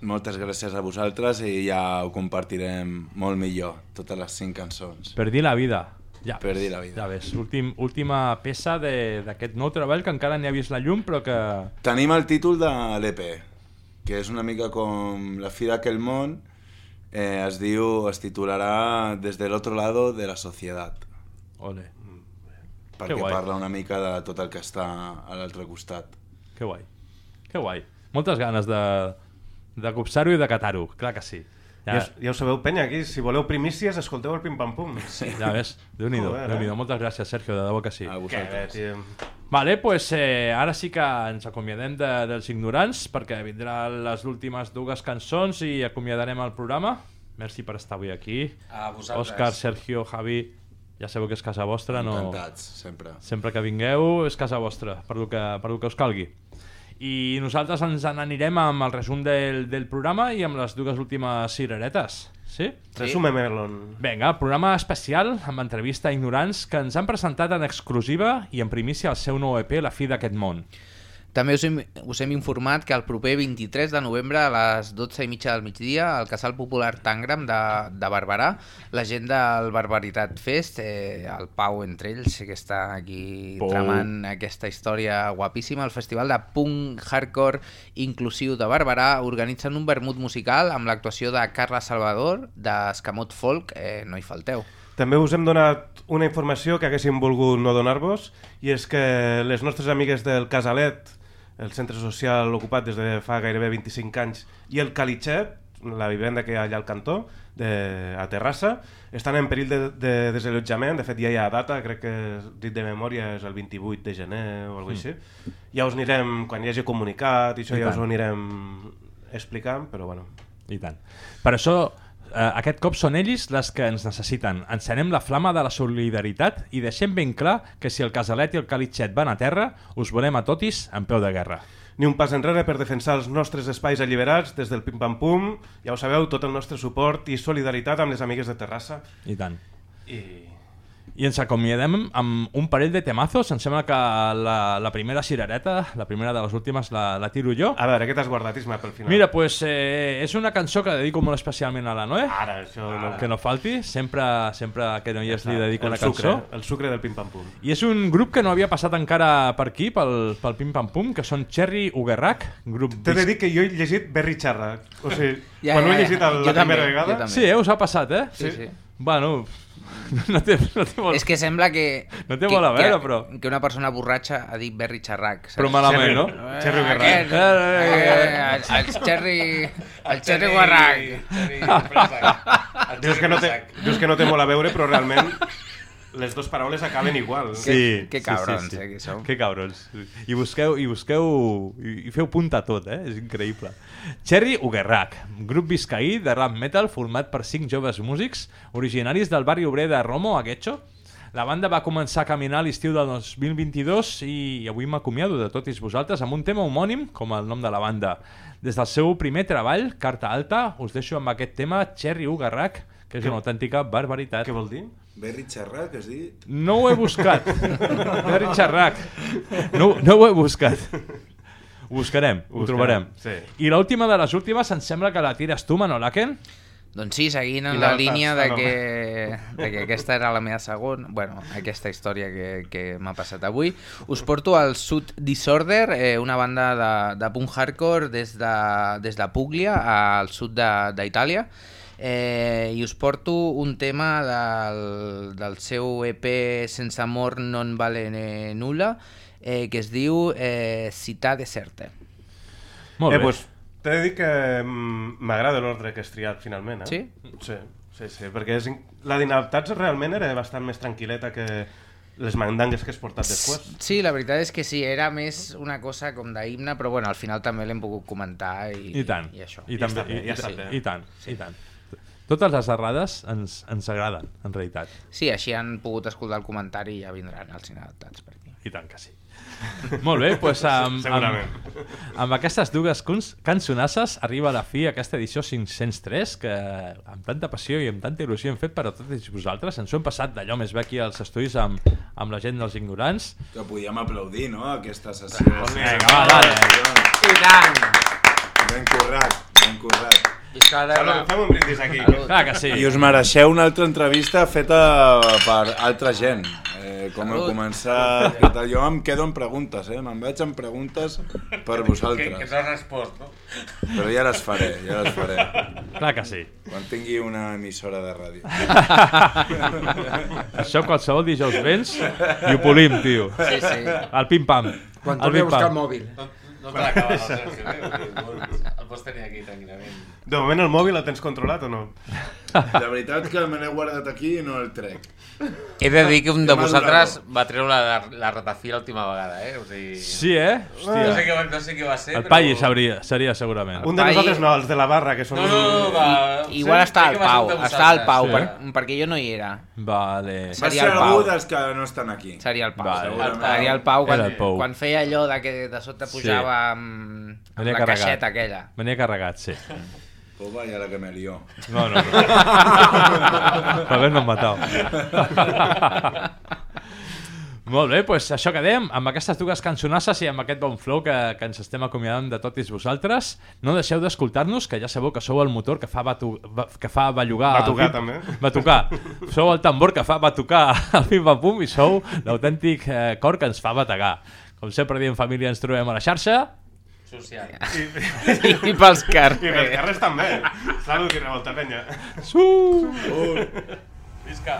Moltes gràcies a vosaltres i ja ho compartirem molt millor, totes les cinc cançons. Per dir la vida. Ja, Per dir la vida. Ja ves, últim, última peça de- d'aquest nou treball que encara ni ha vist la llum, però que... Tenim el títol de l'EP, que és una mica com la fi d'aquell món, eh, es diu, es titularà Des del otro lado de la societat. Ole. Perquè Que guai. parla una mica de tot el que està a l'altre costat. Que guai. Que guai. Moltes ganes de, de copsar-ho i de catar-ho, clar que sí. Ja, ja ho sabeu, penya, aquí, si voleu primícies, escolteu el pim-pam-pum. Sí. Ja ves, Déu-n'hi-do, Joder, déu eh? Déu Moltes gràcies, Sergio, de debò que sí. A Que bé, tio. Vale, pues eh, ara sí que ens acomiadem de, dels ignorants perquè vindran les últimes dues cançons i acomiadarem el programa. Merci per estar avui aquí. A vosaltres. Òscar, Sergio, Javi, ja sabeu que és casa vostra. No... Encantats, sempre. Sempre que vingueu és casa vostra, per lo que, per lo que us calgui. I nosaltres ens n'anirem amb el resum del, del programa i amb les dues últimes cireretes. Sí? Resúmemelo. Vinga, programa especial amb entrevista a ignorants que ens han presentat en exclusiva i en primícia el seu nou EP La fi d'aquest món. També us hem, us hem informat que el proper 23 de novembre a les 12 i mitja del migdia al Casal Popular Tangram de, de Barberà la gent del Barbaritat Fest, eh, el Pau entre ells, que està aquí Pau. tramant aquesta història guapíssima, el festival de punk hardcore inclusiu de Barberà organitzen un vermut musical amb l'actuació de Carla Salvador d'Escamot Folk, eh, no hi falteu. També us hem donat una informació que haguéssim volgut no donar-vos i és que les nostres amigues del Casalet, el centre social ocupat des de fa gairebé 25 anys, i el Calitxet, la vivenda que hi ha allà al cantó, de, a Terrassa, estan en perill de, de desallotjament. De fet, ja hi ha data, crec que dit de memòria és el 28 de gener o alguna cosa així. Ja us anirem, quan hi hagi comunicat i això I ja tant. us ho anirem explicant, però bueno. I tant. Per això, eh, aquest cop són ells les que ens necessiten. Encenem la flama de la solidaritat i deixem ben clar que si el Casalet i el Calitxet van a terra, us volem a totis en peu de guerra. ni un pas enrere per defensar els nostres espais alliberats des del pim-pam-pum. Ja ho sabeu, tot el nostre suport i solidaritat amb les amigues de Terrassa. I tant. I... I ens acomiadem amb un parell de temazos. Em sembla que la, la primera cirereta, la primera de les últimes, la, la tiro jo. A veure, què t'has guardat, Isma, pel final? Mira, pues, eh, és una cançó que dedico molt especialment a la Noé. Ara, això no... Que no falti. Sempre, sempre que no hi és, li dedico el una sucre, cançó. El sucre del pim-pam-pum. I és un grup que no havia passat encara per aquí, pel, pel Pim Pam Pum, que són Cherry Uguerrac, grup... T'he de dir que jo he llegit Berry Charrac. O sigui, Ja, quan ja, ho he ja. llegit la també, primera jo vegada... també. Sí, eh? Us ha passat, eh? Sí, sí. Bueno, no té, no té molt... És que sembla que... No té que, molt a veure, que, però... Que una persona borratxa ha dit Berry Xerrac. saps? Però malament, no? Eh, Cherry Uguerrac. aquest, Eh, eh, el, el Cherry... El Cherry Uguerrac. Dius que, no té, dius que no té molt a veure, però realment les dues paraules acaben igual. Sí, que sí, cabrons, sí, sí. eh, que som. Que cabrons. I busqueu, i busqueu, i feu punta tot, eh? És increïble. Cherry Uguerrac, grup viscaí de rap metal format per cinc joves músics originaris del barri obrer de Romo, a Guecho. La banda va començar a caminar a l'estiu del 2022 i avui m'acomiado de tots vosaltres amb un tema homònim com el nom de la banda. Des del seu primer treball, Carta Alta, us deixo amb aquest tema Cherry Uguerrac, que és una autèntica barbaritat. Què vol dir? Berry Xerrac, has dit? No ho he buscat. Berry Xerrac. No, no ho he buscat. Ho buscarem, ho, Ho trobarem. buscarem, I l'última de les últimes em sembla que la tires tu, Manolaken. Doncs sí, seguint en la l'altre línia de que, de que aquesta era la meva segona, bueno, aquesta història que, que m'ha passat avui, us porto al Sud Disorder, eh, una banda de, de punk hardcore des de, des de Puglia, al sud de- d'Itàlia, eh, i us porto un tema del, del seu EP Sense amor non vale nulla, eh, que es diu eh, Città deserte. Molt eh, bé. Pues, T'he de dir que mm, m'agrada l'ordre que has triat finalment. Eh? Sí? Sí, sí, sí perquè és... la d'Inadaptats realment era bastant més tranquil·leta que les mandangues que has portat després. Sí, la veritat és que sí, era més una cosa com d'himne, però bueno, al final també l'hem pogut comentar i, I tant. i això. I, també, i, i, sí. i, tant, i tant. Totes les errades ens, ens agraden, en realitat. Sí, així han pogut escoltar el comentari i ja vindran els inadaptats per aquí. I tant que sí. Molt bé, doncs amb, amb, amb aquestes dues cançonasses arriba a la fi aquesta edició 503 que amb tanta passió i amb tanta il·lusió hem fet per a tots vosaltres. Ens ho hem passat d'allò més bé aquí als estudis amb, amb la gent dels ignorants. Que podíem aplaudir, no?, aquesta sessió. Vinga, va, dale. I tant! La Salut, fem un brindis aquí. Clar que sí. I us mereixeu una altra entrevista feta per altra gent. Eh, com heu començat... Jo em quedo en preguntes, eh? Me'n vaig amb preguntes per Que, vosaltres. que t'has respost, no? Però ja les faré, ja les faré. Clar que sí. Quan tingui una emissora de ràdio. Això qualsevol dijous vens i ho polim, tio. Sí, sí. El pim-pam. Quan torni a buscar el mòbil. No, te l'acabes, Sergio, eh? El pots tenir aquí tranquil·lament. De moment el mòbil el tens controlat o no? La veritat que me l'he guardat aquí i no el trec. He de dir que un de vosaltres va treure la, la ratafia l'última vegada, eh? O sigui... Sí, eh? Hòstia. No sé què, va- no sé què va ser, El però... Palli sabria, seria segurament. Un de Pai- nosaltres no, els de la barra, que són... No, no, no, va... I, igual sí, està el va ser Pau, està el Pau, vosaltres. per, perquè jo no hi era. Vale. Va Seria ser el algú Pau. dels que no estan aquí. Seria el Pau. Vale. El el, Pau. seria el Pau quan, el Pau. quan feia allò de que de sota Sí. pujava amb, amb Venia la carregat. caixeta aquella. Venia carregat, sí. Pues vaya la que me lió. No, no, no. Per haver-nos matat. Molt bé, doncs això que dèiem, amb aquestes dues cançonasses i amb aquest bon flow que, que ens estem acomiadant de tots vosaltres, no deixeu d'escoltar-nos, que ja sabeu que sou el motor que fa, batu, ba, que fa bellugar... el Batucar, pim- també. Batucar. Sou el tambor que fa batucar el pim-pam-pum i sou l'autèntic eh, cor que ens fa bategar. Com sempre diem família, ens trobem a la xarxa. Social. I, i pels carrers. I pels carrers també. Salut i revolta, penya. Su! Visca.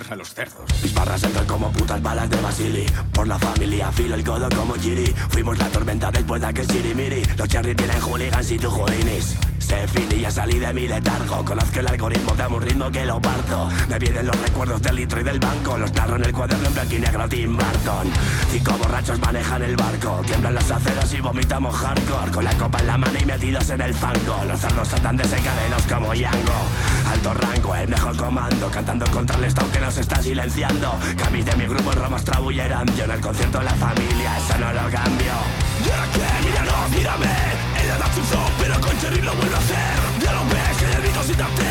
Perra a los cerdos. Mis barras entran como putas balas de Basili. Por la familia, filo el codo como Giri Fuimos la tormenta después de aquel Sirimiri Los cherry tienen hooligans y tú jodinis Se fini, ya salí de mi letargo. Conozco el algoritmo, dame un ritmo que lo parto. Me vienen los recuerdos del litro y del banco. Los narro en el cuaderno en blanco y negro Tim Burton. Cinco borrachos manejan el barco. Tiemblan las aceras y vomitamos hardcore. Con la copa en la mano y metidos en el fango. Los cerdos atan desencadenados como Yango. Alto rango, el mejor comando. Cantando contra el estado que nos está silenciando. Camis de mi grupo en Roma estrabullerán Yo en el concierto la familia, eso no lo cambio. ¿Y qué? Míranos, mírame El edad chuzó, pero con Cherry lo vuelvo a hacer Ya lo ves, que le digo citarte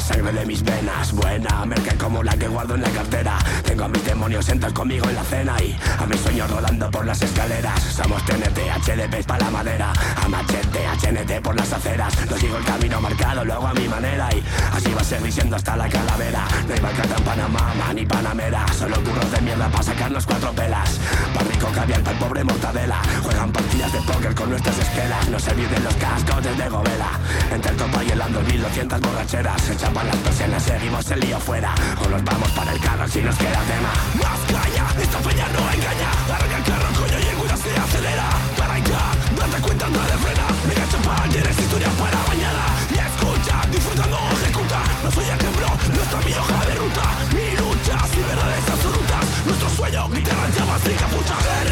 sangre de mis venas. Buena, merca como la que guardo en la cartera. Tengo a mis demonios sentados conmigo en la cena Y a mis sueños rodando por las escaleras. Somos TNT, HDP para la madera. A machete, HNT por las aceras. No sigo el camino marcado, lo hago a mi manera Y así va a seguir siendo hasta la calavera. No hay barcata en Panamá, ni Panamera. Solo curros de mierda para sacarnos cuatro pelas. Pa' rico caviar, el pobre mortadela. Juegan partidas de póker con nuestras esquelas No se olviden los cascos desde Govela Entre el topa y el Ando 1200 borracheras. Se chapan las persianas, seguimos el lío fuera O nos vamos para el carro si nos queda tema Más. Caña, esta peña no engaña Arranca el carro, coño, y el cuida se acelera. Para ya, date cuenta, no de frena. Mega champán, tienes historia para mañana. Y escucha, disfrutando, ejecuta No soy ejemplo, no está mi hoja de ruta. Mi lucha, si verdades absolutas Nuestro sueño, guitarras, llamas y capuchas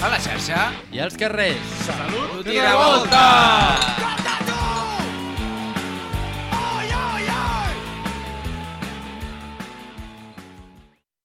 A la xarxa. I als carrers. Salut i revolta!